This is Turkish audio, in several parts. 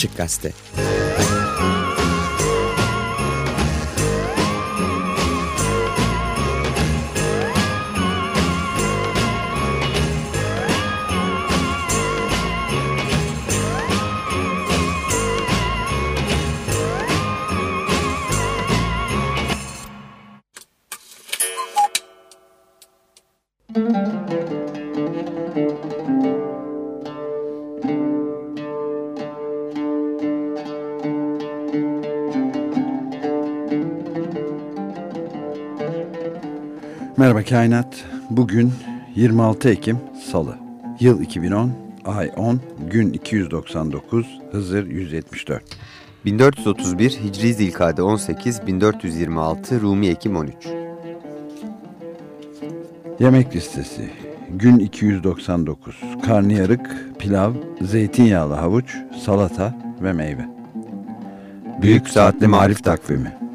Açık Gazete. Müzik Merhaba Kainat. Bugün 26 Ekim Salı. Yıl 2010, ay 10, gün 299, Hızır 174. 1431 Hicri Zilkade 18, 1426 Rumi Ekim 13. Yemek listesi. Gün 299. Karnıyarık, pilav, zeytinyağlı havuç, salata ve meyve. Büyük Saatli Marif Takvimi.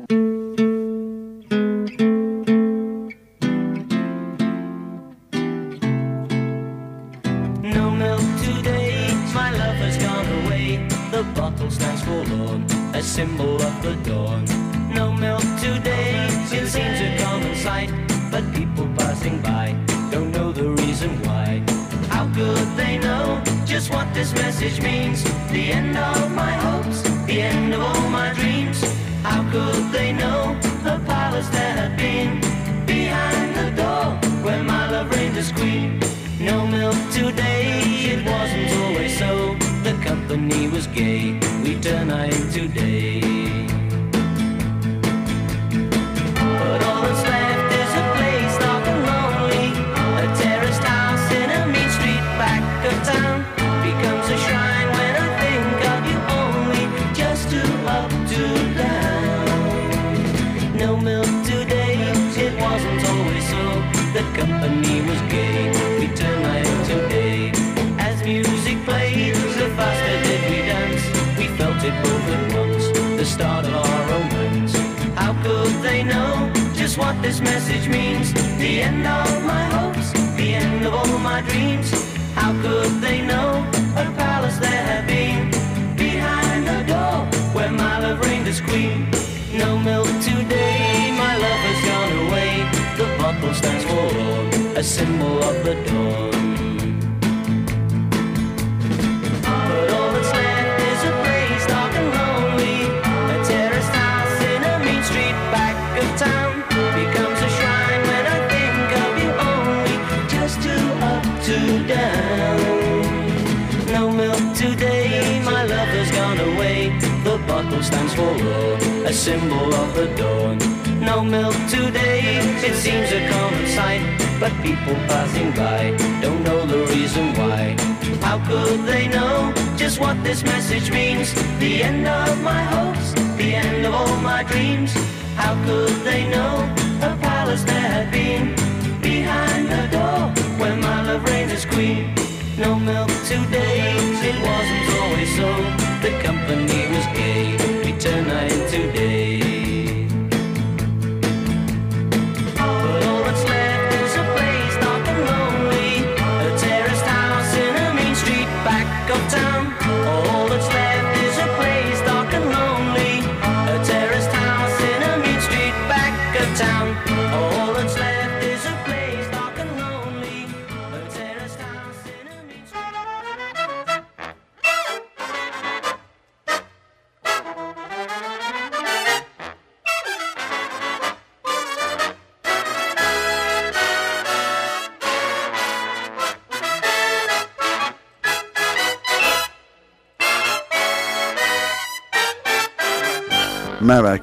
today.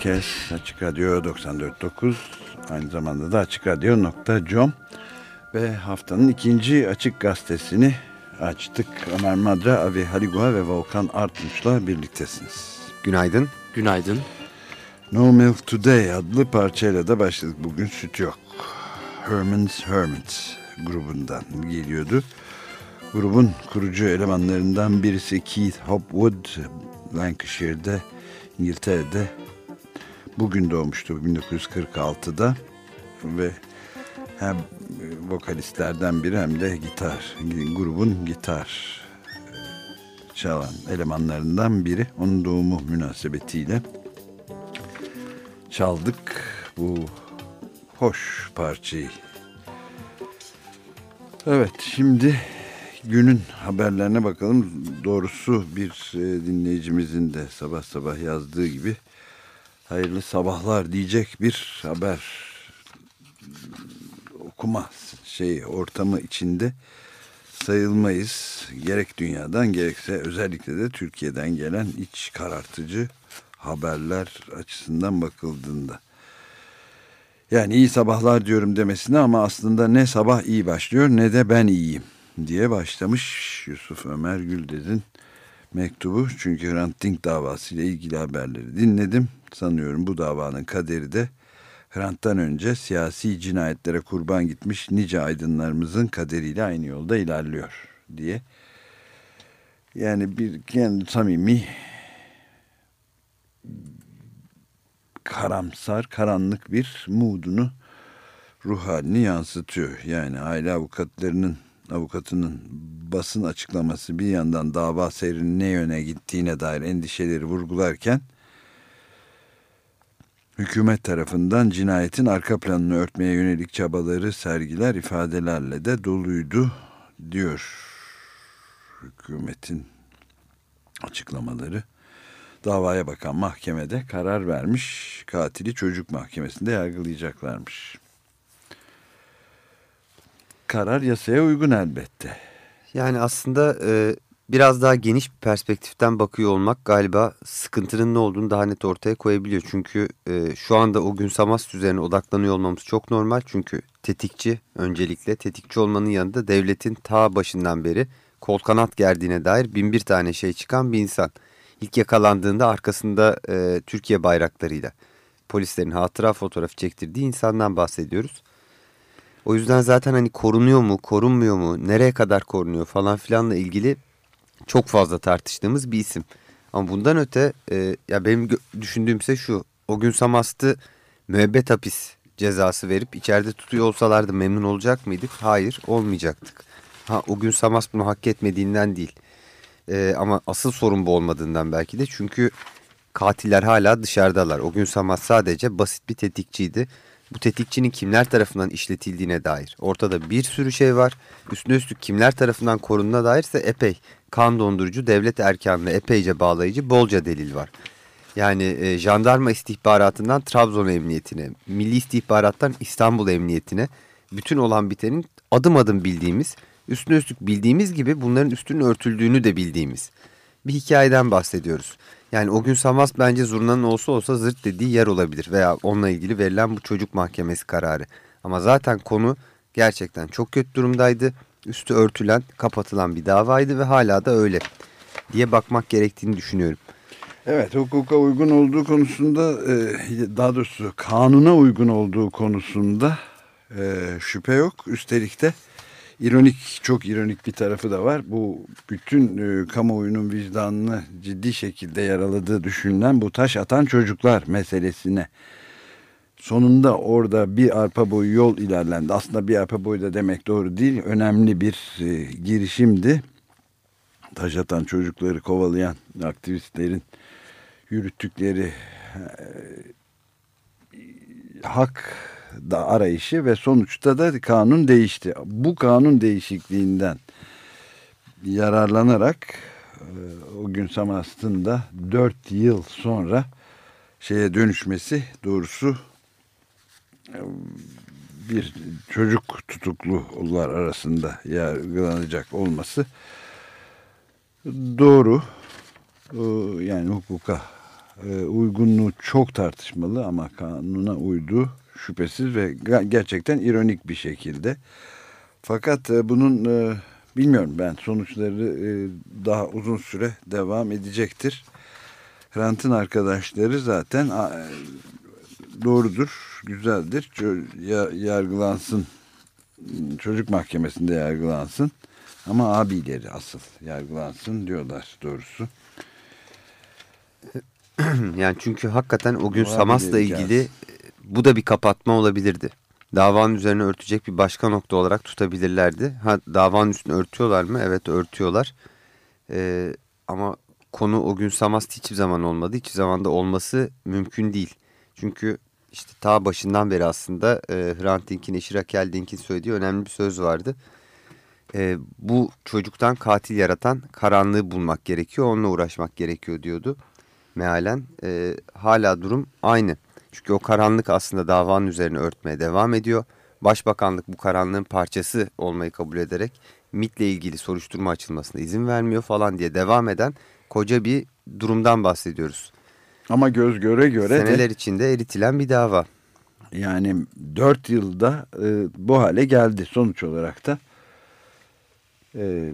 Podcast, Açık Radyo 94.9, aynı zamanda da açıkradyo.com ve haftanın ikinci Açık Gazetesini açtık. Ömer Madra, Avi Haligua ve Volkan Artunç'la birliktesiniz. Günaydın. Günaydın. No Milk Today adlı parçayla da başladık. Bugün süt yok. Herman's Hermits grubundan geliyordu. Grubun kurucu elemanlarından birisi Keith Hopwood, Lancashire'de, İngiltere'de bugün doğmuştu 1946'da ve hem e, vokalistlerden biri hem de gitar grubun gitar e, çalan elemanlarından biri onun doğumu münasebetiyle çaldık bu hoş parçayı. Evet şimdi günün haberlerine bakalım. Doğrusu bir e, dinleyicimizin de sabah sabah yazdığı gibi hayırlı sabahlar diyecek bir haber okuma şey ortamı içinde sayılmayız. Gerek dünyadan gerekse özellikle de Türkiye'den gelen iç karartıcı haberler açısından bakıldığında. Yani iyi sabahlar diyorum demesine ama aslında ne sabah iyi başlıyor ne de ben iyiyim diye başlamış Yusuf Ömer Güldez'in mektubu. Çünkü Hrant Dink davası ile ilgili haberleri dinledim. Sanıyorum bu davanın kaderi de Hrant'tan önce siyasi cinayetlere kurban gitmiş nice aydınlarımızın kaderiyle aynı yolda ilerliyor diye. Yani bir kendi samimi karamsar, karanlık bir moodunu, ruh halini yansıtıyor. Yani aile avukatlarının, avukatının basın açıklaması bir yandan dava seyrinin ne yöne gittiğine dair endişeleri vurgularken, hükümet tarafından cinayetin arka planını örtmeye yönelik çabaları sergiler ifadelerle de doluydu diyor hükümetin açıklamaları davaya bakan mahkemede karar vermiş. Katili çocuk mahkemesinde yargılayacaklarmış. Karar yasaya uygun elbette. Yani aslında e, biraz daha geniş bir perspektiften bakıyor olmak galiba sıkıntının ne olduğunu daha net ortaya koyabiliyor. Çünkü e, şu anda o gün Samas üzerine odaklanıyor olmamız çok normal. Çünkü tetikçi öncelikle tetikçi olmanın yanında devletin ta başından beri kol kanat gerdiğine dair bin bir tane şey çıkan bir insan. İlk yakalandığında arkasında e, Türkiye bayraklarıyla polislerin hatıra fotoğrafı çektirdiği insandan bahsediyoruz. O yüzden zaten hani korunuyor mu, korunmuyor mu, nereye kadar korunuyor falan filanla ilgili çok fazla tartıştığımız bir isim. Ama bundan öte e, ya benim düşündüğüm ise şu. O gün Samast'ı müebbet hapis cezası verip içeride tutuyor olsalardı memnun olacak mıydık? Hayır olmayacaktık. Ha o gün Samas bunu hak etmediğinden değil. E, ama asıl sorun bu olmadığından belki de çünkü katiller hala dışarıdalar. O gün Samas sadece basit bir tetikçiydi. Bu tetikçinin kimler tarafından işletildiğine dair ortada bir sürü şey var. Üstüne üstlük kimler tarafından korunduğuna dair ise epey kan dondurucu, devlet erkanına epeyce bağlayıcı bolca delil var. Yani e, jandarma istihbaratından Trabzon Emniyetine, Milli İstihbarattan İstanbul Emniyetine bütün olan bitenin adım adım bildiğimiz, üstüne üstlük bildiğimiz gibi bunların üstünün örtüldüğünü de bildiğimiz bir hikayeden bahsediyoruz. Yani o gün Samas bence zurnanın olsa olsa zırt dediği yer olabilir veya onunla ilgili verilen bu çocuk mahkemesi kararı. Ama zaten konu gerçekten çok kötü durumdaydı. Üstü örtülen, kapatılan bir davaydı ve hala da öyle diye bakmak gerektiğini düşünüyorum. Evet hukuka uygun olduğu konusunda daha doğrusu kanuna uygun olduğu konusunda şüphe yok. Üstelik de ironik çok ironik bir tarafı da var. Bu bütün e, kamuoyunun vicdanını ciddi şekilde yaraladığı düşünülen bu taş atan çocuklar meselesine sonunda orada bir arpa boyu yol ilerlendi. Aslında bir arpa boyu da demek doğru değil. Önemli bir e, girişimdi. Taş atan çocukları kovalayan aktivistlerin yürüttükleri e, hak da arayışı ve sonuçta da kanun değişti. Bu kanun değişikliğinden yararlanarak e, o gün Samast'ın da 4 yıl sonra şeye dönüşmesi doğrusu bir çocuk tutuklular arasında yargılanacak olması doğru e, yani hukuka uygunluğu çok tartışmalı ama kanuna uyduğu şüphesiz ve gerçekten ironik bir şekilde. Fakat e, bunun e, bilmiyorum ben sonuçları e, daha uzun süre devam edecektir. Hrant'ın arkadaşları zaten doğrudur, güzeldir. Yargılansın, çocuk mahkemesinde yargılansın. Ama abileri asıl yargılansın diyorlar doğrusu. yani çünkü hakikaten o gün Samas'la ilgili bu da bir kapatma olabilirdi. Davanın üzerine örtecek bir başka nokta olarak tutabilirlerdi. Ha davanın üstünü örtüyorlar mı? Evet örtüyorlar. Ee, ama konu o gün Samast hiçbir zaman olmadı. Hiçbir zaman da olması mümkün değil. Çünkü işte ta başından beri aslında e, Hrant Dink'in eşi Raquel Dink'in söylediği önemli bir söz vardı. E, bu çocuktan katil yaratan karanlığı bulmak gerekiyor, onunla uğraşmak gerekiyor diyordu. Mealen e, hala durum aynı. Çünkü o karanlık aslında davanın üzerine örtmeye devam ediyor. Başbakanlık bu karanlığın parçası olmayı kabul ederek MIT'le ilgili soruşturma açılmasına izin vermiyor falan diye devam eden koca bir durumdan bahsediyoruz. Ama göz göre göre Seneler de içinde eritilen bir dava. yani 4 yılda e, bu hale geldi sonuç olarak da. E,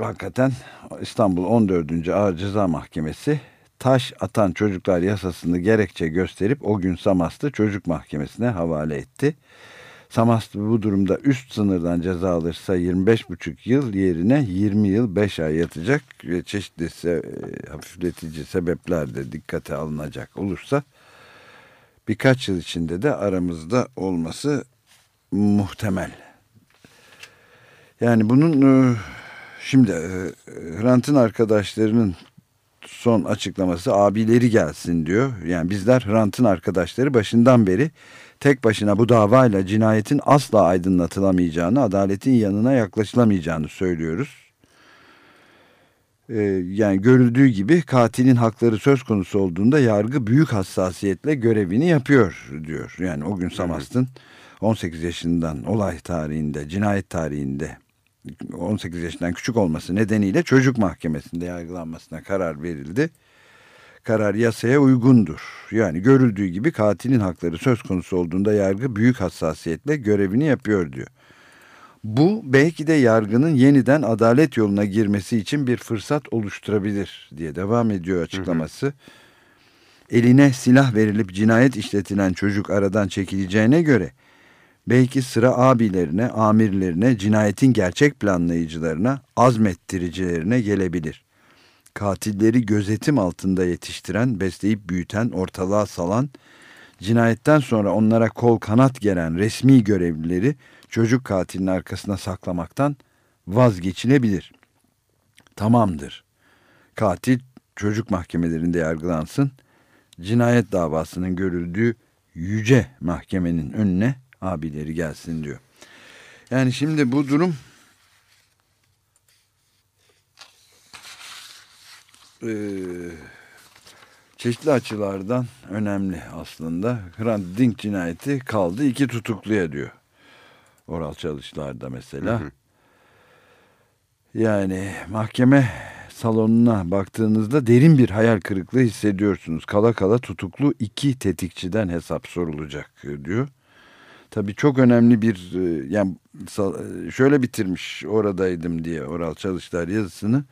hakikaten İstanbul 14. Ağır Ceza Mahkemesi taş atan çocuklar yasasını gerekçe gösterip o gün Samast'ı çocuk mahkemesine havale etti. Samast bu durumda üst sınırdan ceza alırsa 25,5 yıl yerine 20 yıl 5 ay yatacak ve çeşitli se e, hafifletici sebepler de dikkate alınacak olursa birkaç yıl içinde de aramızda olması muhtemel. Yani bunun e, şimdi e, Hrant'ın arkadaşlarının son açıklaması abileri gelsin diyor. Yani bizler Hrant'ın arkadaşları başından beri tek başına bu davayla cinayetin asla aydınlatılamayacağını, adaletin yanına yaklaşılamayacağını söylüyoruz. Ee, yani görüldüğü gibi katilin hakları söz konusu olduğunda yargı büyük hassasiyetle görevini yapıyor diyor. Yani o gün Samast'ın 18 yaşından olay tarihinde, cinayet tarihinde 18 yaşından küçük olması nedeniyle çocuk mahkemesinde yargılanmasına karar verildi. Karar yasaya uygundur. Yani görüldüğü gibi katilin hakları söz konusu olduğunda yargı büyük hassasiyetle görevini yapıyor diyor. Bu belki de yargının yeniden adalet yoluna girmesi için bir fırsat oluşturabilir diye devam ediyor açıklaması. Eline silah verilip cinayet işletilen çocuk aradan çekileceğine göre belki sıra abilerine, amirlerine, cinayetin gerçek planlayıcılarına, azmettiricilerine gelebilir. Katilleri gözetim altında yetiştiren, besleyip büyüten, ortalığa salan, cinayetten sonra onlara kol kanat gelen resmi görevlileri çocuk katilinin arkasına saklamaktan vazgeçilebilir. Tamamdır. Katil çocuk mahkemelerinde yargılansın. Cinayet davasının görüldüğü yüce mahkemenin önüne abileri gelsin diyor. Yani şimdi bu durum eee, çeşitli açılardan önemli aslında. Hrant Dink cinayeti kaldı iki tutukluya diyor. Oral çalışlarda mesela. Hı hı. Yani mahkeme salonuna baktığınızda derin bir hayal kırıklığı hissediyorsunuz. Kala kala tutuklu iki tetikçiden hesap sorulacak diyor. Tabii çok önemli bir e, yani e, şöyle bitirmiş oradaydım diye oral çalışlar yazısını.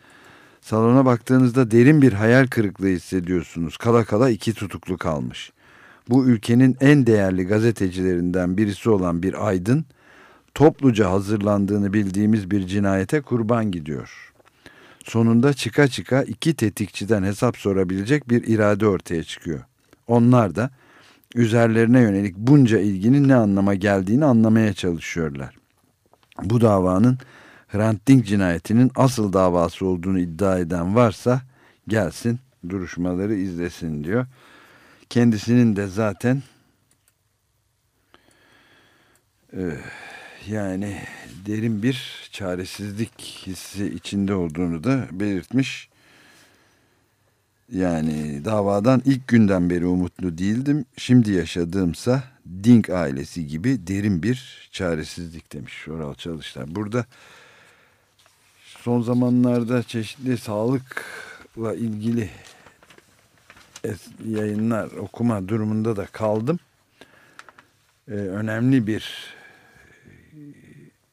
Salona baktığınızda derin bir hayal kırıklığı hissediyorsunuz. Kala kala iki tutuklu kalmış. Bu ülkenin en değerli gazetecilerinden birisi olan bir aydın topluca hazırlandığını bildiğimiz bir cinayete kurban gidiyor. Sonunda çıka çıka iki tetikçiden hesap sorabilecek bir irade ortaya çıkıyor. Onlar da üzerlerine yönelik bunca ilginin ne anlama geldiğini anlamaya çalışıyorlar. Bu davanın Hrant Dink cinayetinin asıl davası olduğunu iddia eden varsa gelsin duruşmaları izlesin diyor. Kendisinin de zaten eh, yani derin bir çaresizlik hissi içinde olduğunu da belirtmiş. Yani davadan ilk günden beri umutlu değildim. Şimdi yaşadığımsa Dink ailesi gibi derin bir çaresizlik demiş Oral Çalışlar. Burada son zamanlarda çeşitli sağlıkla ilgili yayınlar okuma durumunda da kaldım. Ee, önemli bir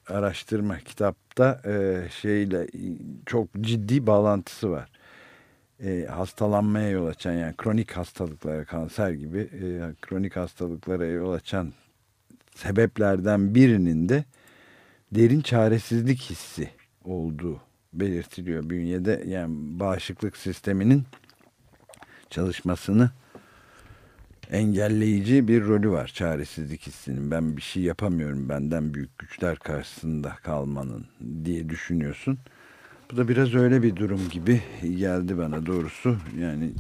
araştırma kitapta e, şeyle çok ciddi bağlantısı var e, hastalanmaya yol açan yani kronik hastalıklara kanser gibi e, kronik hastalıklara yol açan sebeplerden birinin de derin çaresizlik hissi olduğu belirtiliyor. Bünyede yani bağışıklık sisteminin çalışmasını engelleyici bir rolü var çaresizlik hissinin. Ben bir şey yapamıyorum benden büyük güçler karşısında kalmanın diye düşünüyorsun Bu da biraz öyle bir durum gibi geldi bana doğrusu. Yani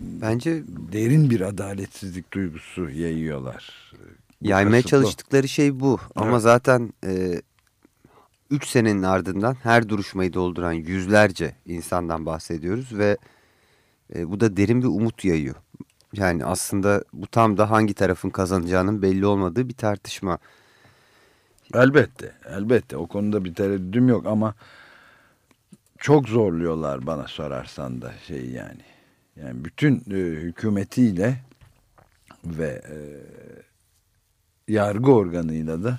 Bence derin bir adaletsizlik duygusu yayıyorlar. yaymaya kasıtlı. çalıştıkları şey bu. Ama Evet. zaten 3 senenin ardından her duruşmayı dolduran yüzlerce insandan bahsediyoruz ve e, bu da derin bir umut yayıyor. Yani aslında bu tam da hangi tarafın kazanacağının belli olmadığı bir tartışma. Elbette, elbette. O konuda bir tereddüdüm yok ama çok zorluyorlar bana sorarsan da şey yani. Yani bütün e, hükümetiyle ve e, yargı organıyla da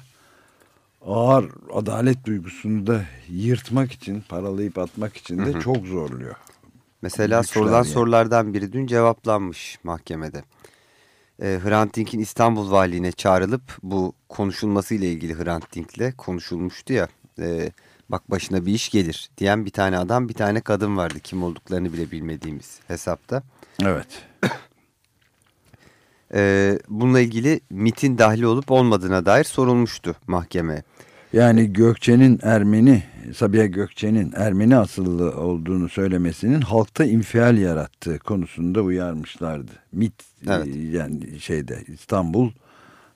ağır adalet duygusunu da yırtmak için, paralayıp atmak için de Hı hı. çok zorluyor. Mesela Güçler sorulan yani. sorulardan biri dün cevaplanmış mahkemede. E, Hrant Dink'in İstanbul Valiliğine çağrılıp bu konuşulmasıyla ilgili Hrant Dink'le konuşulmuştu ya. e, bak başına bir iş gelir diyen bir tane adam bir tane kadın vardı kim olduklarını bile bilmediğimiz hesapta. Evet. E, bununla ilgili MIT'in dahli olup olmadığına dair sorulmuştu mahkemeye. Yani Gökçe'nin Ermeni, Sabiha Gökçe'nin Ermeni asıllı olduğunu söylemesinin halkta infial yarattığı konusunda uyarmışlardı. MIT Evet. e, yani şeyde İstanbul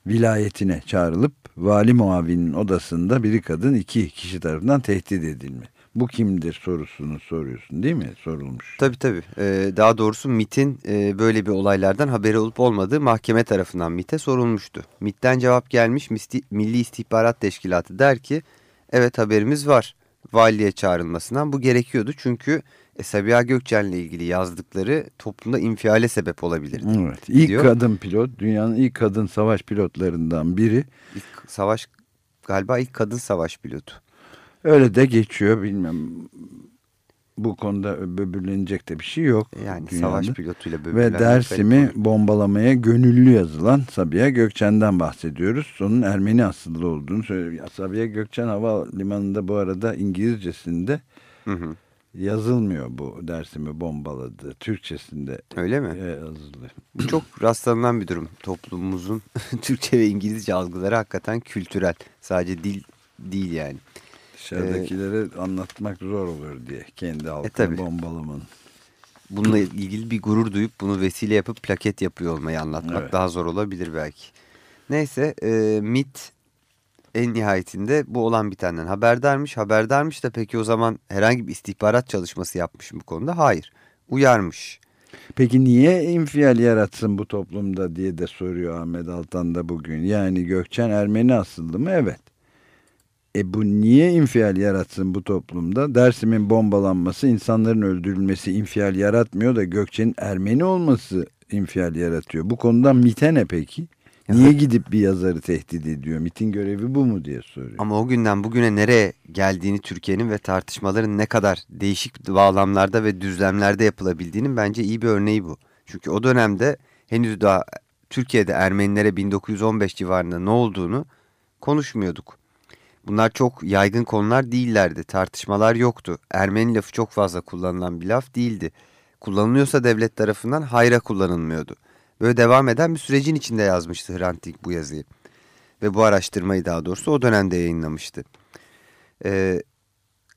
vilayetine çağrılıp vali muavinin odasında biri kadın iki kişi tarafından tehdit edilme. Bu kimdir sorusunu soruyorsun değil mi? Sorulmuş. Tabii tabii. Ee, daha doğrusu MIT'in e, böyle bir olaylardan haberi olup olmadığı mahkeme tarafından MIT'e sorulmuştu. MIT'ten cevap gelmiş Milli İstihbarat Teşkilatı der ki evet haberimiz var. Valiliğe çağrılmasından bu gerekiyordu çünkü e, Sabiha Gökçen'le ilgili yazdıkları toplumda infiale sebep olabilirdi. Evet. İlk Diyor. kadın pilot, dünyanın ilk kadın savaş pilotlarından biri. İlk savaş galiba ilk kadın savaş pilotu. Öyle de geçiyor bilmem. Bu konuda böbürlenecek de bir şey yok. Yani dünyada. savaş pilotuyla Ve böbürlenmek Dersim'i garip bombalamaya gönüllü yazılan Sabiha Gökçen'den bahsediyoruz. Onun Ermeni asıllı olduğunu söylüyor. Sabiha Gökçen Havalimanı'nda bu arada İngilizcesinde. Hı hı. Yazılmıyor bu Dersim'i bombaladığı. Türkçesinde Öyle mi? e, yazılı. Bu çok rastlanılan bir durum. Toplumumuzun Türkçe ve İngilizce algıları hakikaten kültürel. Sadece dil değil yani. Dışarıdakilere anlatmak zor olur diye kendi halkını tabii. bombalamanın. Bununla ilgili bir gurur duyup bunu vesile yapıp plaket yapıyor olmayı anlatmak Evet. daha zor olabilir belki. Neyse e, MIT en nihayetinde bu olan bitenden haberdarmış. Haberdarmış da peki o zaman herhangi bir istihbarat çalışması yapmış mı bu konuda? Hayır. Uyarmış. Peki niye infial yaratsın bu toplumda diye de soruyor Ahmet Altan da bugün. Yani Gökçen Ermeni asıllı mı? Evet. E bu niye infial yaratsın bu toplumda? Dersim'in bombalanması, insanların öldürülmesi infial yaratmıyor da Gökçe'nin Ermeni olması infial yaratıyor. Bu konudan MIT'e ne peki? Niye gidip bir yazarı tehdit ediyor? MIT'in görevi bu mu diye soruyor. Ama o günden bugüne nereye geldiğini Türkiye'nin ve tartışmaların ne kadar değişik bağlamlarda ve düzlemlerde yapılabildiğinin bence iyi bir örneği bu. Çünkü o dönemde henüz daha Türkiye'de Ermenilere 1915 civarında ne olduğunu konuşmuyorduk. Bunlar çok yaygın konular değillerdi. Tartışmalar yoktu. Ermeni lafı çok fazla kullanılan bir laf değildi. Kullanılıyorsa devlet tarafından hayra kullanılmıyordu. Böyle devam eden bir sürecin içinde yazmıştı Hrant Dink bu yazıyı. Ve bu araştırmayı daha doğrusu o dönemde yayınlamıştı. Ee,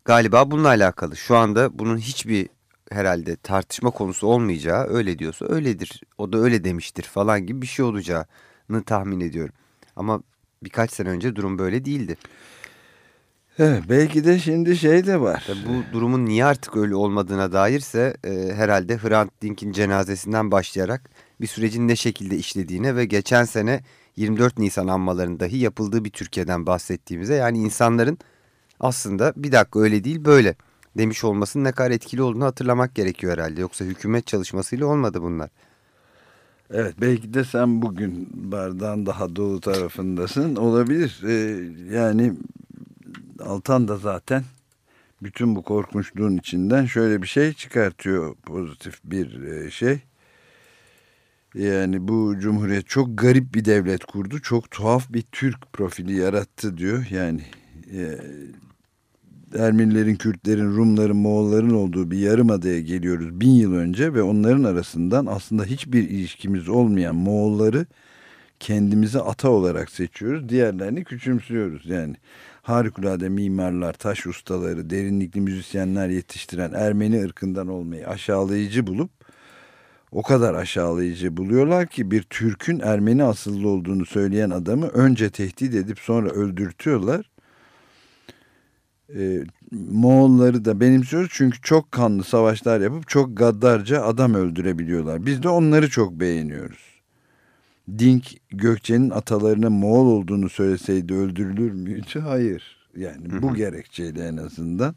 galiba bununla alakalı. Şu anda bunun hiçbir herhalde tartışma konusu olmayacağı öyle diyorsa öyledir. O da öyle demiştir falan gibi bir şey olacağını tahmin ediyorum. Ama birkaç sene önce durum böyle değildi. Evet, belki de şimdi şey de var. Tabii bu durumun niye artık öyle olmadığına dairse e, herhalde Hrant Dink'in cenazesinden başlayarak bir sürecin ne şekilde işlediğine ve geçen sene 24 Nisan anmalarının dahi yapıldığı bir Türkiye'den bahsettiğimize yani insanların aslında bir dakika öyle değil böyle demiş olmasının ne kadar etkili olduğunu hatırlamak gerekiyor herhalde. Yoksa hükümet çalışmasıyla olmadı bunlar. Evet belki de sen bugün bardağın daha dolu tarafındasın. Olabilir. Ee, yani Altan da zaten bütün bu korkunçluğun içinden şöyle bir şey çıkartıyor. Pozitif bir e, şey. Yani bu cumhuriyet çok garip bir devlet kurdu. Çok tuhaf bir Türk profili yarattı diyor. Yani e, Ermenilerin, Kürtlerin, Rumların, Moğolların olduğu bir yarımadaya geliyoruz bin yıl önce ve onların arasından aslında hiçbir ilişkimiz olmayan Moğolları kendimize ata olarak seçiyoruz. Diğerlerini küçümsüyoruz yani. Harikulade mimarlar, taş ustaları, derinlikli müzisyenler yetiştiren Ermeni ırkından olmayı aşağılayıcı bulup o kadar aşağılayıcı buluyorlar ki bir Türk'ün Ermeni asıllı olduğunu söyleyen adamı önce tehdit edip sonra öldürtüyorlar. Ee, Moğolları da benimsiyoruz çünkü çok kanlı savaşlar yapıp çok gaddarca adam öldürebiliyorlar. Biz de onları çok beğeniyoruz. Dink Gökçe'nin atalarının Moğol olduğunu söyleseydi öldürülür müydü? Hayır. Yani bu gerekçeyle en azından.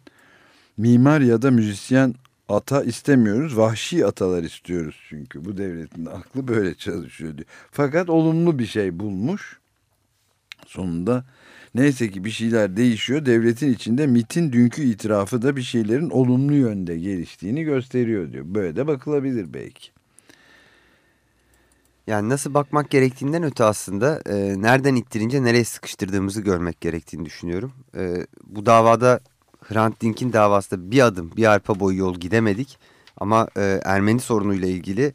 Mimar ya da müzisyen ata istemiyoruz. Vahşi atalar istiyoruz çünkü. Bu devletin aklı böyle çalışıyor diyor. Fakat olumlu bir şey bulmuş. Sonunda neyse ki bir şeyler değişiyor. Devletin içinde MIT'in dünkü itirafı da bir şeylerin olumlu yönde geliştiğini gösteriyor diyor. Böyle de bakılabilir belki. Yani nasıl bakmak gerektiğinden öte aslında e, nereden ittirince nereye sıkıştırdığımızı görmek gerektiğini düşünüyorum. E, bu davada Hrant Dink'in davasında bir adım bir arpa boyu yol gidemedik. Ama e, Ermeni sorunuyla ilgili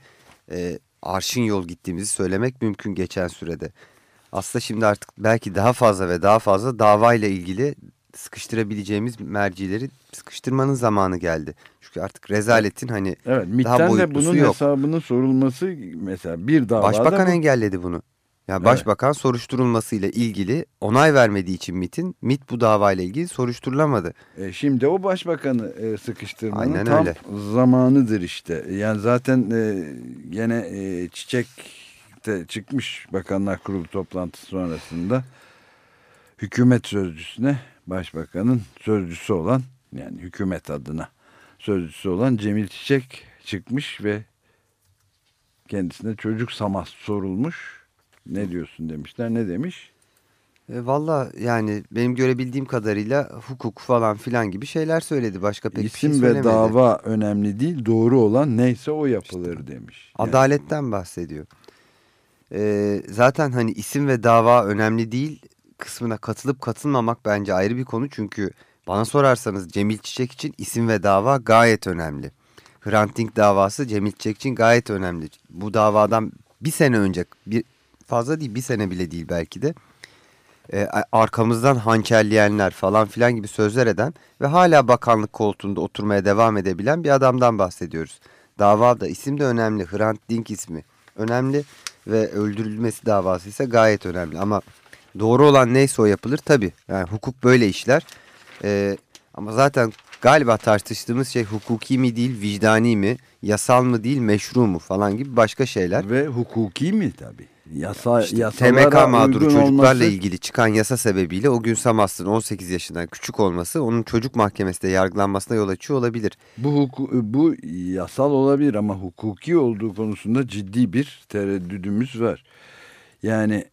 e, arşın yol gittiğimizi söylemek mümkün geçen sürede. Aslında şimdi artık belki daha fazla ve daha fazla davayla ilgili sıkıştırabileceğimiz mercileri sıkıştırmanın zamanı geldi. Artık rezaletin hani Evet daha MIT'ten de boyutlusu bunun yok. hesabının sorulması mesela bir davada Başbakan bu- engelledi bunu. Yani Evet. başbakan soruşturulmasıyla ilgili onay vermediği için MIT'in MIT bu davayla ilgili soruşturulamadı. E, şimdi o başbakanı e, sıkıştırmanın Aynen tam öyle. zamanıdır işte. Yani zaten e, gene e, çiçek de çıkmış Bakanlar Kurulu toplantısı sonrasında hükümet sözcüsüne başbakanın sözcüsü olan yani hükümet adına sözcüsü olan Cemil Çiçek çıkmış ve kendisine çocuk samas sorulmuş. Ne diyorsun demişler. Ne demiş? E, Valla yani benim görebildiğim kadarıyla hukuk falan filan gibi şeyler söyledi. Başka pek bir şey İsim ve söylemedi. dava önemli değil. Doğru olan neyse o yapılır demiş. Yani- Adaletten bahsediyor. E, zaten hani isim ve dava önemli değil kısmına katılıp katılmamak bence ayrı bir konu. Çünkü bana sorarsanız Cemil Çiçek için isim ve dava gayet önemli. Hrant Dink davası Cemil Çiçek için gayet önemli. Bu davadan bir sene önce bir fazla değil bir sene bile değil belki de e, arkamızdan hançerleyenler falan filan gibi sözler eden ve hala bakanlık koltuğunda oturmaya devam edebilen bir adamdan bahsediyoruz. Davada isim de önemli. Hrant Dink ismi önemli ve öldürülmesi davası ise gayet önemli. Ama doğru olan neyse o yapılır tabii. Yani hukuk böyle işler. E, ama zaten galiba tartıştığımız şey hukuki mi değil, vicdani mi, yasal mı değil, meşru mu falan gibi başka şeyler. Ve hukuki mi tabii? Yasa, İşte TMK mağduru çocuklarla olması- ilgili çıkan yasa sebebiyle o gün Samast'ın 18 yaşından küçük olması onun çocuk mahkemesinde yargılanmasına yol açıyor olabilir. Bu, huku, bu yasal olabilir ama hukuki olduğu konusunda ciddi bir tereddüdümüz var. Yani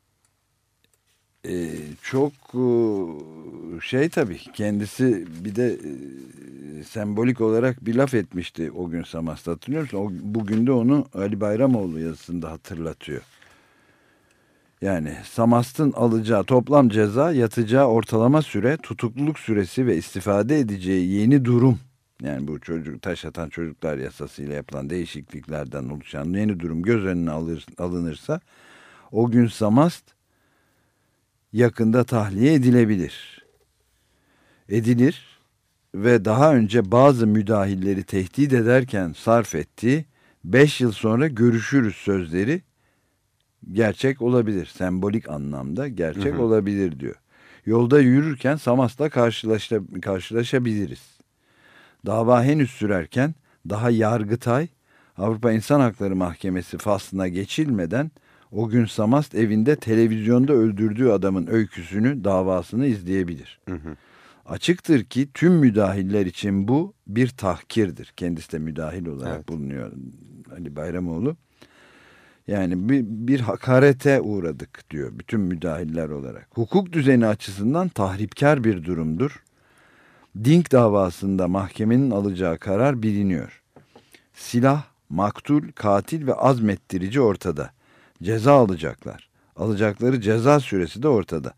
e, çok e, şey tabii kendisi bir de e, sembolik olarak bir laf etmişti o gün Samast'ta hatırlıyor musun? O, bugün de onu Ali Bayramoğlu yazısında hatırlatıyor. Yani Samast'ın alacağı toplam ceza yatacağı ortalama süre, tutukluluk süresi ve istifade edeceği yeni durum. Yani bu çocuk taş atan çocuklar yasasıyla yapılan değişikliklerden oluşan yeni durum göz önüne alır, alınırsa o gün Samast yakında tahliye edilebilir. Edilir ve daha önce bazı müdahilleri tehdit ederken sarf ettiği 5 yıl sonra görüşürüz sözleri gerçek olabilir. Sembolik anlamda gerçek Hı hı. olabilir diyor. Yolda yürürken Samas'la karşılaşa, karşılaşabiliriz. Dava henüz sürerken daha Yargıtay Avrupa İnsan Hakları Mahkemesi faslına geçilmeden o gün Samast evinde televizyonda öldürdüğü adamın öyküsünü davasını izleyebilir. Hı hı. Açıktır ki tüm müdahiller için bu bir tahkirdir. Kendisi de müdahil olarak Evet. bulunuyor Ali Bayramoğlu. Yani bir, bir hakarete uğradık diyor bütün müdahiller olarak. Hukuk düzeni açısından tahripkar bir durumdur. Dink davasında mahkemenin alacağı karar biliniyor. Silah, maktul, katil ve azmettirici ortada. Ceza alacaklar. Alacakları ceza süresi de ortada.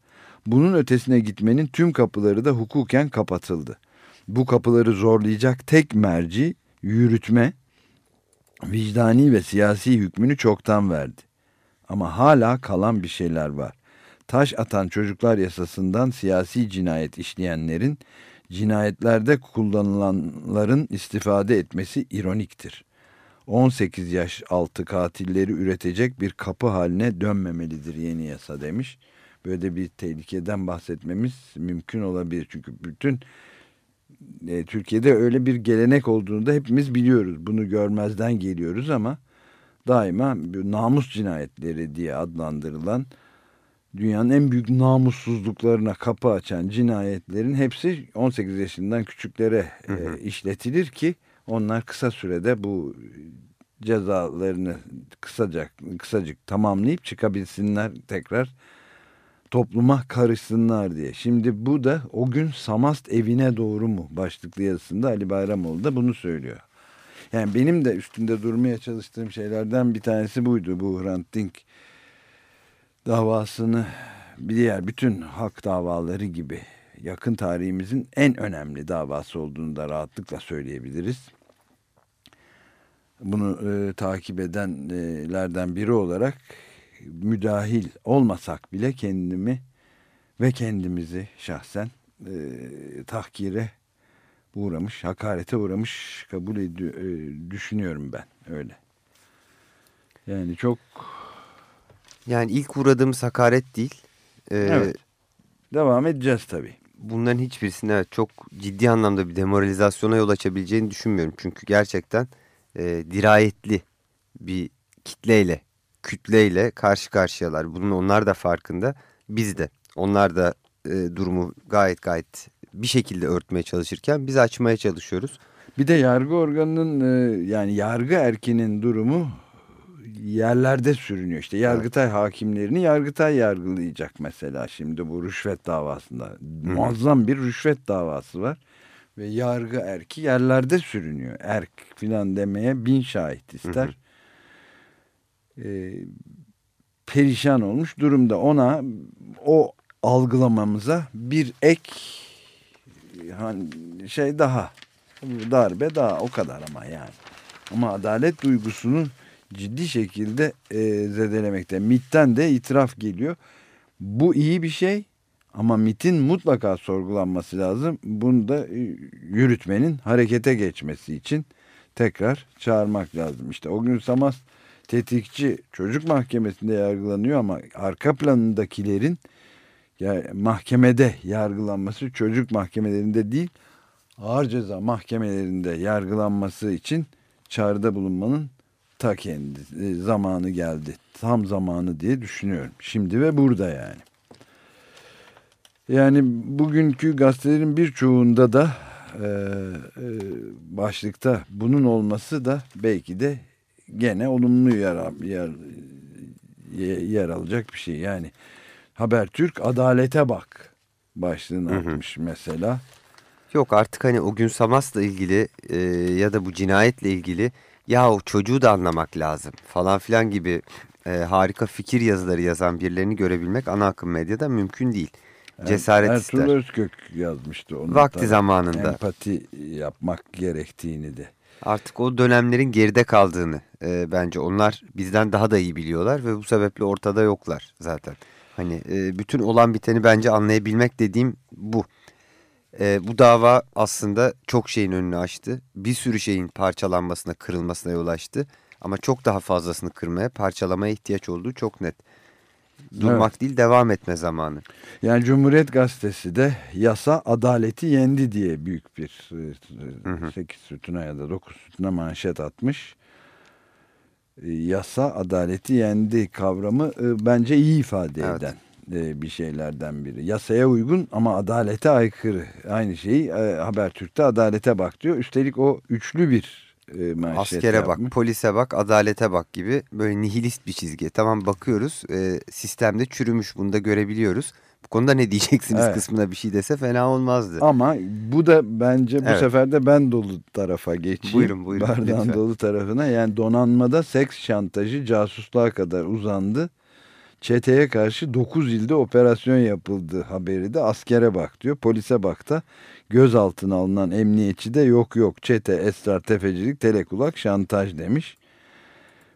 Bunun ötesine gitmenin tüm kapıları da hukuken kapatıldı. Bu kapıları zorlayacak tek merci yürütme, vicdani ve siyasi hükmünü çoktan verdi. Ama hala kalan bir şeyler var. taş atan çocuklar yasasından siyasi cinayet işleyenlerin cinayetlerde kullanılanların istifade etmesi ironiktir. 18 yaş altı katilleri üretecek bir kapı haline dönmemelidir yeni yasa demiş. Böyle bir tehlikeden bahsetmemiz mümkün olabilir. Çünkü bütün e, Türkiye'de öyle bir gelenek olduğunu da hepimiz biliyoruz. Bunu görmezden geliyoruz ama daima namus cinayetleri diye adlandırılan dünyanın en büyük namussuzluklarına kapı açan cinayetlerin hepsi 18 yaşından küçüklere e, işletilir ki onlar kısa sürede bu cezalarını kısacak kısacık tamamlayıp çıkabilsinler tekrar topluma karışsınlar diye. Şimdi bu da o gün Samast evine doğru mu başlıklı yazısında Ali Bayramoğlu da bunu söylüyor. Yani benim de üstünde durmaya çalıştığım şeylerden bir tanesi buydu. Bu Hrant Dink davasını bir diğer bütün hak davaları gibi yakın tarihimizin en önemli davası olduğunu da rahatlıkla söyleyebiliriz. Bunu e, takip edenlerden biri olarak müdahil olmasak bile kendimi ve kendimizi şahsen e, tahkire uğramış, hakarete uğramış kabul ediyor, e, düşünüyorum ben öyle. Yani çok Yani ilk uğradığımız hakaret değil. Ee, Evet. devam edeceğiz tabii. Bunların hiçbirisinin evet, çok ciddi anlamda bir demoralizasyona yol açabileceğini düşünmüyorum. Çünkü gerçekten e, dirayetli bir kitleyle, kütleyle karşı karşıyalar. Bunun onlar da farkında, biz de. Onlar da e, durumu gayet gayet bir şekilde örtmeye çalışırken biz açmaya çalışıyoruz. Bir de yargı organının e, yani yargı erkinin durumu yerlerde sürünüyor. İşte Yargıtay hakimlerini Yargıtay yargılayacak mesela şimdi bu rüşvet davasında. Muazzam bir rüşvet davası var. Ve yargı erki yerlerde sürünüyor. Erk filan demeye bin şahit ister. E, perişan olmuş durumda. Ona o algılamamıza bir ek hani şey daha darbe daha o kadar ama yani. Ama adalet duygusunu ciddi şekilde e, zedelemekte. MIT'ten de itiraf geliyor. Bu iyi bir şey ama MIT'in mutlaka sorgulanması lazım. Bunu da e, yürütmenin harekete geçmesi için tekrar çağırmak lazım. İşte o gün Samas tetikçi çocuk mahkemesinde yargılanıyor ama arka planındakilerin ya, mahkemede yargılanması çocuk mahkemelerinde değil ağır ceza mahkemelerinde yargılanması için çağrıda bulunmanın ta kendi e, zamanı geldi. Tam zamanı diye düşünüyorum. Şimdi ve burada yani. Yani bugünkü gazetelerin birçoğunda da e, e, başlıkta bunun olması da belki de gene olumlu yer, yer, yer alacak bir şey. Yani Habertürk adalete bak başlığını atmış mesela. Yok artık hani o gün Samas'la ilgili e, ya da bu cinayetle ilgili ya o çocuğu da anlamak lazım falan filan gibi e, harika fikir yazıları yazan birilerini görebilmek ana akım medyada mümkün değil. Cesaret Ertuğrul ister. Özkök yazmıştı. Onu Vakti da. zamanında. Empati yapmak gerektiğini de. Artık o dönemlerin geride kaldığını e, bence onlar bizden daha da iyi biliyorlar ve bu sebeple ortada yoklar zaten. Hani e, bütün olan biteni bence anlayabilmek dediğim bu. E, bu dava aslında çok şeyin önünü açtı. Bir sürü şeyin parçalanmasına, kırılmasına yol açtı. Ama çok daha fazlasını kırmaya, parçalamaya ihtiyaç olduğu çok net. Durmak değil, devam etme zamanı. Yani Cumhuriyet Gazetesi de yasa adaleti yendi diye büyük bir 8 sütuna ya da 9 sütuna manşet atmış. E, Yasa adaleti yendi kavramı e, bence iyi ifade Evet. eden e, bir şeylerden biri. Yasaya uygun ama adalete aykırı. Aynı şeyi e, Habertürk'te adalete bak diyor. Üstelik o üçlü bir e, Askere bak, yapmış. polise bak, adalete bak gibi böyle nihilist bir çizgi. Tamam bakıyoruz e, sistemde çürümüş bunu da görebiliyoruz. Bu konuda ne diyeceksiniz Evet. kısmına bir şey dese fena olmazdı. Ama bu da bence bu Evet. sefer de ben dolu tarafa geçeyim. Buyurun, buyurun, Bardağın lütfen. dolu tarafına. Yani donanmada seks şantajı casusluğa kadar uzandı. Çeteye karşı 9 ilde operasyon yapıldı haberi de askere bak diyor. Polise bak da gözaltına alınan emniyetçi de yok yok çete, esrar, tefecilik, telekulak, şantaj demiş.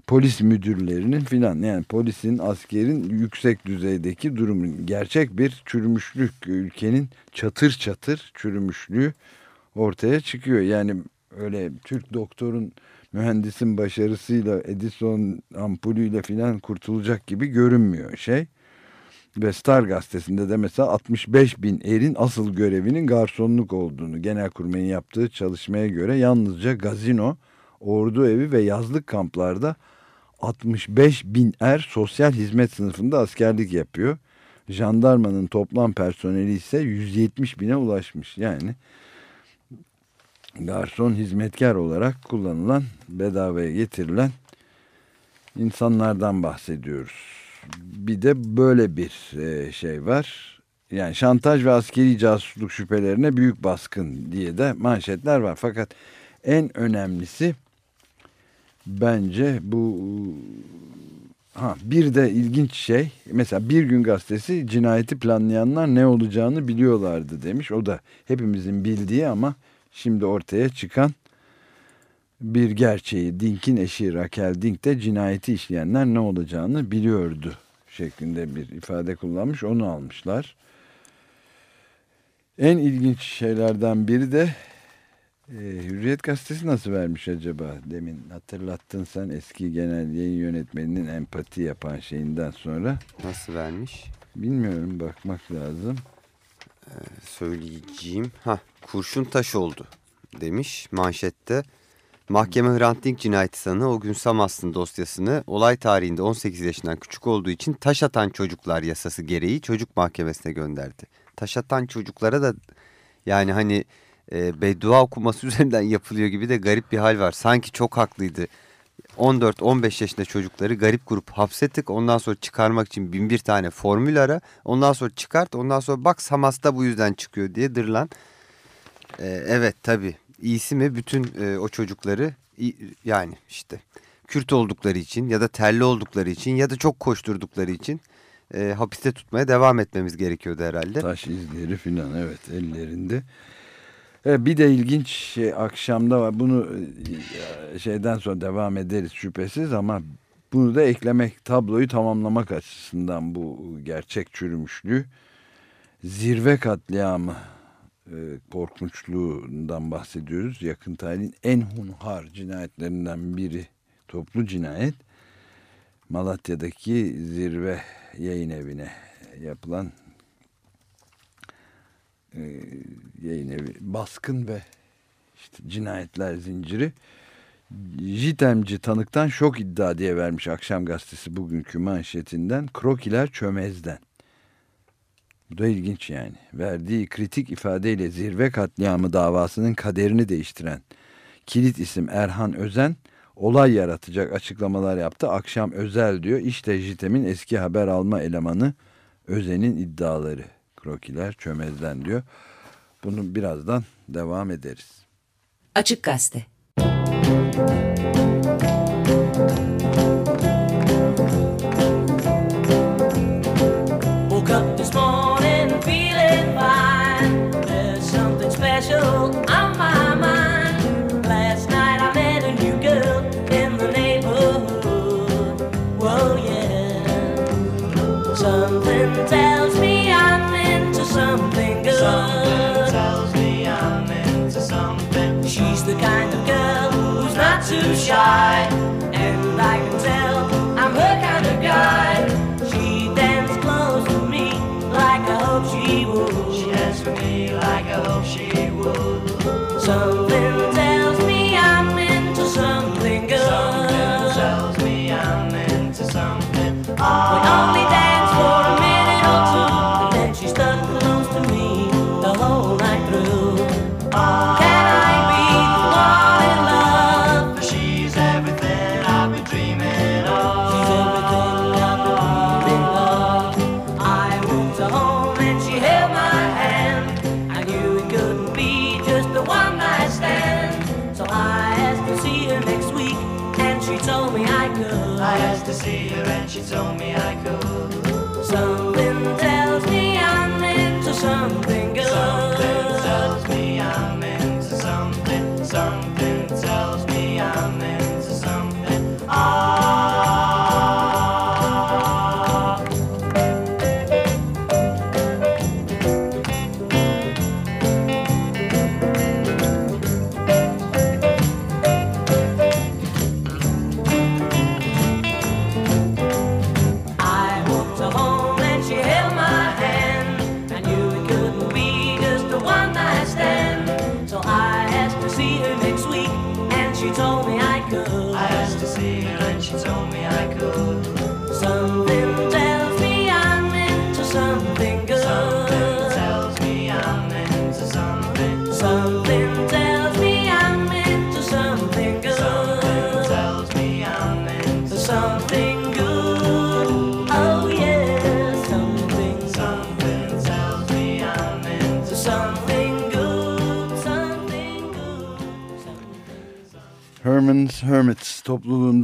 polis müdürlerinin filan yani polisin askerin yüksek düzeydeki durumun gerçek bir çürümüşlük ülkenin çatır çatır çürümüşlüğü ortaya çıkıyor. Yani öyle Türk doktorun mühendisin başarısıyla Edison ampulüyle filan kurtulacak gibi görünmüyor şey. Ve Star gazetesinde de mesela 65 bin erin asıl görevinin garsonluk olduğunu genelkurmayın yaptığı çalışmaya göre yalnızca gazino, ordu evi ve yazlık kamplarda 65 bin er sosyal hizmet sınıfında askerlik yapıyor. Jandarmanın toplam personeli ise 170 bine ulaşmış. Yani garson hizmetkar olarak kullanılan bedavaya getirilen insanlardan bahsediyoruz. Bir de böyle bir e, şey var. Yani şantaj ve askeri casusluk şüphelerine büyük baskın diye de manşetler var. Fakat en önemlisi bence bu ha bir de ilginç şey mesela Bir Gün Gazetesi cinayeti planlayanlar ne olacağını biliyorlardı demiş. O da hepimizin bildiği ama şimdi ortaya çıkan bir gerçeği. Dink'in eşi Raquel Dink de cinayeti işleyenler ne olacağını biliyordu şeklinde bir ifade kullanmış. Onu almışlar. En ilginç şeylerden biri de e, Hürriyet Gazetesi nasıl vermiş acaba? Demin hatırlattın sen eski genel yayın yönetmeninin empati yapan şeyinden sonra. Nasıl vermiş? Bilmiyorum bakmak lazım. söyleyeceğim. Ha, kurşun taş oldu demiş manşette. Mahkeme Hrant Dink cinayeti sanığı o gün Samast'ın dosyasını olay tarihinde 18 yaşından küçük olduğu için taş atan çocuklar yasası gereği çocuk mahkemesine gönderdi. Taş atan çocuklara da yani hani e, beddua okuması üzerinden yapılıyor gibi de garip bir hal var. Sanki çok haklıydı. 14-15 yaşında çocukları garip grup hapsettik. Ondan sonra çıkarmak için bin bir tane formül ara. Ondan sonra çıkart. Ondan sonra bak Samas'ta bu yüzden çıkıyor diye dırlan. Ee, evet tabii. İyisi mi bütün e, o çocukları yani işte Kürt oldukları için ya da terli oldukları için ya da çok koşturdukları için e, hapiste tutmaya devam etmemiz gerekiyordu herhalde. Taş izleri filan evet ellerinde. E, bir de ilginç şey akşamda var. Bunu e, şeyden sonra devam ederiz şüphesiz ama bunu da eklemek tabloyu tamamlamak açısından bu gerçek çürümüşlüğü zirve katliamı e, korkunçluğundan bahsediyoruz. Yakın tarihin en hunhar cinayetlerinden biri toplu cinayet. Malatya'daki zirve yayın evine yapılan e, yayın evi baskın ve işte cinayetler zinciri Jitemci tanıktan şok iddia diye vermiş akşam gazetesi bugünkü manşetinden krokiler çömezden. Bu da ilginç yani. Verdiği kritik ifadeyle zirve katliamı davasının kaderini değiştiren kilit isim Erhan Özen olay yaratacak açıklamalar yaptı. Akşam özel diyor. İşte Jitem'in eski haber alma elemanı Özen'in iddiaları. Krokiler çömezden diyor. Bunu birazdan devam ederiz. Açık Gazete. Woke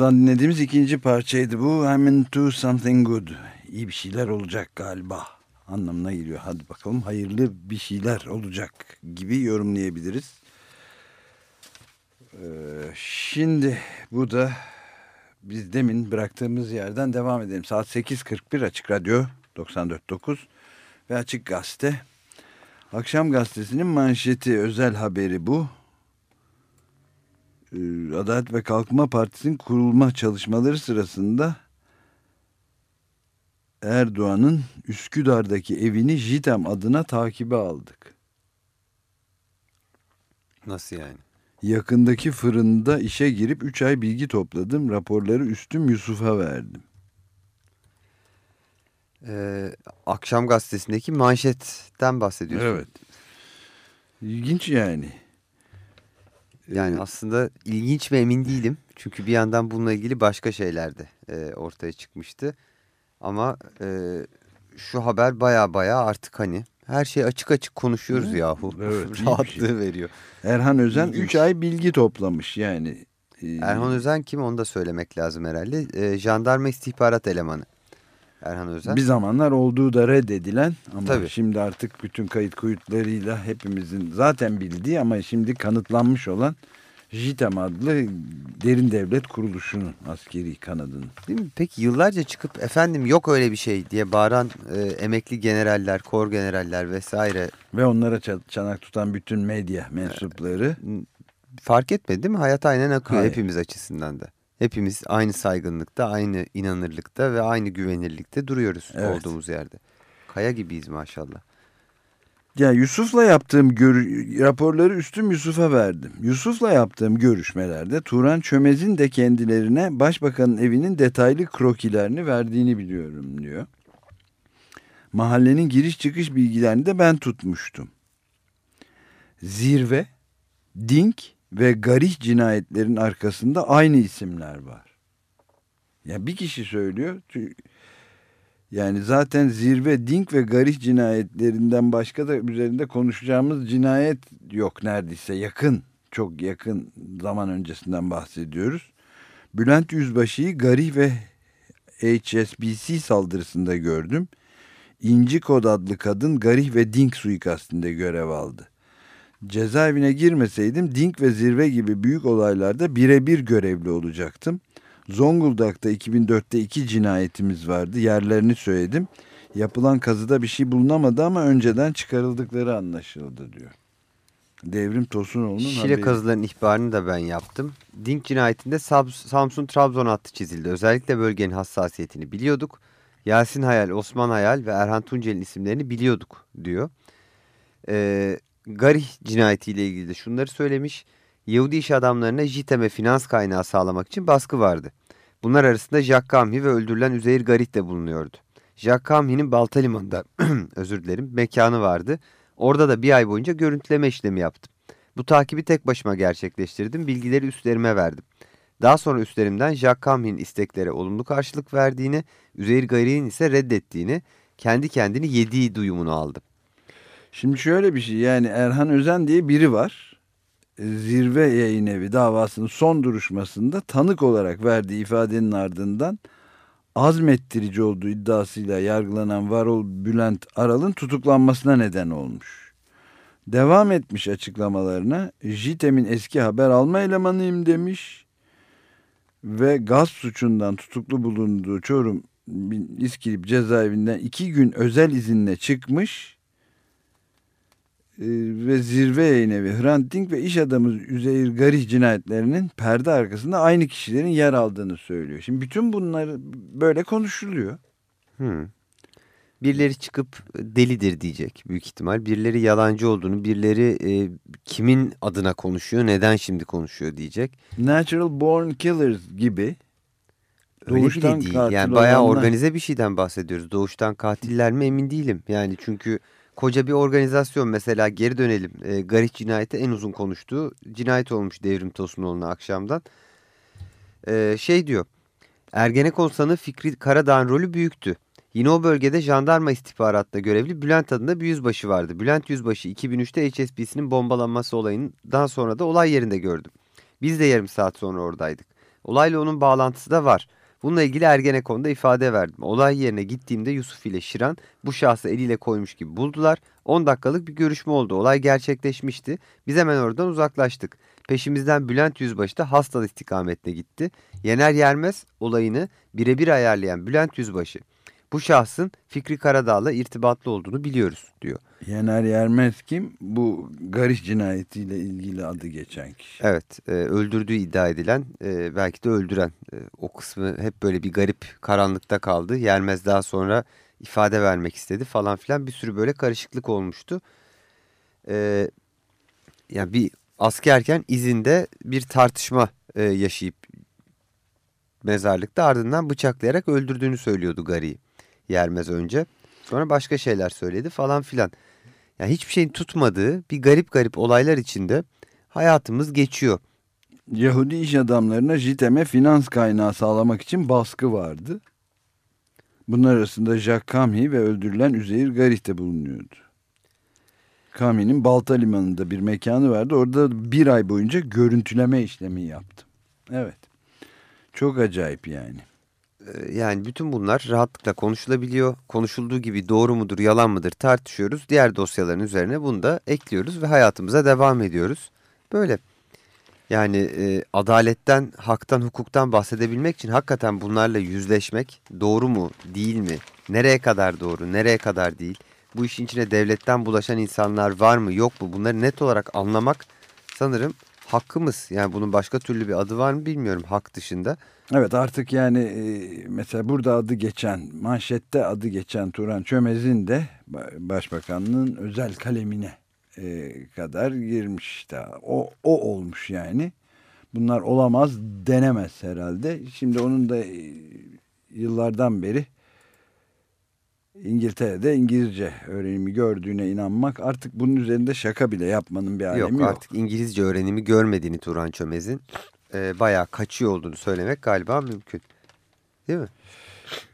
topluluğundan dinlediğimiz ikinci parçaydı bu. I'm into something good. İyi bir şeyler olacak galiba anlamına geliyor. Hadi bakalım hayırlı bir şeyler olacak gibi yorumlayabiliriz. Ee, şimdi bu da biz demin bıraktığımız yerden devam edelim. Saat 8.41 Açık Radyo 94.9 ve Açık Gazete. Akşam Gazetesi'nin manşeti özel haberi bu. Ee, Adalet ve Kalkınma Partisi'nin kurulma çalışmaları sırasında Erdoğan'ın Üsküdar'daki evini JITEM adına takibe aldık. Nasıl yani? Yakındaki fırında işe girip 3 ay bilgi topladım. Raporları üstüm Yusuf'a verdim. Ee, Akşam gazetesindeki manşetten bahsediyorsun. Evet. İlginç yani. Yani Ee, aslında ilginç ve emin değilim. Çünkü bir yandan bununla ilgili başka şeyler de e, ortaya çıkmıştı. Ama e, şu haber baya baya artık hani her şeyi açık açık konuşuyoruz Evet, yahu. evet, Rahatlığı şey. veriyor. Erhan Özen İlginç. 3 ay bilgi toplamış yani. Ee, Erhan Özen kim onu da söylemek lazım herhalde. E, jandarma istihbarat elemanı. Erhan Özen. Bir zamanlar olduğu da reddedilen ama Tabii. şimdi artık bütün kayıt kuyutlarıyla hepimizin zaten bildiği ama şimdi kanıtlanmış olan JITEM adlı derin devlet kuruluşunun askeri kanadının. Değil mi? Peki yıllarca çıkıp efendim yok öyle bir şey diye bağıran e, emekli generaller, kor generaller vesaire Ve onlara ça- çanak tutan bütün medya mensupları fark etmedi değil mi? Hayat aynen akıyor Hayır. hepimiz açısından da. Hepimiz aynı saygınlıkta, aynı inanırlıkta ve aynı güvenirlikte duruyoruz Evet. olduğumuz yerde. Kaya gibiyiz maşallah. Ya Yusuf'la yaptığım raporları üstüm Yusuf'a verdim. Yusuf'la yaptığım görüşmelerde Turan Çömez'in de kendilerine başbakanın evinin detaylı krokilerini verdiğini biliyorum diyor. Mahallenin giriş çıkış bilgilerini de ben tutmuştum. Zirve, Dink ve Garih cinayetlerin arkasında aynı isimler var. Ya bir kişi söylüyor. Yani zaten zirve Dink ve Garih cinayetlerinden başka da üzerinde konuşacağımız cinayet yok neredeyse yakın çok yakın zaman öncesinden bahsediyoruz. Bülent Yüzbaşı'yı Garih ve HSBC saldırısında gördüm. İnci Kod adlı kadın Garih ve Dink suikastinde görev aldı. Cezaevine girmeseydim Dink ve Zirve gibi büyük olaylarda birebir görevli olacaktım. Zonguldak'ta 2004'te iki cinayetimiz vardı. Yerlerini söyledim. Yapılan kazıda bir şey bulunamadı ama önceden çıkarıldıkları anlaşıldı diyor. Devrim Tosunoğlu'nun Şile haberi. kazıların ihbarını da ben yaptım. Dink cinayetinde Sab- Samsun-Trabzon hattı çizildi. Özellikle bölgenin hassasiyetini biliyorduk. Yasin Hayal, Osman Hayal ve Erhan Tuncel'in isimlerini biliyorduk diyor. Ee, Garih cinayetiyle ilgili de şunları söylemiş. Yahudi iş adamlarına JITEM'e finans kaynağı sağlamak için baskı vardı. Bunlar arasında Jacques Kamhi ve öldürülen Üzeyir Garih de bulunuyordu. Jacques Kamhi'nin Baltaliman'da özür dilerim mekanı vardı. Orada da bir ay boyunca görüntüleme işlemi yaptım. Bu takibi tek başıma gerçekleştirdim. Bilgileri üstlerime verdim. Daha sonra üstlerimden Jacques Kamhi'nin isteklere olumlu karşılık verdiğini, Üzeyir Garih'in ise reddettiğini, kendi kendini yediği duyumunu aldım. Şimdi şöyle bir şey yani Erhan Özen diye biri var. Zirve yayın evi davasının son duruşmasında tanık olarak verdiği ifadenin ardından azmettirici olduğu iddiasıyla yargılanan Varol Bülent Aral'ın tutuklanmasına neden olmuş. Devam etmiş açıklamalarına JITEM'in eski haber alma elemanıyım demiş ve gaz suçundan tutuklu bulunduğu Çorum İskilip cezaevinden iki gün özel izinle çıkmış e, ve zirve yayın evi Hrant Dink ve iş adamı Üzeyir Garih cinayetlerinin perde arkasında aynı kişilerin yer aldığını söylüyor. Şimdi bütün bunlar böyle konuşuluyor. Hmm. Birileri çıkıp delidir diyecek büyük ihtimal. Birileri yalancı olduğunu, birileri e, kimin adına konuşuyor, neden şimdi konuşuyor diyecek. Natural Born Killers gibi Öyle Doğuştan bile değil. katil Yani bayağı olanlar- organize bir şeyden bahsediyoruz. Doğuştan katiller mi emin değilim. Yani çünkü koca bir organizasyon mesela geri dönelim. E, Garip cinayeti en uzun konuştuğu cinayet olmuş Devrim Tosunoğlu'na akşamdan. E, şey diyor. Ergenekon sanığı Fikri Karadağ'ın rolü büyüktü. Yine o bölgede jandarma istihbaratta görevli Bülent adında bir yüzbaşı vardı. Bülent Yüzbaşı 2003'te HSBC'nin bombalanması olayından sonra da olay yerinde gördüm. Biz de yarım saat sonra oradaydık. Olayla onun bağlantısı da var. Bununla ilgili Ergenekon'da ifade verdim. Olay yerine gittiğimde Yusuf ile Şiran bu şahsı eliyle koymuş gibi buldular. 10 dakikalık bir görüşme oldu. Olay gerçekleşmişti. Biz hemen oradan uzaklaştık. Peşimizden Bülent Yüzbaşı da Hastal istikametine gitti. Yener Yermez olayını birebir ayarlayan Bülent Yüzbaşı. Bu şahsın Fikri Karadağ'la irtibatlı olduğunu biliyoruz diyor. Yener Yermez kim? Bu Gariş cinayetiyle ilgili adı geçen kişi. Evet, e, öldürdüğü iddia edilen, e, belki de öldüren e, o kısmı hep böyle bir garip karanlıkta kaldı. Yermez daha sonra ifade vermek istedi falan filan bir sürü böyle karışıklık olmuştu. E, yani bir askerken izinde bir tartışma e, yaşayıp mezarlıkta ardından bıçaklayarak öldürdüğünü söylüyordu Gari'yi. Yermez önce. Sonra başka şeyler söyledi falan filan. Yani hiçbir şeyin tutmadığı bir garip garip olaylar içinde hayatımız geçiyor. Yahudi iş adamlarına JITEM'e finans kaynağı sağlamak için baskı vardı. Bunlar arasında Jacques Camhi ve öldürülen Üzeyir Garih de bulunuyordu. Camhi'nin Balta Limanı'nda bir mekanı vardı. Orada bir ay boyunca görüntüleme işlemi yaptım. Evet. Çok acayip yani. Ee, Yani bütün bunlar rahatlıkla konuşulabiliyor. Konuşulduğu gibi doğru mudur, yalan mıdır tartışıyoruz. Diğer dosyaların üzerine bunu da ekliyoruz ve hayatımıza devam ediyoruz. Böyle. Yani e, adaletten, haktan, hukuktan bahsedebilmek için hakikaten bunlarla yüzleşmek doğru mu, değil mi? Nereye kadar doğru, nereye kadar değil? Bu işin içine devletten bulaşan insanlar var mı, yok mu? Bunları net olarak anlamak sanırım hakkımız. Yani bunun başka türlü bir adı var mı bilmiyorum hak dışında. Evet artık yani e, mesela burada adı geçen, manşette adı geçen Turan Çömez'in de ba- başbakanlığın özel kalemine e, kadar girmiş işte. O, o olmuş yani. Bunlar olamaz denemez herhalde. Şimdi onun da e, yıllardan beri İngiltere'de İngilizce öğrenimi gördüğüne inanmak artık bunun üzerinde şaka bile yapmanın bir alemi Yok, yok. artık İngilizce öğrenimi görmediğini Turan Çömez'in e, bayağı kaçıyor olduğunu söylemek galiba mümkün. Değil mi?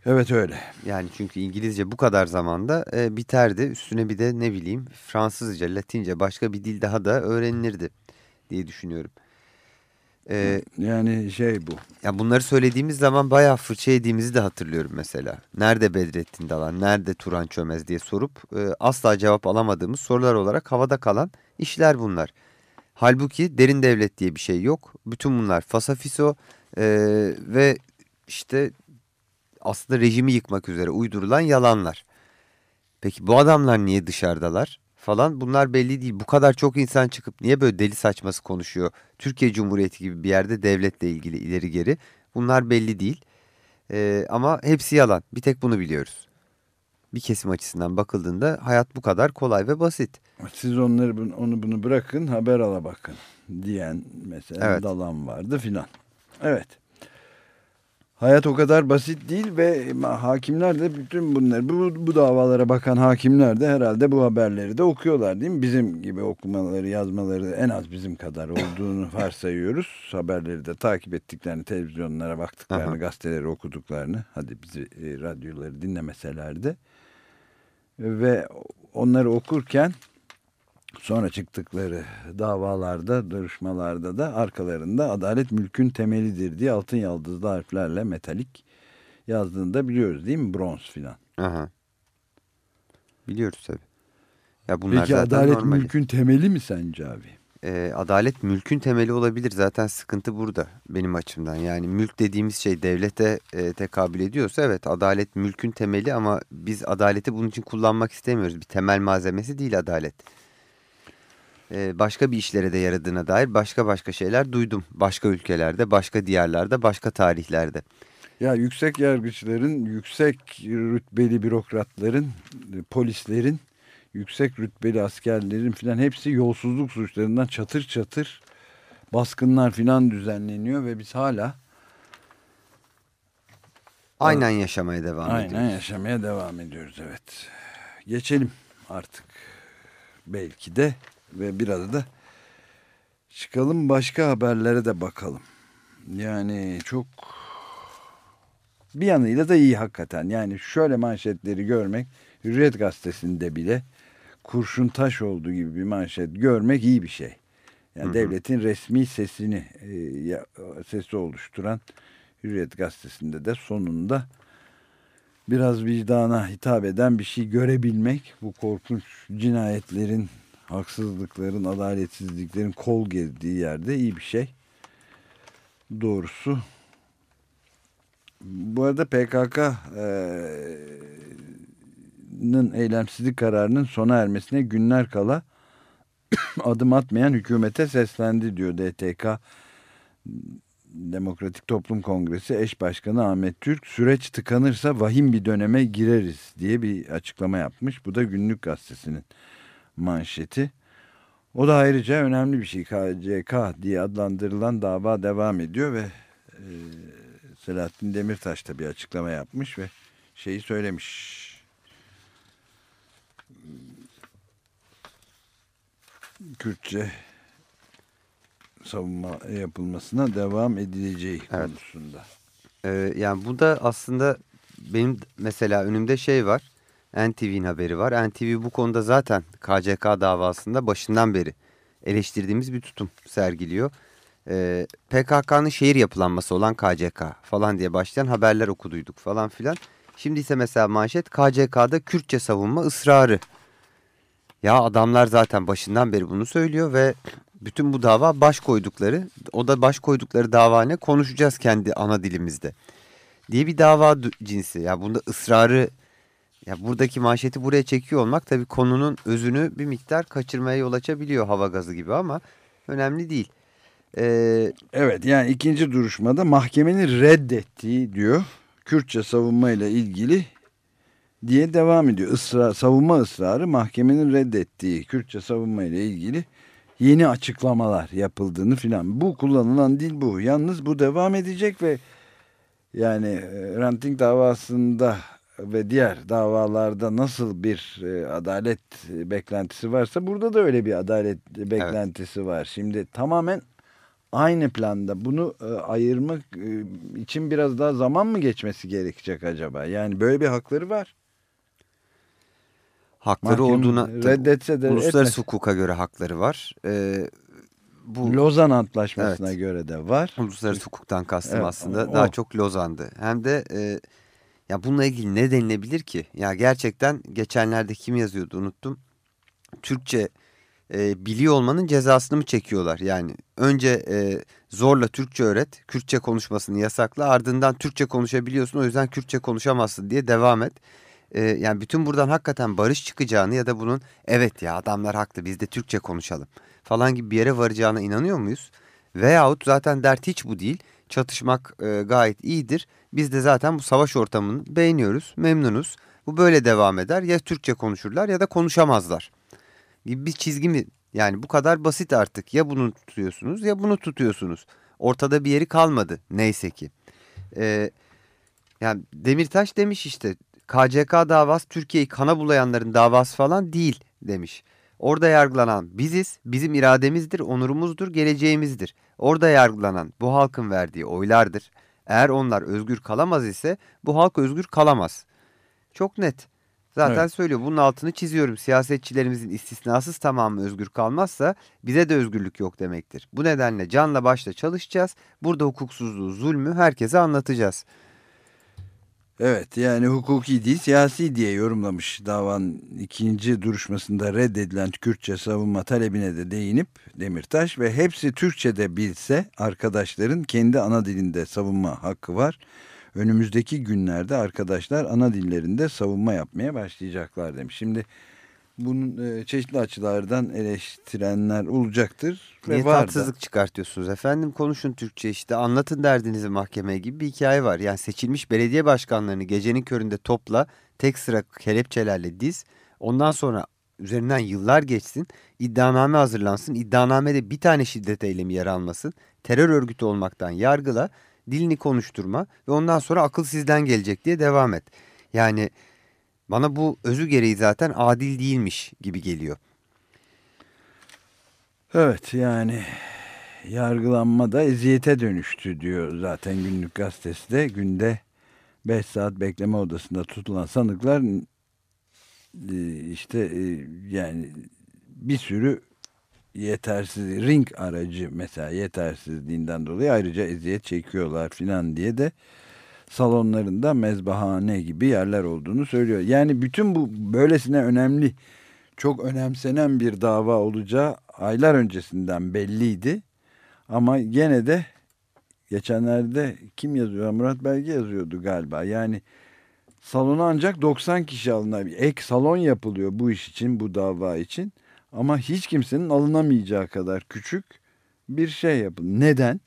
Evet öyle. Yani çünkü İngilizce bu kadar zamanda e, biterdi. Üstüne bir de ne bileyim Fransızca, Latince başka bir dil daha da öğrenilirdi diye düşünüyorum. E, Yani şey bu. ya bunları söylediğimiz zaman bayağı fırça yediğimizi de hatırlıyorum mesela. Nerede Bedrettin Dalan, nerede Turan Çömez diye sorup e, asla cevap alamadığımız sorular olarak havada kalan işler bunlar. Halbuki derin devlet diye bir şey yok. Bütün bunlar fasafiso e, ve işte aslında rejimi yıkmak üzere uydurulan yalanlar. Peki bu adamlar niye dışarıdalar falan bunlar belli değil. Bu kadar çok insan çıkıp niye böyle deli saçması konuşuyor? Türkiye Cumhuriyeti gibi bir yerde devletle ilgili ileri geri bunlar belli değil. Ee, ama hepsi yalan. Bir tek bunu biliyoruz. Bir kesim açısından bakıldığında hayat bu kadar kolay ve basit. Siz onları bunu- onu bunu bırakın haber ala bakın diyen mesela Evet. dalan vardı filan. Evet. Hayat o kadar basit değil ve hakimler de bütün bunları bu, bu davalara bakan hakimler de herhalde bu haberleri de okuyorlar değil mi? Bizim gibi okumaları yazmaları en az bizim kadar olduğunu varsayıyoruz. Haberleri de takip ettiklerini, televizyonlara baktıklarını, Aha. gazeteleri okuduklarını hadi bizi e, radyoları dinlemeseler de ve onları okurken sonra çıktıkları davalarda, duruşmalarda da arkalarında adalet mülkün temelidir diye altın yaldızlı harflerle metalik yazdığını da biliyoruz değil mi? Bronz filan. Aha. Biliyoruz tabii. Ya bunlar Peki adalet normali. mülkün temeli mi sence abi? Ee, adalet mülkün temeli olabilir. Zaten sıkıntı burada benim açımdan. Yani mülk dediğimiz şey devlete e, tekabül ediyorsa evet adalet mülkün temeli ama biz adaleti bunun için kullanmak istemiyoruz. Bir temel malzemesi değil adalet. Ee, başka bir işlere de yaradığına dair başka başka şeyler duydum. Başka ülkelerde, başka diyarlarda, başka tarihlerde. Ya yüksek yargıçların, yüksek rütbeli bürokratların, polislerin, yüksek rütbeli askerlerin filan hepsi yolsuzluk suçlarından çatır çatır baskınlar filan düzenleniyor ve biz hala Aynen yaşamaya devam aynen ediyoruz. yaşamaya devam ediyoruz evet. Geçelim artık belki de ve biraz da çıkalım başka haberlere de bakalım. Yani çok bir yanıyla da iyi hakikaten. Yani şöyle manşetleri görmek Hürriyet gazetesinde bile kurşun taş olduğu gibi bir manşet görmek iyi bir şey. Yani devletin resmi sesini e, sesi oluşturan Hürriyet gazetesinde de sonunda biraz vicdana hitap eden bir şey görebilmek bu korkunç cinayetlerin, haksızlıkların, adaletsizliklerin kol gezdiği yerde iyi bir şey. Doğrusu bu arada PKK'nın eylemsizlik kararının sona ermesine günler kala adım atmayan hükümete seslendi diyor DTK Demokratik Toplum Kongresi eş başkanı Ahmet Türk süreç tıkanırsa vahim bir döneme gireriz diye bir açıklama yapmış. Bu da günlük gazetesinin manşeti. O da ayrıca önemli bir şey. KCK diye adlandırılan dava devam ediyor ve e, Selahattin Demirtaş da bir açıklama yapmış ve şeyi söylemiş. Kürtçe savunma yapılmasına devam edileceği Evet. konusunda. Ee, yani bu da aslında benim mesela önümde şey var. NTV'nin haberi var. NTV bu konuda zaten KCK davasında başından beri eleştirdiğimiz bir tutum sergiliyor. Ee, PKK'nın şehir yapılanması olan KCK falan diye başlayan haberler okuduyduk falan filan. Şimdi ise mesela manşet KCK'da Kürtçe savunma ısrarı. Ya adamlar zaten başından beri bunu söylüyor ve bütün bu dava baş koydukları, o da baş koydukları dava ne konuşacağız kendi ana dilimizde diye bir dava cinsi. Ya bunda ısrarı, ya buradaki manşeti buraya çekiyor olmak tabii konunun özünü bir miktar kaçırmaya yol açabiliyor hava gazı gibi ama önemli değil. Ee, Evet yani ikinci duruşmada mahkemenin reddettiği diyor. Kürtçe savunma ile ilgili diye devam ediyor. Israr, savunma ısrarı mahkemenin reddettiği Kürtçe savunma ile ilgili yeni açıklamalar yapıldığını filan. Bu kullanılan dil bu. Yalnız bu devam edecek ve yani e, ranting davasında ve diğer davalarda nasıl bir e, adalet e, beklentisi varsa burada da öyle bir adalet beklentisi var. Şimdi tamamen aynı planda bunu e, ayırmak e, için biraz daha zaman mı geçmesi gerekecek acaba? Yani böyle bir hakları var. hakları Mahkeme olduğuna reddetse de uluslararası etmese. hukuka göre hakları var. Ee, bu Lozan Antlaşması'na Evet. göre de var. uluslararası hukuktan kastım Evet, aslında o- daha çok Lozan'dı. Hem de e, ya bununla ilgili ne denilebilir ki? Ya gerçekten geçenlerde kim yazıyordu unuttum. Türkçe e, biliyor olmanın cezasını mı çekiyorlar? Yani önce e, zorla Türkçe öğret, Kürtçe konuşmasını yasakla ardından Türkçe konuşabiliyorsun o yüzden Kürtçe konuşamazsın diye devam et. E, yani bütün buradan hakikaten barış çıkacağını ya da bunun evet ya adamlar haklı biz de Türkçe konuşalım falan gibi bir yere varacağına inanıyor muyuz? Veyahut zaten dert hiç bu değil. Çatışmak e, gayet iyidir. Biz de zaten bu savaş ortamını beğeniyoruz, memnunuz. Bu böyle devam eder. Ya Türkçe konuşurlar ya da konuşamazlar. Gibi bir çizgi mi? Yani bu kadar basit artık. Ya bunu tutuyorsunuz ya bunu tutuyorsunuz. Ortada bir yeri kalmadı neyse ki. Ee, yani Demirtaş demiş işte KCK davası Türkiye'yi kana bulayanların davası falan değil demiş. Orada yargılanan biziz, bizim irademizdir, onurumuzdur, geleceğimizdir. Orada yargılanan bu halkın verdiği oylardır. Eğer onlar özgür kalamaz ise bu halk özgür kalamaz. Çok net. Zaten Evet. söylüyor. Bunun altını çiziyorum. Siyasetçilerimizin istisnasız tamamı özgür kalmazsa bize de özgürlük yok demektir. Bu nedenle canla başla çalışacağız. Burada hukuksuzluğu, zulmü herkese anlatacağız. Evet yani hukuki değil siyasi diye yorumlamış davanın ikinci duruşmasında reddedilen Kürtçe savunma talebine de değinip Demirtaş ve hepsi Türkçe'de bilse arkadaşların kendi ana dilinde savunma hakkı var. Önümüzdeki günlerde arkadaşlar ana dillerinde savunma yapmaya başlayacaklar demiş. Şimdi bunun e, çeşitli açılardan eleştirenler olacaktır Niye var da. tatsızlık çıkartıyorsunuz efendim? Konuşun Türkçe işte anlatın derdinizi mahkemeye gibi bir hikaye var. Yani seçilmiş belediye başkanlarını gecenin köründe topla tek sıra kelepçelerle diz. Ondan sonra üzerinden yıllar geçsin iddianame hazırlansın. İddianamede bir tane şiddet eylemi yer almasın. Terör örgütü olmaktan yargıla dilini konuşturma ve ondan sonra akıl sizden gelecek diye devam et. Yani bana bu özü gereği zaten adil değilmiş gibi geliyor. Evet yani yargılanma da eziyete dönüştü diyor zaten günlük gazetesi de. Günde 5 saat bekleme odasında tutulan sanıklar e, işte e, yani bir sürü yetersiz ring aracı mesela yetersizliğinden dolayı ayrıca eziyet çekiyorlar filan diye de salonlarında mezbahane gibi yerler olduğunu söylüyor. Yani bütün bu böylesine önemli çok önemsenen bir dava olacağı aylar öncesinden belliydi. Ama gene de geçenlerde kim yazıyor? Murat Belge yazıyordu galiba. Yani salona ancak 90 kişi alınabilir. Ek salon yapılıyor bu iş için, bu dava için. Ama hiç kimsenin alınamayacağı kadar küçük bir şey yapın. Neden?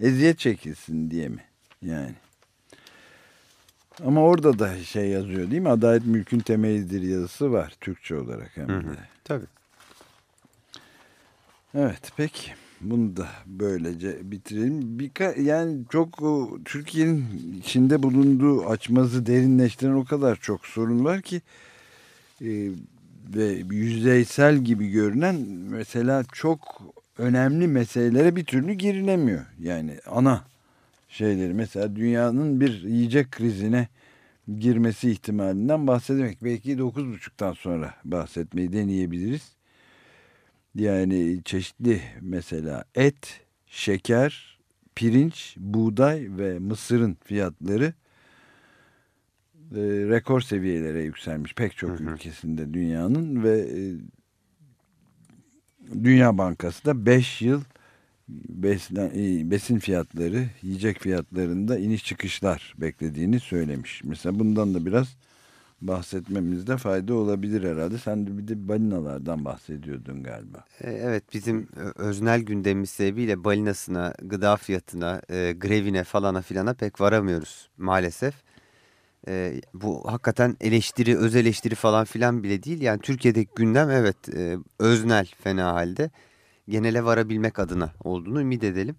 Eziyet çekilsin diye mi? Yani. Ama orada da şey yazıyor değil mi? Adalet mülkün temelidir yazısı var Türkçe olarak hem de. Hı hı. Tabii. Evet peki bunu da böylece bitirelim. Birka yani çok o, Türkiye'nin içinde bulunduğu açmazı derinleştiren o kadar çok sorun var ki e, ve yüzeysel gibi görünen mesela çok önemli meselelere bir türlü girilemiyor. Yani ana şeyleri mesela dünyanın bir yiyecek krizine girmesi ihtimalinden bahsedemek. Belki 9.30'dan sonra bahsetmeyi deneyebiliriz. Yani çeşitli mesela et, şeker, pirinç, buğday ve mısırın fiyatları e, rekor seviyelere yükselmiş pek çok Hı hı. ülkesinde dünyanın ve e, Dünya Bankası da 5 yıl beslen, e, besin fiyatları, yiyecek fiyatlarında iniş çıkışlar beklediğini söylemiş. Mesela bundan da biraz bahsetmemizde fayda olabilir herhalde. Sen de bir de balinalardan bahsediyordun galiba. E, Evet bizim ö- öznel gündemimiz sebebiyle balinasına, gıda fiyatına, e, grevine falana filana pek varamıyoruz maalesef. E, bu hakikaten eleştiri, öz eleştiri falan filan bile değil. Yani Türkiye'deki gündem evet e, öznel fena halde. Genele varabilmek adına olduğunu ümit edelim.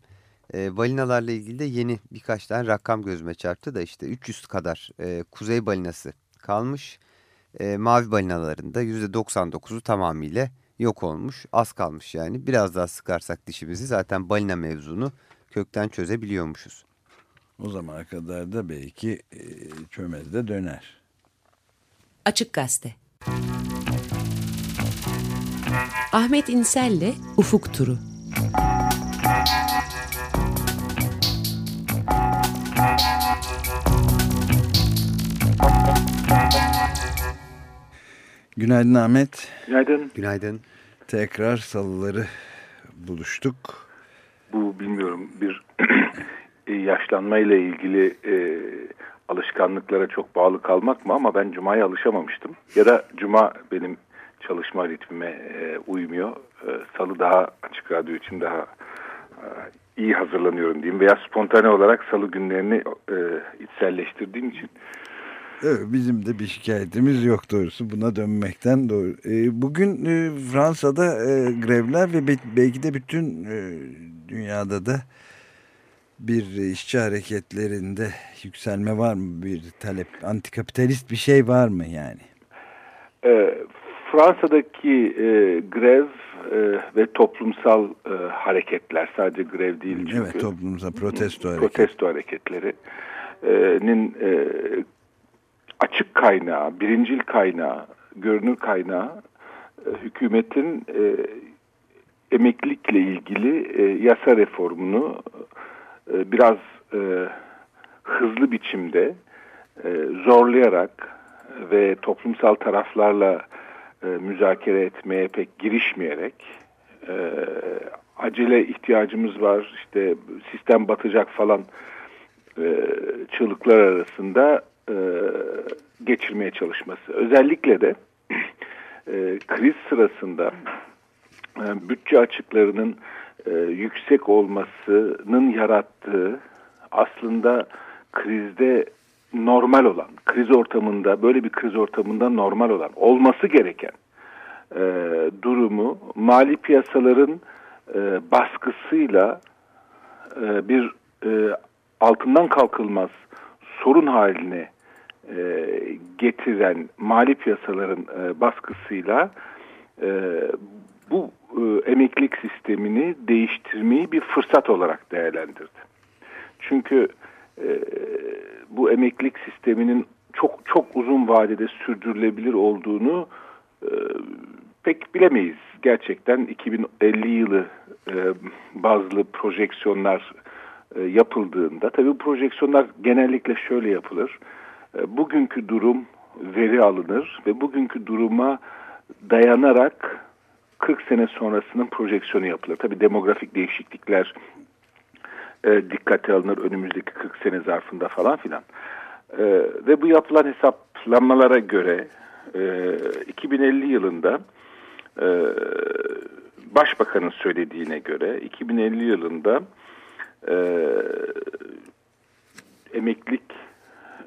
E, balinalarla ilgili de yeni birkaç tane rakam gözüme çarptı da işte 300 kadar e, kuzey balinası kalmış. E, mavi balinaların da %99'u tamamıyla yok olmuş. Az kalmış yani. Biraz daha sıkarsak dişimizi zaten balina mevzunu kökten çözebiliyormuşuz. O zamana kadar da belki e, çömez de döner. Açık Gazete Ahmet İnsel'le Ufuk Turu Günaydın Ahmet. Günaydın. Günaydın. Tekrar salıları buluştuk. Bu bilmiyorum bir yaşlanma ile ilgili e, alışkanlıklara çok bağlı kalmak mı ama ben Cuma'ya alışamamıştım. Ya da Cuma benim çalışma ritmime e, uymuyor. E, Salı daha açık radyo için daha e, iyi hazırlanıyorum diyeyim. Veya spontane olarak salı günlerini e, içselleştirdiğim için. Evet, bizim de bir şikayetimiz yok doğrusu buna dönmekten doğru. E, bugün e, Fransa'da e, grevler ve be- belki de bütün e, dünyada da bir işçi hareketlerinde yükselme var mı? Bir talep, antikapitalist bir şey var mı yani? E, Fransa'daki e, grev e, ve toplumsal e, hareketler sadece grev değil çünkü. Evet toplumsal protesto hareketi. protesto hareketlerinin e, açık kaynağı, birincil kaynağı, görünür kaynağı e, hükümetin e, emeklilikle ilgili e, yasa reformunu e, biraz e, hızlı biçimde e, zorlayarak ve toplumsal taraflarla e, müzakere etmeye pek girişmeyerek e, acele ihtiyacımız var işte sistem batacak falan e, çığlıklar arasında e, geçirmeye çalışması. Özellikle de e, kriz sırasında e, bütçe açıklarının e, yüksek olmasının yarattığı aslında krizde normal olan, kriz ortamında böyle bir kriz ortamında normal olan, olması gereken e, durumu mali piyasaların e, baskısıyla e, bir e, altından kalkılmaz sorun haline e, getiren mali piyasaların e, baskısıyla e, bu e, emeklilik sistemini değiştirmeyi bir fırsat olarak değerlendirdi. Çünkü e, bu emeklilik sisteminin çok çok uzun vadede sürdürülebilir olduğunu e, pek bilemeyiz gerçekten 2050 yılı e, bazlı projeksiyonlar e, yapıldığında tabii bu projeksiyonlar genellikle şöyle yapılır. E, bugünkü durum veri alınır ve bugünkü duruma dayanarak 40 sene sonrasının projeksiyonu yapılır. Tabii demografik değişiklikler e, dikkate alınır önümüzdeki 40 sene zarfında falan filan. E, ve bu yapılan hesaplamalara göre e, 2050 yılında e, Başbakanın söylediğine göre 2050 yılında e, emeklilik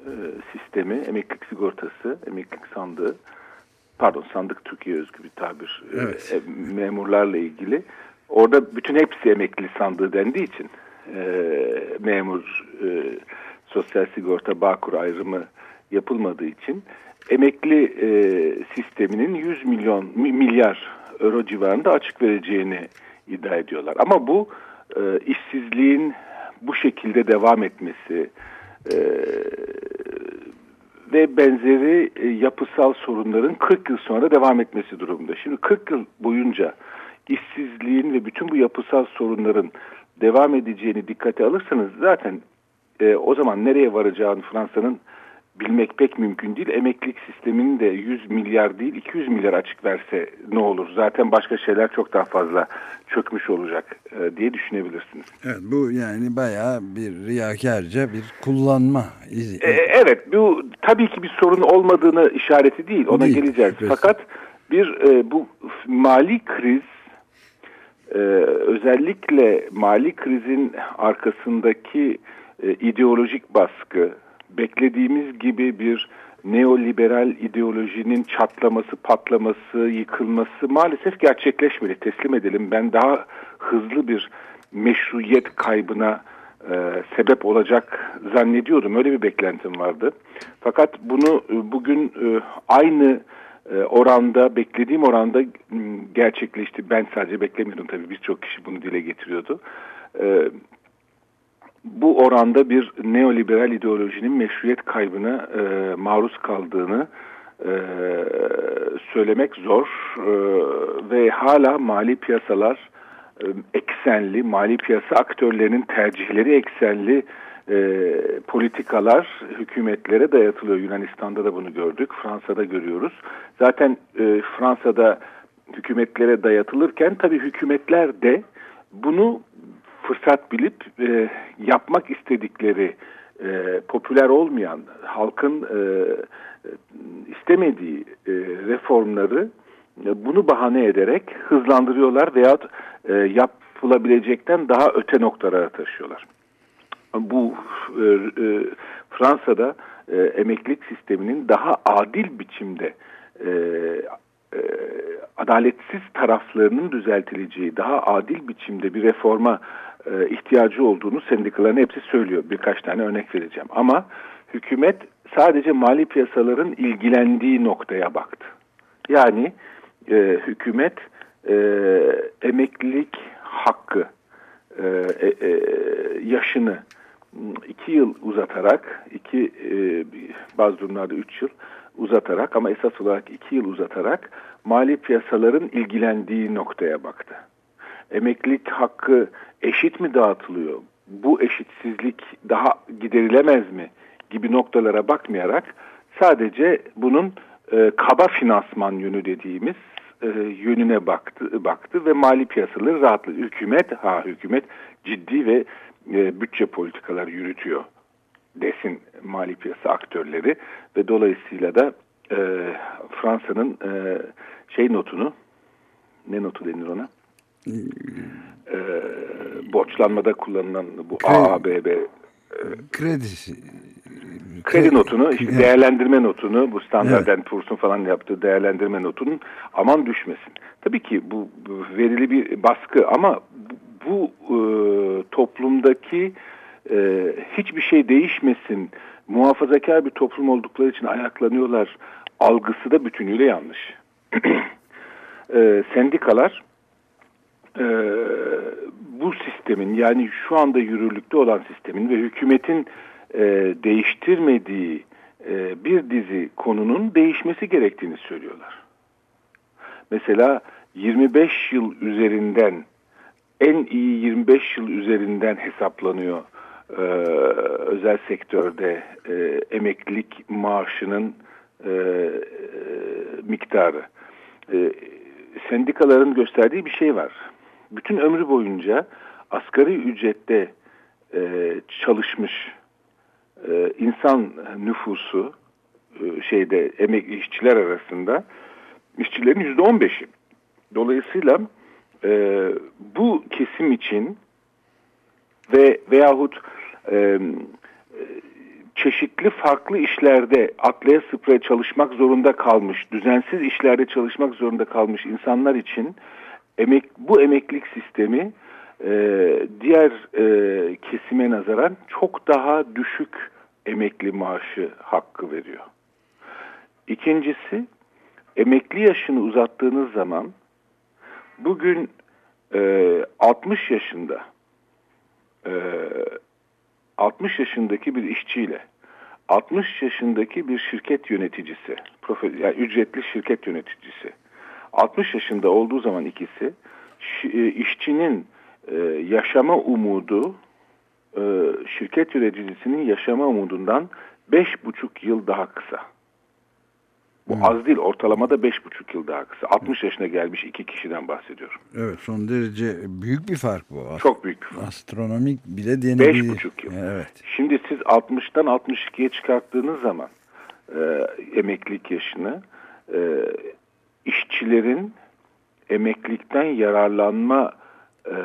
e, sistemi, emeklilik sigortası, emeklilik sandığı, pardon sandık Türkiye özgü bir tabir, e, Evet. e, memurlarla ilgili. Orada bütün hepsi emekli sandığı dendiği için e, memur, e, sosyal sigorta, bağkur ayrımı yapılmadığı için emekli e, sisteminin 100 milyon mi- milyar euro civarında açık vereceğini iddia ediyorlar. Ama bu e, işsizliğin bu şekilde devam etmesi e, ve benzeri e, yapısal sorunların 40 yıl sonra devam etmesi durumunda. Şimdi 40 yıl boyunca işsizliğin ve bütün bu yapısal sorunların devam edeceğini dikkate alırsanız zaten e, o zaman nereye varacağını Fransa'nın bilmek pek mümkün değil. Emeklilik sisteminin de 100 milyar değil 200 milyar açık verse ne olur? Zaten başka şeyler çok daha fazla çökmüş olacak e, diye düşünebilirsiniz. Evet bu yani bayağı bir riyakarca bir kullanma izi. E, evet bu tabii ki bir sorun olmadığını işareti değil ona Değil, geleceğiz. şüphesiz. Fakat bir e, bu mali kriz e, özellikle mali krizin arkasındaki e, ideolojik baskı beklediğimiz gibi bir neoliberal ideolojinin çatlaması, patlaması, yıkılması maalesef gerçekleşmedi. Teslim edelim. Ben daha hızlı bir meşruiyet kaybına e, sebep olacak zannediyordum. Öyle bir beklentim vardı. Fakat bunu e, bugün e, aynı oranda, beklediğim oranda gerçekleşti. Ben sadece beklemiyordum tabii. Birçok kişi bunu dile getiriyordu. E, bu oranda bir neoliberal ideolojinin meşruiyet kaybına e, maruz kaldığını e, söylemek zor E, ve hala mali piyasalar e, eksenli, mali piyasa aktörlerinin tercihleri eksenli e, politikalar hükümetlere dayatılıyor. Yunanistan'da da bunu gördük, Fransa'da görüyoruz. Zaten e, Fransa'da hükümetlere dayatılırken tabii hükümetler de bunu fırsat bilip e, yapmak istedikleri e, popüler olmayan halkın e, istemediği e, reformları e, bunu bahane ederek hızlandırıyorlar veyahut e, yapılabilecekten daha öte noktalara taşıyorlar. Bu e, e, Fransa'da e, emeklilik sisteminin daha adil biçimde e, e, adaletsiz taraflarının düzeltileceği, daha adil biçimde bir reforma e, ihtiyacı olduğunu sendikaların hepsi söylüyor. Birkaç tane örnek vereceğim. Ama hükümet sadece mali piyasaların ilgilendiği noktaya baktı. Yani e, hükümet e, emeklilik hakkı e, e, e, yaşını iki yıl uzatarak, iki e, bazı durumlarda üç yıl uzatarak ama esas olarak iki yıl uzatarak mali piyasaların ilgilendiği noktaya baktı. Emeklilik hakkı eşit mi dağıtılıyor? Bu eşitsizlik daha giderilemez mi? gibi noktalara bakmayarak sadece bunun e, kaba finansman yönü dediğimiz e, yönüne baktı baktı ve mali piyasaları rahatladı. Hükümet ha hükümet ciddi ve e, bütçe politikaları yürütüyor desin mali piyasa aktörleri ve dolayısıyla da e, Fransa'nın e, şey notunu ne notu denir ona? E, borçlanmada kullanılan bu Kredi. AABB Kredisi. kredi notunu, işte Evet. değerlendirme notunu, bu Standard Evet. Poor's'un falan yaptığı değerlendirme notunun aman düşmesin. Tabii ki bu verili bir baskı ama bu, e, toplumdaki e, hiçbir şey değişmesin, muhafazakar bir toplum oldukları için ayaklanıyorlar algısı da bütünüyle yanlış. e, sendikalar e, bu sistemin yani şu anda yürürlükte olan sistemin ve hükümetin e, değiştirmediği e, bir dizi konunun değişmesi gerektiğini söylüyorlar. Mesela 25 yıl üzerinden en iyi 25 yıl üzerinden hesaplanıyor e, özel sektörde e, emeklilik maaşının e, e, miktarı. E, sendikaların gösterdiği bir şey var. Bütün ömrü boyunca asgari ücrette e, çalışmış e, insan nüfusu e, şeyde emek işçiler arasında işçilerin yüzde on beşi. Dolayısıyla e, bu kesim için ve veyahut e, çeşitli farklı işlerde atlaya sıpraya çalışmak zorunda kalmış, düzensiz işlerde çalışmak zorunda kalmış insanlar için emek bu emeklilik sistemi e, diğer e, kesime nazaran çok daha düşük emekli maaşı hakkı veriyor. İkincisi emekli yaşını uzattığınız zaman bugün e, 60 yaşında e, 60 yaşındaki bir işçiyle 60 yaşındaki bir şirket yöneticisi, yani ücretli şirket yöneticisi 60 yaşında olduğu zaman ikisi e, işçinin e, yaşama umudu e, şirket yöneticisinin yaşama umudundan 5,5 yıl daha kısa. Bu az değil ortalamada 5,5 yıl daha kısa. 60 yaşına gelmiş iki kişiden bahsediyorum. Evet son derece büyük bir fark bu. Çok büyük bir fark. Astronomik bile denebilir. buçuk yıl. Evet. Şimdi siz 60'tan 62'ye çıkarttığınız zaman e, emeklilik yaşını e, işçilerin emeklilikten yararlanma e,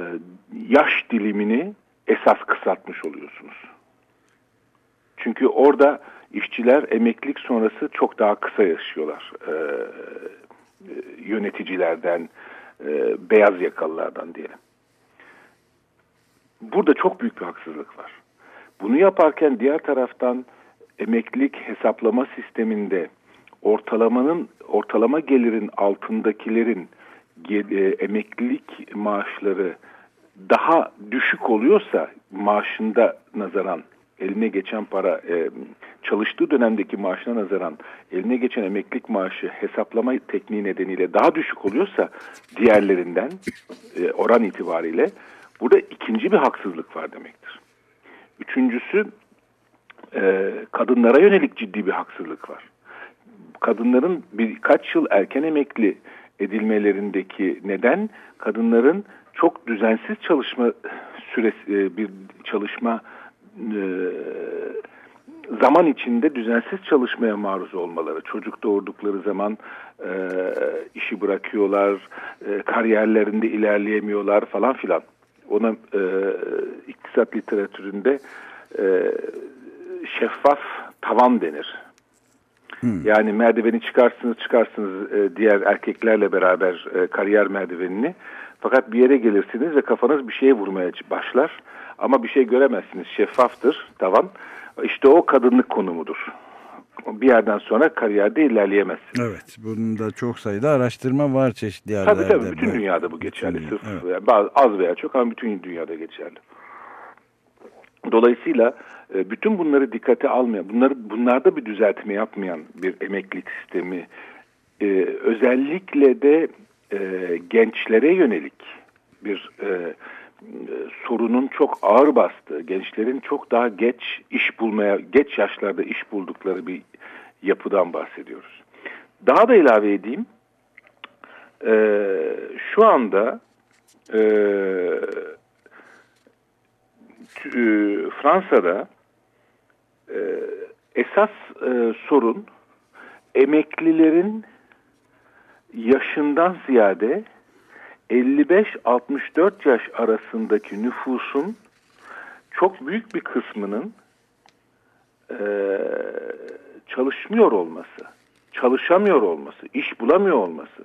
yaş dilimini esas kısaltmış oluyorsunuz. Çünkü orada işçiler emeklilik sonrası çok daha kısa yaşıyorlar. E, e, yöneticilerden, e, beyaz yakalılardan diyelim. Burada çok büyük bir haksızlık var. Bunu yaparken diğer taraftan emeklilik hesaplama sisteminde ortalamanın ortalama gelirin altındakilerin e, emeklilik maaşları daha düşük oluyorsa maaşında nazaran eline geçen para e, çalıştığı dönemdeki maaşına nazaran eline geçen emeklilik maaşı hesaplama tekniği nedeniyle daha düşük oluyorsa diğerlerinden e, oran itibariyle burada ikinci bir haksızlık var demektir. Üçüncüsü e, kadınlara yönelik ciddi bir haksızlık var. Kadınların birkaç yıl erken emekli edilmelerindeki neden kadınların çok düzensiz çalışma süresi e, bir çalışma e, zaman içinde düzensiz çalışmaya maruz olmaları. Çocuk doğurdukları zaman e, işi bırakıyorlar, e, kariyerlerinde ilerleyemiyorlar falan filan. Ona e, iktisat literatüründe e, şeffaf tavan denir. Yani merdiveni çıkarsınız çıkarsınız e, diğer erkeklerle beraber e, kariyer merdivenini. Fakat bir yere gelirsiniz ve kafanız bir şeye vurmaya başlar. Ama bir şey göremezsiniz. Şeffaftır tavan. İşte o kadınlık konumudur. Bir yerden sonra kariyerde ilerleyemezsiniz. Evet. Bunun da çok sayıda araştırma var çeşitli yerlerde. Tabii tabii bütün böyle. dünyada bu geçerli. Bütün Sırf evet. yani bazı, az veya çok ama bütün dünyada geçerli. Dolayısıyla e, bütün bunları dikkate almayan, bunları bunlarda bir düzeltme yapmayan bir emeklilik sistemi e, özellikle de e, gençlere yönelik bir sorunun çok ağır bastığı, gençlerin çok daha geç iş bulmaya, geç yaşlarda iş buldukları bir yapıdan bahsediyoruz. Daha da ilave edeyim, e, şu anda e, e, Fransa'da e, esas e, sorun emeklilerin yaşından ziyade 55-64 yaş arasındaki nüfusun çok büyük bir kısmının e, çalışmıyor olması, çalışamıyor olması, iş bulamıyor olması.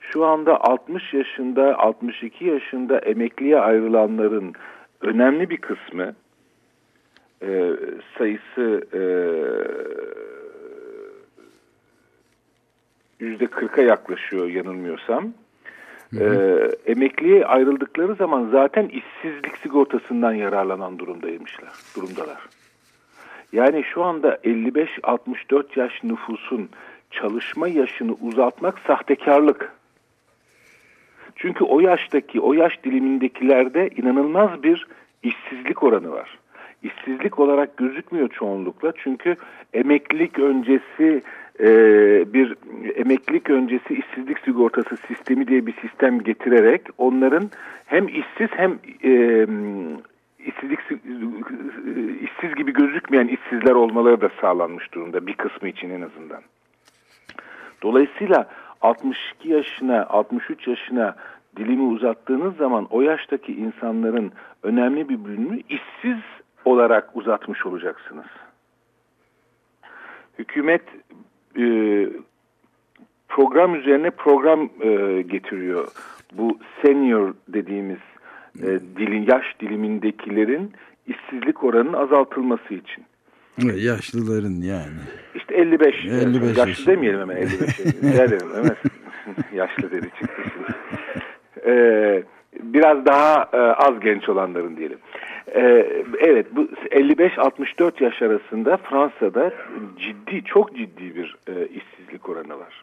Şu anda 60 yaşında, 62 yaşında emekliye ayrılanların önemli bir kısmı e, sayısı e, yüzde 40'a yaklaşıyor yanılmıyorsam. E, emekliye ayrıldıkları zaman zaten işsizlik sigortasından yararlanan durumdaymışlar, durumdalar. Yani şu anda 55-64 yaş nüfusun çalışma yaşını uzatmak sahtekarlık. Çünkü o yaştaki, o yaş dilimindekilerde inanılmaz bir işsizlik oranı var. İşsizlik olarak gözükmüyor çoğunlukla çünkü emeklilik öncesi e, bir emeklilik öncesi işsizlik sigortası sistemi diye bir sistem getirerek onların hem işsiz hem e, işsizlik işsiz gibi gözükmeyen işsizler olmaları da sağlanmış durumda bir kısmı için en azından. Dolayısıyla 62 yaşına, 63 yaşına dilimi uzattığınız zaman o yaştaki insanların önemli bir bölümünü işsiz olarak uzatmış olacaksınız. Hükümet e, program üzerine program e, getiriyor. Bu senior dediğimiz e, dilin yaş dilimindekilerin işsizlik oranının azaltılması için. Evet, Yaşlıların yani. İşte 55. 55 yaşlı yaşı. demeyelim hemen 55. Rica ederim. Hemen yaşlı dedi çıktı şimdi. Ee, biraz daha e, az genç olanların diyelim. Ee, evet bu 55-64 yaş arasında Fransa'da ciddi çok ciddi bir e, işsizlik oranı var.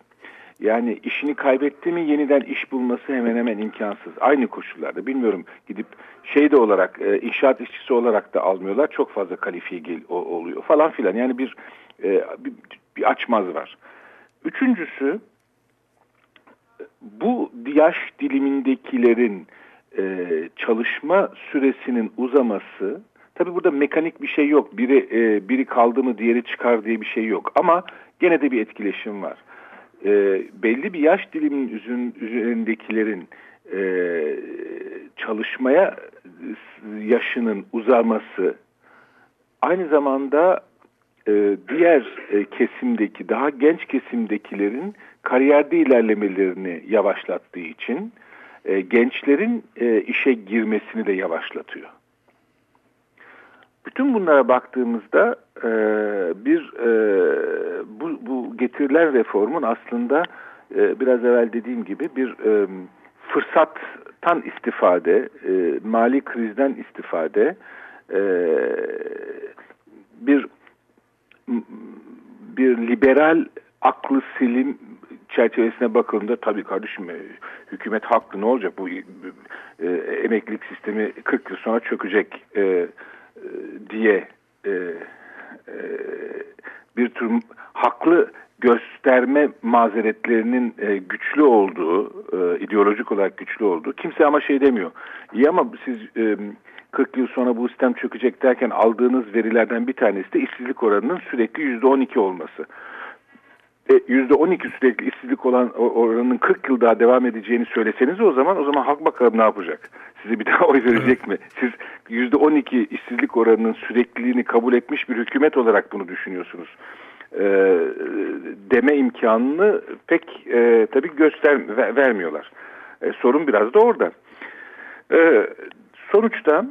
Yani işini kaybetti mi yeniden iş bulması hemen hemen imkansız. Aynı koşullarda bilmiyorum gidip şey de olarak e, inşaat işçisi olarak da almıyorlar. Çok fazla kalifiye gel, oluyor falan filan. Yani bir, e, bir, bir açmaz var. Üçüncüsü bu yaş dilimindekilerin e, çalışma süresinin uzaması tabi burada mekanik bir şey yok. Biri e, biri kaldı mı diğeri çıkar diye bir şey yok. Ama gene de bir etkileşim var. E, belli bir yaş dilimin üzün- üzerindekilerin e, çalışmaya yaşının uzaması aynı zamanda e, diğer e, kesimdeki daha genç kesimdekilerin kariyerde ilerlemelerini yavaşlattığı için e, gençlerin e, işe girmesini de yavaşlatıyor. Bütün bunlara baktığımızda e, bir bu, bu getirilen reformun aslında biraz evvel dediğim gibi bir fırsattan istifade, mali krizden istifade, bir bir liberal aklı selim çerçevesine bakıldığında tabii kardeşim e, hükümet haklı ne olacak bu e, e, emeklilik sistemi 40 yıl sonra çökecek e, e, diye e, e, bir tür haklı gösterme mazeretlerinin e, güçlü olduğu, e, ideolojik olarak güçlü olduğu. Kimse ama şey demiyor. İyi ama siz e, 40 yıl sonra bu sistem çökecek derken aldığınız verilerden bir tanesi de işsizlik oranının sürekli %12 olması. E, %12 sürekli işsizlik olan o- oranının 40 yıl daha devam edeceğini söyleseniz o zaman o zaman halk bakalım ne yapacak? Size bir daha oy verecek mi? Siz %12 işsizlik oranının sürekliliğini kabul etmiş bir hükümet olarak bunu düşünüyorsunuz. E, deme imkanını pek e, tabii göster ver- vermiyorlar. E, sorun biraz da orada. E, sonuçta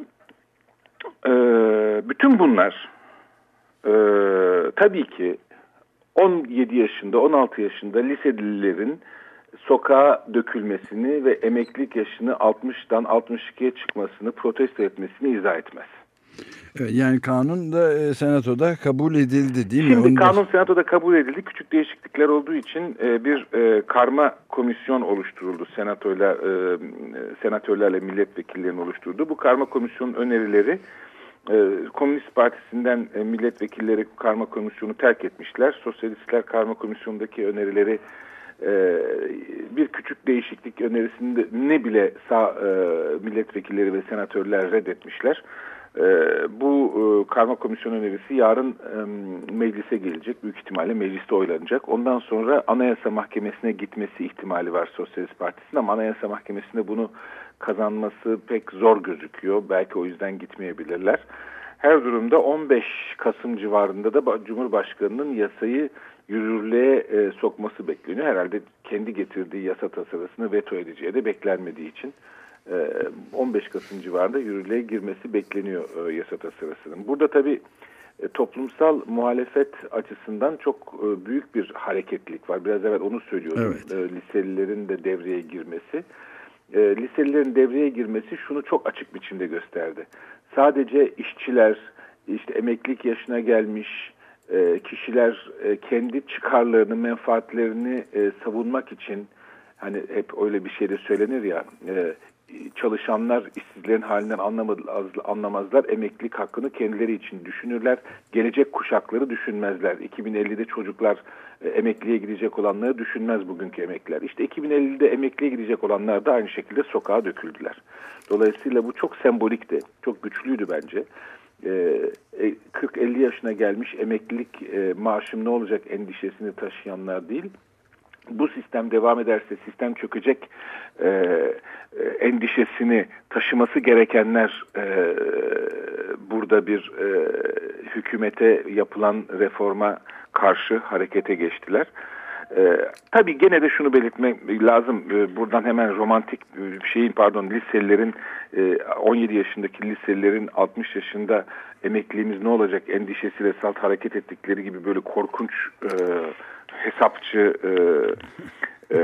e, bütün bunlar e, tabii ki 17 yaşında, 16 yaşında liselilerin sokağa dökülmesini ve emeklilik yaşını 60'dan 62'ye çıkmasını protesto etmesini izah etmez. Evet, yani kanun da e, senatoda kabul edildi değil mi? Şimdi Onu da- kanun senatoda kabul edildi. Küçük değişiklikler olduğu için e, bir e, karma komisyon oluşturuldu. Senatoyla, e, senatörlerle milletvekillerinin oluşturduğu. Bu karma komisyonun önerileri Komünist Partisi'nden e, milletvekilleri karma komisyonu terk etmişler. Sosyalistler karma komisyonundaki önerileri e, bir küçük değişiklik önerisinde ne bile sağ e, milletvekilleri ve senatörler reddetmişler. E, bu e, karma komisyon önerisi yarın e, meclise gelecek. Büyük ihtimalle mecliste oylanacak. Ondan sonra Anayasa Mahkemesi'ne gitmesi ihtimali var Sosyalist Partisi'nin ama Anayasa Mahkemesi'nde bunu kazanması pek zor gözüküyor. Belki o yüzden gitmeyebilirler. Her durumda 15 Kasım civarında da Ba- Cumhurbaşkanı'nın yasayı yürürlüğe e, sokması bekleniyor. Herhalde kendi getirdiği yasa tasarısını veto edeceği de beklenmediği için 15 Kasım civarında yürürlüğe girmesi bekleniyor e, yasa tasarısının. Burada tabii e, toplumsal muhalefet açısından çok e, büyük bir hareketlilik var. Biraz evvel onu söylüyordum. Evet. Liselilerin de devreye girmesi. Liselilerin devreye girmesi şunu çok açık biçimde gösterdi. Sadece işçiler, işte emeklilik yaşına gelmiş kişiler kendi çıkarlarını, menfaatlerini savunmak için hani hep öyle bir şey de söylenir ya e, çalışanlar işsizlerin halinden anlamaz- anlamazlar. Emeklilik hakkını kendileri için düşünürler. Gelecek kuşakları düşünmezler. 2050'de çocuklar e, emekliye gidecek olanları düşünmez bugünkü emekliler. İşte 2050'de emekliye gidecek olanlar da aynı şekilde sokağa döküldüler. Dolayısıyla bu çok sembolikti. Çok güçlüydü bence. E, e, 40-50 yaşına gelmiş emeklilik e, maaşım ne olacak endişesini taşıyanlar değil bu sistem devam ederse sistem çökecek e, e, endişesini taşıması gerekenler e, burada bir e, hükümete yapılan reforma karşı harekete geçtiler. E, tabii gene de şunu belirtmek lazım. E, buradan hemen romantik şeyin pardon liselilerin e, 17 yaşındaki liselilerin 60 yaşında emekliliğimiz ne olacak endişesiyle salt hareket ettikleri gibi böyle korkunç e, hesapçı e, e,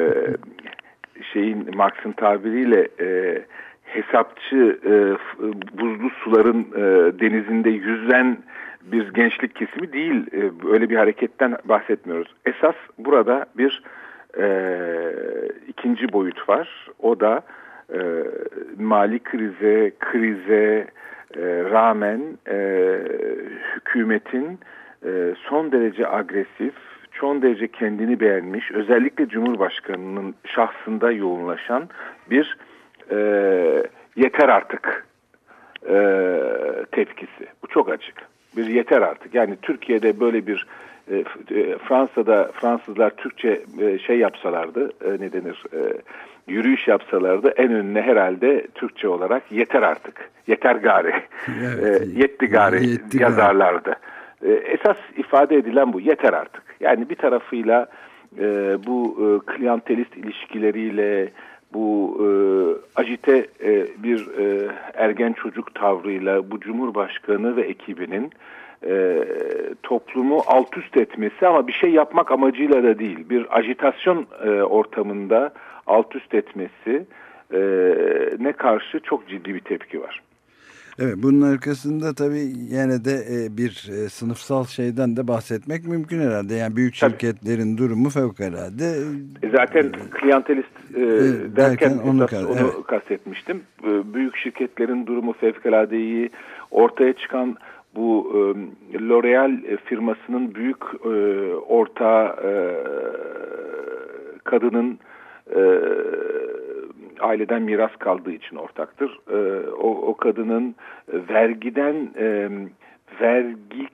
şeyin Marx'ın tabiriyle e, hesapçı e, buzlu suların e, denizinde yüzen bir gençlik kesimi değil. E, öyle bir hareketten bahsetmiyoruz. Esas burada bir e, ikinci boyut var. O da e, mali krize, krize rağmen e, hükümetin e, son derece agresif, son derece kendini beğenmiş, özellikle Cumhurbaşkanı'nın şahsında yoğunlaşan bir e, yeter artık e, tepkisi. Bu çok açık. Bir yeter artık. Yani Türkiye'de böyle bir e, e, Fransa'da Fransızlar Türkçe e, şey yapsalardı e, ne denir e, yürüyüş yapsalardı en önüne herhalde Türkçe olarak yeter artık. Yeter gari. Evet. E, yetti gari Yetti gari. yazarlardı. E, esas ifade edilen bu. Yeter artık. Yani bir tarafıyla e, bu e, kliyantelist ilişkileriyle bu e, ajite e, bir e, ergen çocuk tavrıyla bu Cumhurbaşkanı ve ekibinin e, toplumu alt üst etmesi ama bir şey yapmak amacıyla da değil. Bir ajitasyon e, ortamında alt üst etmesi e, ne karşı çok ciddi bir tepki var. Evet bunun arkasında tabii yine de e, bir e, sınıfsal şeyden de bahsetmek mümkün herhalde. Yani büyük Tabii. şirketlerin durumu fevkalade. E, Zaten kliyantelist e, Evet, derken derken onu esas onu evet. kastetmiştim. E, büyük şirketlerin durumu fevkalade iyi. Ortaya çıkan bu e, L'Oreal e, firmasının büyük e, ortağı e, kadının e, aileden miras kaldığı için ortaktır. E, o, o kadının e, vergiden e, vergi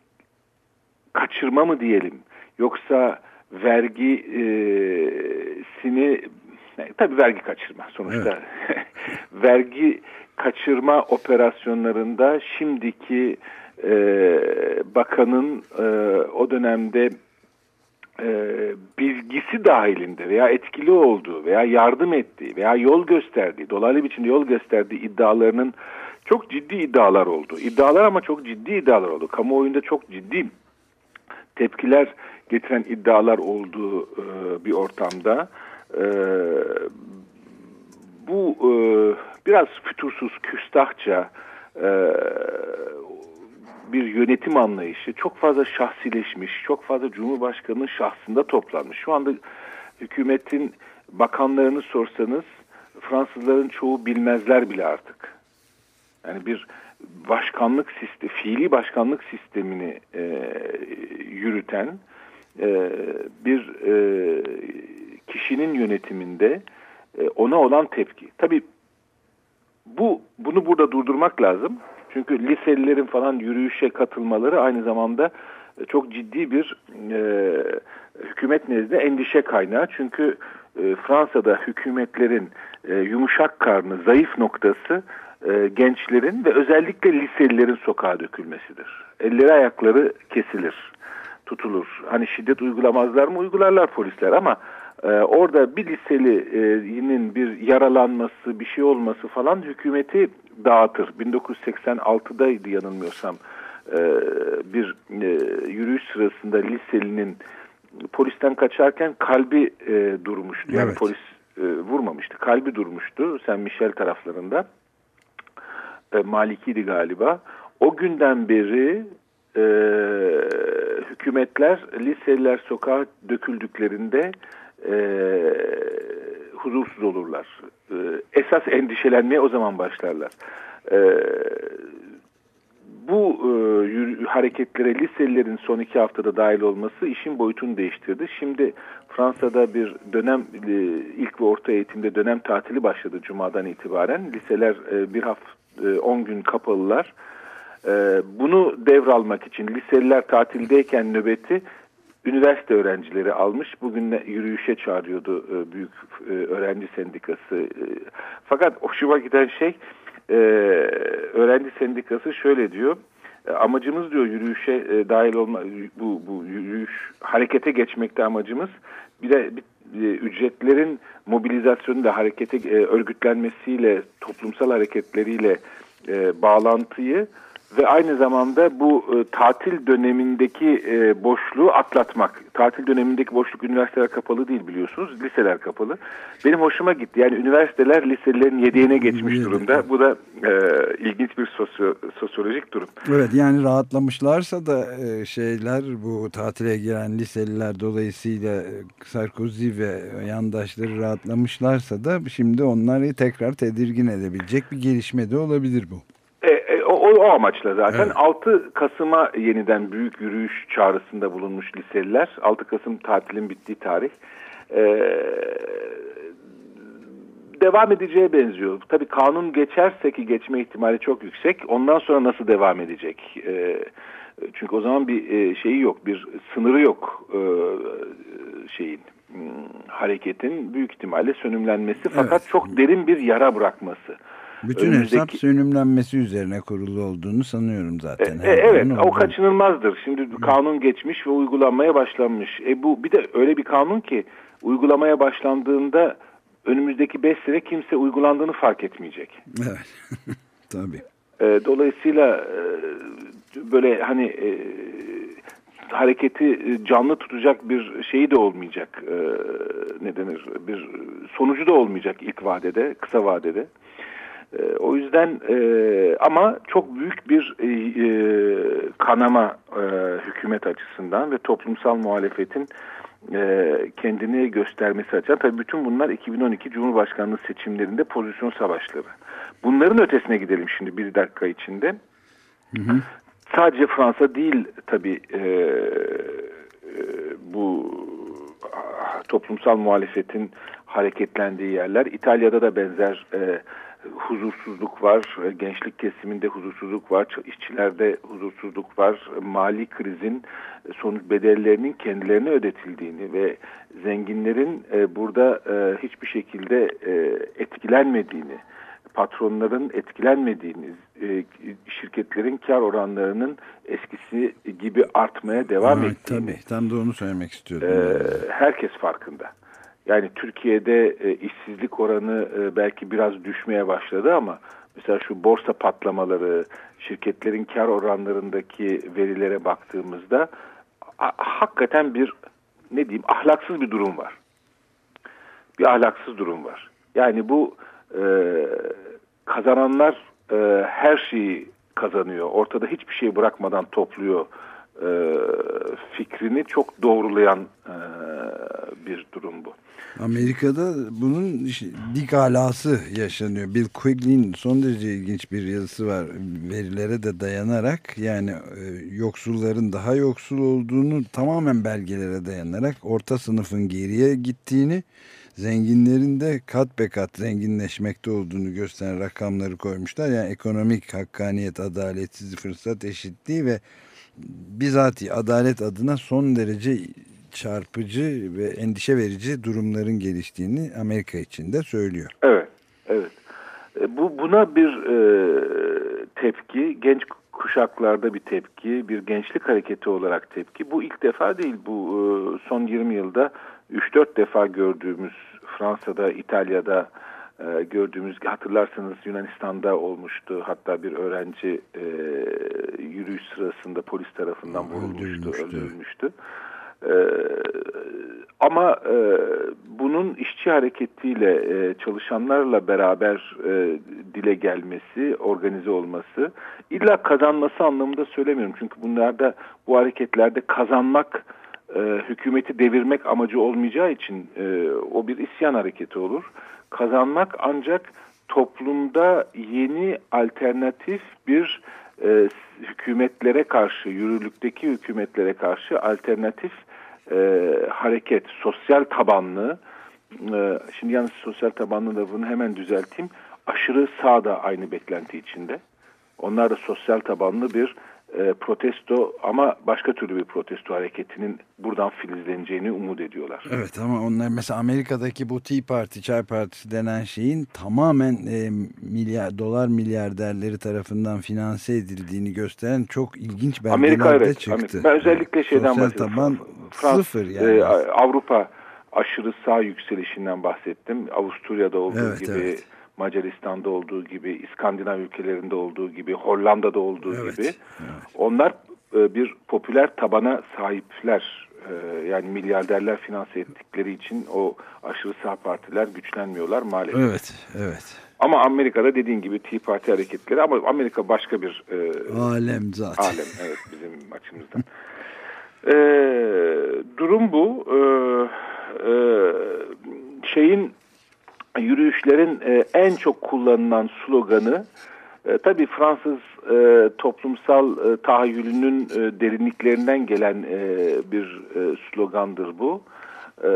kaçırma mı diyelim yoksa vergisini tabii vergi kaçırma sonuçta vergi kaçırma operasyonlarında şimdiki e, bakanın e, o dönemde e, bilgisi dahilinde veya etkili olduğu veya yardım ettiği veya yol gösterdiği, dolaylı biçimde yol gösterdiği iddialarının çok ciddi iddialar oldu. İddialar ama çok ciddi iddialar oldu. Kamuoyunda çok ciddi tepkiler getiren iddialar olduğu e, bir ortamda e, bu e, biraz fütursuz, küstahça e, bir yönetim anlayışı çok fazla şahsileşmiş, çok fazla Cumhurbaşkanı'nın şahsında toplanmış. Şu anda hükümetin bakanlarını sorsanız Fransızların çoğu bilmezler bile artık. Yani bir başkanlık sistemi, fiili başkanlık sistemini e, yürüten e, bir e, kişinin yönetiminde e, ona olan tepki. Tabii bu bunu burada durdurmak lazım. Çünkü liselilerin falan yürüyüşe katılmaları aynı zamanda çok ciddi bir e, hükümet nezdinde endişe kaynağı. Çünkü e, Fransa'da hükümetlerin e, yumuşak karnı, zayıf noktası e, gençlerin ve özellikle liselilerin sokağa dökülmesidir. Elleri ayakları kesilir, tutulur. Hani şiddet uygulamazlar mı? Uygularlar polisler ama e, orada bir liselinin bir yaralanması, bir şey olması falan hükümeti dağıtır. 1986'daydı yanılmıyorsam e, bir e, yürüyüş sırasında liselinin polisten kaçarken kalbi e, durmuştu. Yani Evet. polis e, vurmamıştı. Kalbi durmuştu. Sen Michel taraflarında. E, Maliki'ydi galiba. O günden beri e, hükümetler liseliler sokağa döküldüklerinde e, huzursuz olurlar. E, esas endişelenmeye o zaman başlarlar. E, bu e, hareketlere liselilerin son iki haftada dahil olması işin boyutunu değiştirdi. Şimdi Fransa'da bir dönem e, ilk ve orta eğitimde dönem tatili başladı Cuma'dan itibaren. Liseler e, bir hafta 10 gün kapalılar. E, bunu devralmak için liseliler tatildeyken nöbeti üniversite öğrencileri almış. Bugün yürüyüşe çağırıyordu e, büyük e, öğrenci sendikası. E, Fakat hoşuma giden şey e, öğrenci sendikası şöyle diyor. E, Amacımız diyor yürüyüşe e, dahil olma bu bu yürüyüş harekete geçmekte amacımız bir de bir, e, ücretlerin mobilizasyonuyla harekete e, örgütlenmesiyle toplumsal hareketleriyle e, bağlantıyı ve aynı zamanda bu e, tatil dönemindeki e, boşluğu atlatmak. Tatil dönemindeki boşluk üniversiteler kapalı değil biliyorsunuz. Liseler kapalı. Benim hoşuma gitti. Yani üniversiteler liselerin yedeğine geçmiş durumda. Bu da e, ilginç bir sosyo, sosyolojik durum. Evet yani rahatlamışlarsa da e, şeyler bu tatile giren liseliler dolayısıyla e, Sarkozy ve yandaşları rahatlamışlarsa da şimdi onları tekrar tedirgin edebilecek bir gelişme de olabilir bu. E, e, o, o, amaçla zaten Evet. 6 Kasım'a yeniden büyük yürüyüş çağrısında bulunmuş liseliler. 6 Kasım tatilin bittiği tarih. E, devam edeceğe benziyor. Tabii kanun geçerse ki geçme ihtimali çok yüksek. Ondan sonra nasıl devam edecek? E, çünkü o zaman bir e, şeyi yok, bir sınırı yok e, şeyin hmm, hareketin büyük ihtimalle sönümlenmesi fakat Evet. çok derin bir yara bırakması. Bütün Önümüzdeki- hesap sönümlenmesi üzerine kurulu olduğunu sanıyorum zaten. E, Her evet o kaçınılmazdır. Şimdi kanun geçmiş ve uygulanmaya başlanmış. E bu bir de öyle bir kanun ki uygulamaya başlandığında önümüzdeki 5 sene kimse uygulandığını fark etmeyecek. Evet. Tabii. E, dolayısıyla e, böyle hani e, hareketi e, canlı tutacak bir şeyi de olmayacak. E, ne denir? Bir sonucu da olmayacak ilk vadede, kısa vadede. E, o yüzden e, ama çok büyük bir e, e, kanama e, hükümet açısından ve toplumsal muhalefetin e, kendini göstermesi açısından. Tabii bütün bunlar 2012 Cumhurbaşkanlığı seçimlerinde pozisyon savaşları. Bunların ötesine gidelim şimdi bir dakika içinde. Sadece Fransa değil tabii e, e, bu toplumsal muhalefetin hareketlendiği yerler. İtalya'da da benzer e, huzursuzluk var. E, Gençlik kesiminde huzursuzluk var. işçilerde huzursuzluk var. Mali krizin e, sonuç bedellerinin kendilerine ödetildiğini ve zenginlerin e, burada hiçbir şekilde etkilenmediğini patronların etkilenmediğini, şirketlerin kar oranlarının eskisi gibi artmaya devam Evet, ettiğini tabii. Tam da onu söylemek istiyordum. herkes farkında. Yani Türkiye'de e, işsizlik oranı e, belki biraz düşmeye başladı ama mesela şu borsa patlamaları, şirketlerin kar oranlarındaki verilere baktığımızda hakikaten bir ne diyeyim ahlaksız bir durum var. Bir ahlaksız durum var. Yani bu e, kazananlar e, her şeyi kazanıyor. Ortada hiçbir şey bırakmadan topluyor e, fikrini çok doğrulayan e, bir durum bu. Amerika'da bunun işte dik alası yaşanıyor. Bill Quigley'in son derece ilginç bir yazısı var. Verilere de dayanarak yani e, yoksulların daha yoksul olduğunu tamamen belgelere dayanarak orta sınıfın geriye gittiğini zenginlerin de kat be kat zenginleşmekte olduğunu gösteren rakamları koymuşlar. Yani ekonomik hakkaniyet, adaletsiz fırsat eşitliği ve bizatihi adalet adına son derece çarpıcı ve endişe verici durumların geliştiğini Amerika için de söylüyor. Evet, evet. E, Bu buna bir e, tepki, genç kuşaklarda bir tepki, bir gençlik hareketi olarak tepki. Bu ilk defa değil, bu e, son 20 yılda 3-4 defa gördüğümüz Fransa'da, İtalya'da e, gördüğümüz, hatırlarsanız Yunanistan'da olmuştu. Hatta bir öğrenci e, yürüyüş sırasında polis tarafından vurulmuştu, Öldürülmüştü. öldürülmüştü. Ee, ama e, bunun işçi hareketiyle e, çalışanlarla beraber e, dile gelmesi, organize olması, illa kazanması anlamında söylemiyorum. Çünkü bunlarda bu hareketlerde kazanmak e, e, hükümeti devirmek amacı olmayacağı için e, o bir isyan hareketi olur. Kazanmak ancak toplumda yeni alternatif bir e, hükümetlere karşı, yürürlükteki hükümetlere karşı alternatif e, hareket, sosyal tabanlı, e, şimdi yalnız sosyal tabanlı lafını hemen düzelteyim, aşırı sağ da aynı beklenti içinde. Onlar da sosyal tabanlı bir e, protesto ama başka türlü bir protesto hareketinin buradan filizleneceğini umut ediyorlar. Evet ama onlar mesela Amerika'daki bu Tea Party, Çay Partisi denen şeyin tamamen e, milyar dolar milyarderleri tarafından finanse edildiğini gösteren çok ilginç belgeler Amerika evet. çıktı. Amerika. Ben özellikle şeyden Sosyal taban Frans- sıfır yani. e, Avrupa aşırı sağ yükselişinden bahsettim. Avusturya'da olduğu Evet, gibi, evet. Macaristan'da olduğu gibi, İskandinav ülkelerinde olduğu gibi, Hollanda'da olduğu Evet, gibi. evet. Onlar e, bir popüler tabana sahipler. E, yani milyarderler finanse ettikleri için o aşırı sağ partiler güçlenmiyorlar maalesef. Evet, evet. Ama Amerika'da dediğin gibi Tea Party hareketleri ama Amerika başka bir e, Alem zaten. alem evet bizim açımızdan. Ee, durum bu. Ee, e, şeyin yürüyüşlerin e, en çok kullanılan sloganı e, tabii Fransız e, toplumsal e, tahayyülünün e, derinliklerinden gelen e, bir e, slogandır bu. E,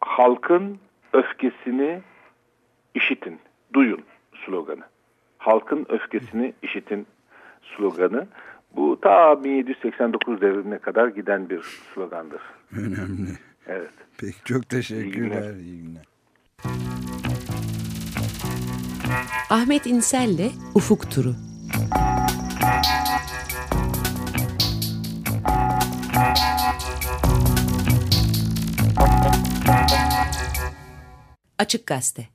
halkın öfkesini işitin, duyun sloganı. Halkın öfkesini işitin sloganı. Bu ta 1789 devrine kadar giden bir slogandır. Önemli. Evet. Peki çok teşekkürler. günler. İyi günler. Ahmet İnsel'le Ufuk Turu. Açık Gazete.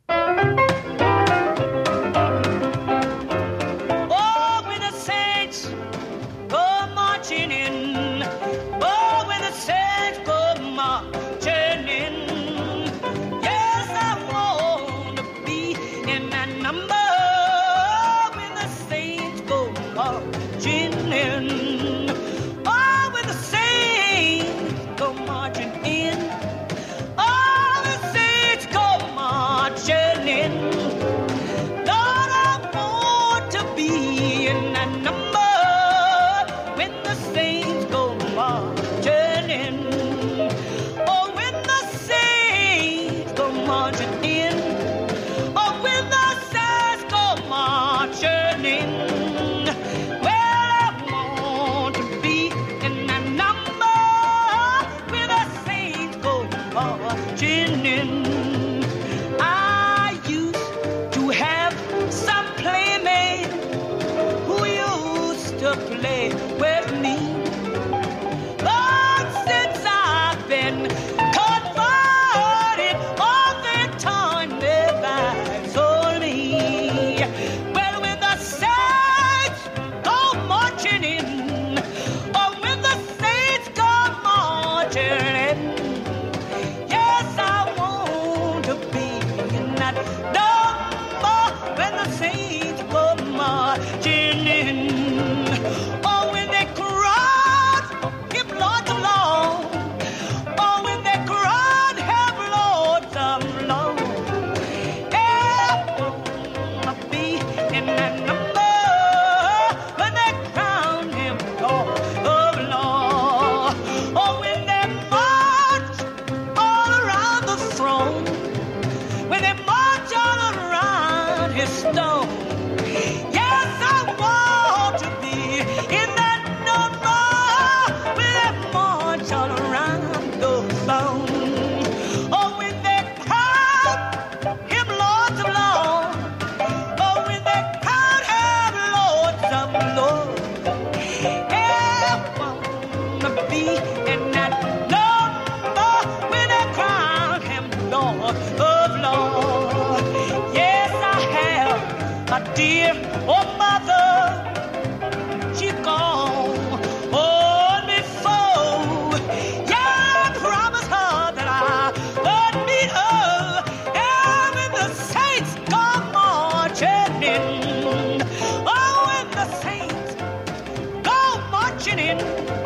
Oh, when the saints go marching in.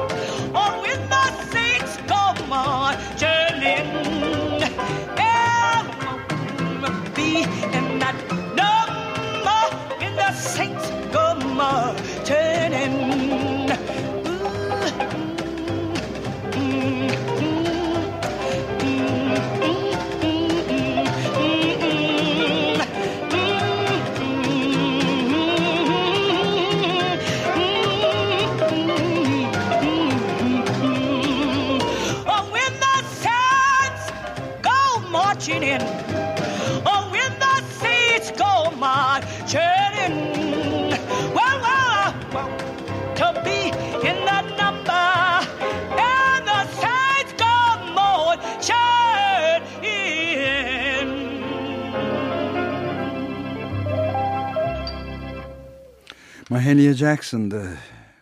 Mahalia Jackson'dı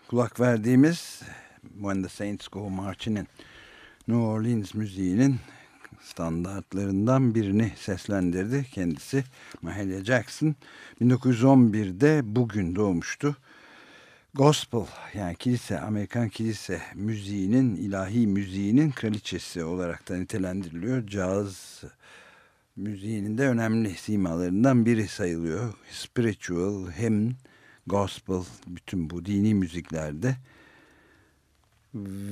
kulak verdiğimiz When the Saints Go Marching'in New Orleans müziğinin standartlarından birini seslendirdi kendisi. Mahalia Jackson 1911'de bugün doğmuştu. Gospel yani kilise, Amerikan kilise müziğinin, ilahi müziğinin kraliçesi olarak da nitelendiriliyor. Caz müziğinin de önemli simalarından biri sayılıyor. Spiritual, hymn, gospel, bütün bu dini müziklerde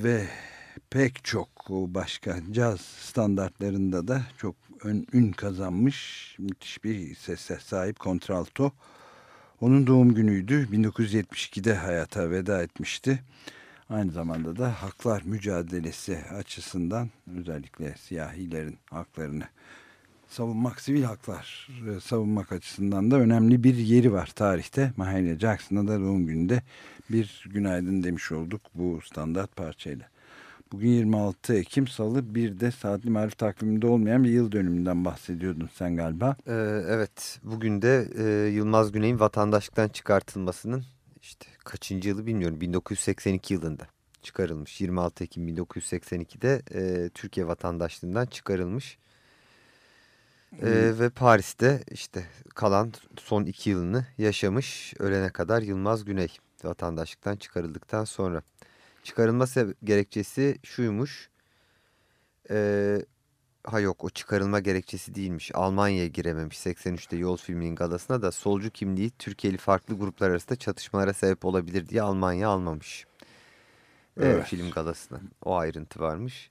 ve pek çok başka caz standartlarında da çok ön, ün kazanmış müthiş bir sese sahip kontralto. Onun doğum günüydü. 1972'de hayata veda etmişti. Aynı zamanda da haklar mücadelesi açısından özellikle siyahilerin haklarını savunmak, sivil haklar e, savunmak açısından da önemli bir yeri var tarihte. Mahalia Jackson'a da doğum gününde bir günaydın demiş olduk bu standart parçayla. Bugün 26 Ekim Salı bir de saatli marif takviminde olmayan bir yıl dönümünden bahsediyordun sen galiba. Ee, evet bugün de e, Yılmaz Güney'in vatandaşlıktan çıkartılmasının işte kaçıncı yılı bilmiyorum 1982 yılında çıkarılmış. 26 Ekim 1982'de e, Türkiye vatandaşlığından çıkarılmış. E, ve Paris'te işte kalan son iki yılını yaşamış ölene kadar Yılmaz Güney vatandaşlıktan çıkarıldıktan sonra. Çıkarılma gerekçesi şuymuş. E, ha yok o çıkarılma gerekçesi değilmiş. Almanya'ya girememiş 83'te Yol filminin galasına da solcu kimliği Türkiye'li farklı gruplar arasında çatışmalara sebep olabilir diye Almanya almamış. E, Evet. film galasına. O ayrıntı varmış.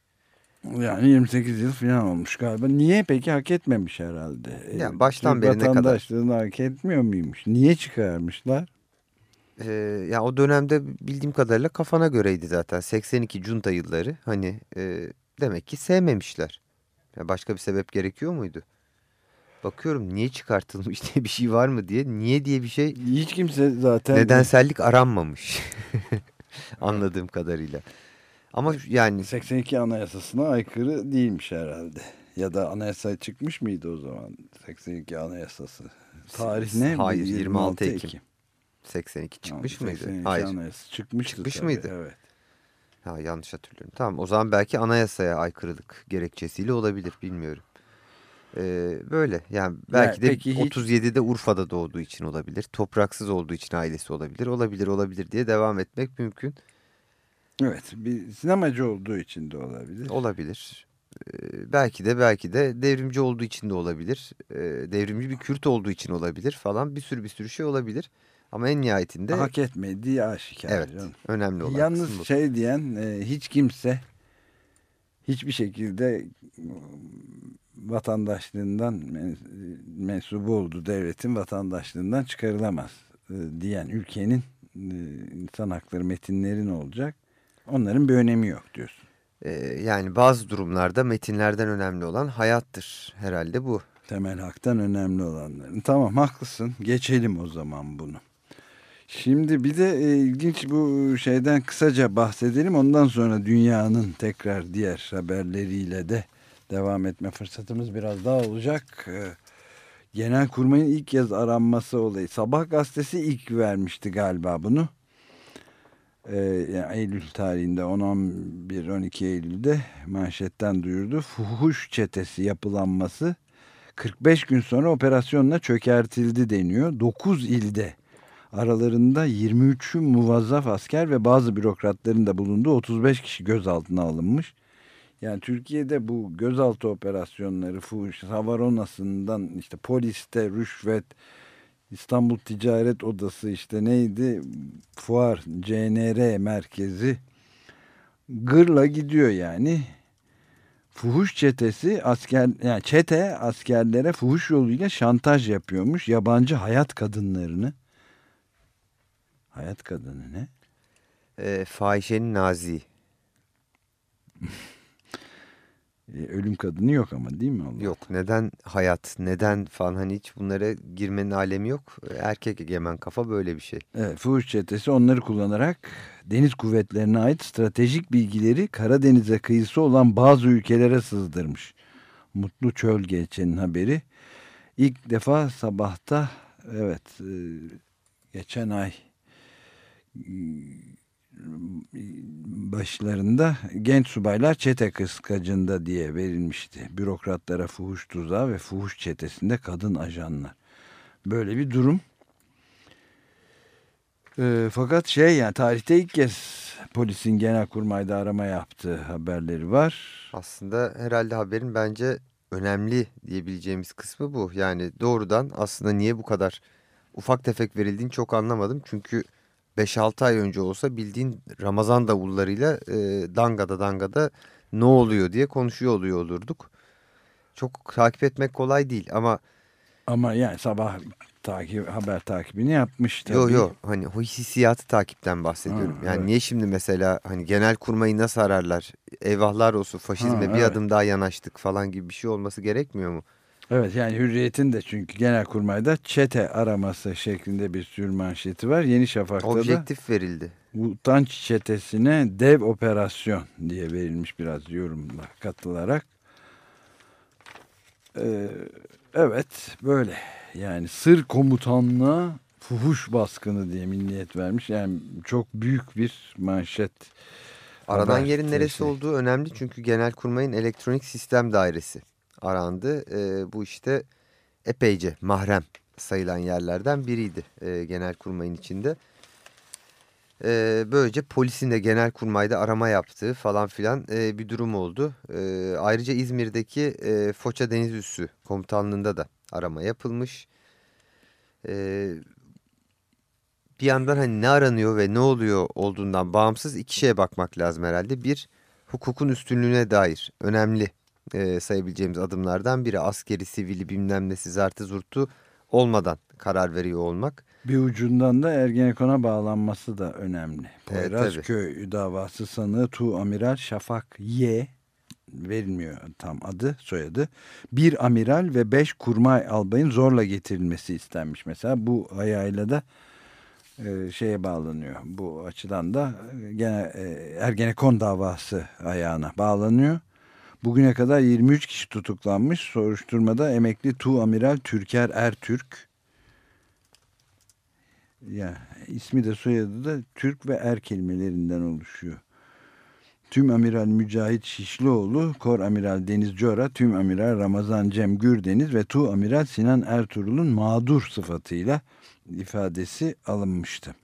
Yani 28 yıl falan olmuş galiba. Niye peki hak etmemiş herhalde? E, Yani baştan Türk beri ne kadar- vatandaşlığını hak etmiyor muymuş? Niye çıkarmışlar? Ee, ya o dönemde bildiğim kadarıyla kafana göreydi zaten. 82 junta yılları hani e, demek ki sevmemişler. Ya başka bir sebep gerekiyor muydu? Bakıyorum niye çıkartılmış diye bir şey var mı diye. Niye diye bir şey Hiç kimse zaten... nedensellik aranmamış. Anladığım kadarıyla. Ama yani 82 anayasasına aykırı değilmiş herhalde. Ya da anayasa çıkmış mıydı o zaman? 82 anayasası. Tarih ne? Hayır, 26 Ekim. 82 Tamam, çıkmış mıydı? 82 Hayır. anayasası çıkmıştı Çıkmış tabii, mıydı? Evet. Ha, yanlış hatırlıyorum. Tamam o zaman belki anayasaya aykırılık gerekçesiyle olabilir bilmiyorum. Ee, böyle yani belki de peki hiç- 37'de Urfa'da doğduğu için olabilir. Topraksız olduğu için ailesi olabilir. Olabilir olabilir diye devam etmek mümkün. Evet. Bir sinemacı olduğu için de olabilir. Olabilir. Ee, belki de belki de devrimci olduğu için de olabilir. Ee, devrimci bir Kürt olduğu için olabilir falan bir sürü bir sürü şey olabilir. Ama en nihayetinde Hak etmediği aşikar. evet canım. önemli olan Yalnız şey diyen e, hiç kimse hiçbir şekilde vatandaşlığından men- mensubu olduğu devletin vatandaşlığından çıkarılamaz e, diyen ülkenin e, insan hakları metinleri ne olacak? Onların bir önemi yok diyorsun. Ee, yani bazı durumlarda metinlerden önemli olan hayattır herhalde bu. Temel haktan önemli olanların. Tamam haklısın. Geçelim o zaman bunu. Şimdi bir de e, ilginç bu şeyden kısaca bahsedelim. Ondan sonra dünyanın tekrar diğer haberleriyle de devam etme fırsatımız biraz daha olacak. E, Genelkurmay'ın ilk kez aranması olayı. Sabah gazetesi ilk vermişti galiba bunu. E, yani Eylül tarihinde 10-11-12 Eylül'de manşetten duyurdu. Fuhuş çetesi yapılanması 45 gün sonra operasyonla çökertildi deniyor. 9 ilde aralarında 23'ü muvazzaf asker ve bazı bürokratların da bulunduğu 35 kişi gözaltına alınmış. Yani Türkiye'de bu gözaltı operasyonları, fuhuş, Havaronası'ndan işte poliste rüşvet, İstanbul Ticaret Odası işte neydi, fuar, CNR merkezi gırla gidiyor yani. Fuhuş çetesi asker yani çete askerlere fuhuş yoluyla şantaj yapıyormuş yabancı hayat kadınlarını. Hayat kadını ne? Ee, fahişenin nazi. E, ölüm kadını yok ama değil mi? Allah? Yok neden hayat neden falan hani hiç bunlara girmenin alemi yok. Erkek egemen kafa böyle bir şey. Evet, fuhuş çetesi onları kullanarak deniz kuvvetlerine ait stratejik bilgileri Karadeniz'e kıyısı olan bazı ülkelere sızdırmış. Mutlu Çöl Geçen'in haberi. İlk defa sabahta evet e, geçen ay başlarında genç subaylar çete kıskacında diye verilmişti. Bürokratlara fuhuş tuzağı ve fuhuş çetesinde kadın ajanlar. Böyle bir durum. E, fakat şey yani tarihte ilk kez polisin genelkurmayda arama yaptığı haberleri var. Aslında herhalde haberin bence önemli diyebileceğimiz kısmı bu. Yani doğrudan aslında niye bu kadar ufak tefek verildiğini çok anlamadım. Çünkü 5-6 ay önce olsa bildiğin Ramazan davullarıyla e, dangada dangada ne oluyor diye konuşuyor oluyor olurduk. Çok takip etmek kolay değil ama Ama yani sabah takip haber takibini yapmış tabii. yo yo hani o hissiyatı takipten bahsediyorum. Ha, yani evet. niye şimdi mesela hani genel kurmayı nasıl ararlar? Eyvahlar olsun faşizme Ha, bir evet. adım daha yanaştık falan gibi bir şey olması gerekmiyor mu? Evet yani Hürriyet'in de çünkü genelkurmayda çete araması şeklinde bir sür manşeti var. Yeni Şafak'ta da Objektif verildi. utanç çetesine dev operasyon diye verilmiş biraz yorumla katılarak. Ee, evet böyle yani sır komutanlığa fuhuş baskını diye milliyet vermiş. Yani çok büyük bir manşet. Haber yerin neresi şey. olduğu önemli çünkü Genelkurmay'ın elektronik sistem dairesi arandı. Ee, bu işte epeyce mahrem sayılan yerlerden biriydi e, Genelkurmay'ın içinde. Ee, böylece polisin de Genelkurmay'da arama yaptığı falan filan e, bir durum oldu. Ee, ayrıca İzmir'deki e, Foça Deniz Üssü komutanlığında da arama yapılmış. Ee, bir yandan hani ne aranıyor ve ne oluyor olduğundan bağımsız iki şeye bakmak lazım herhalde. Bir, hukukun üstünlüğüne dair önemli e, sayabileceğimiz adımlardan biri askeri, sivili bilmem nesi zartı zurtu olmadan karar veriyor olmak. Bir ucundan da Ergenekon'a bağlanması da önemli. Poyrazköy davası sanığı Tu Amiral Şafak Y verilmiyor tam adı soyadı. Bir amiral ve beş kurmay albayın zorla getirilmesi istenmiş mesela. Bu ayağıyla da e, şeye bağlanıyor. Bu açıdan da e, gene e, Ergenekon davası ayağına bağlanıyor. Bugüne kadar 23 kişi tutuklanmış. Soruşturmada emekli Tu Amiral Türker Ertürk ya ismi de soyadı da Türk ve Er kelimelerinden oluşuyor. Tüm Amiral Mücahit Şişlioğlu, Kor Amiral Deniz Cora, Tüm Amiral Ramazan Cem Gürdeniz ve Tu Amiral Sinan Ertuğrul'un mağdur sıfatıyla ifadesi alınmıştı.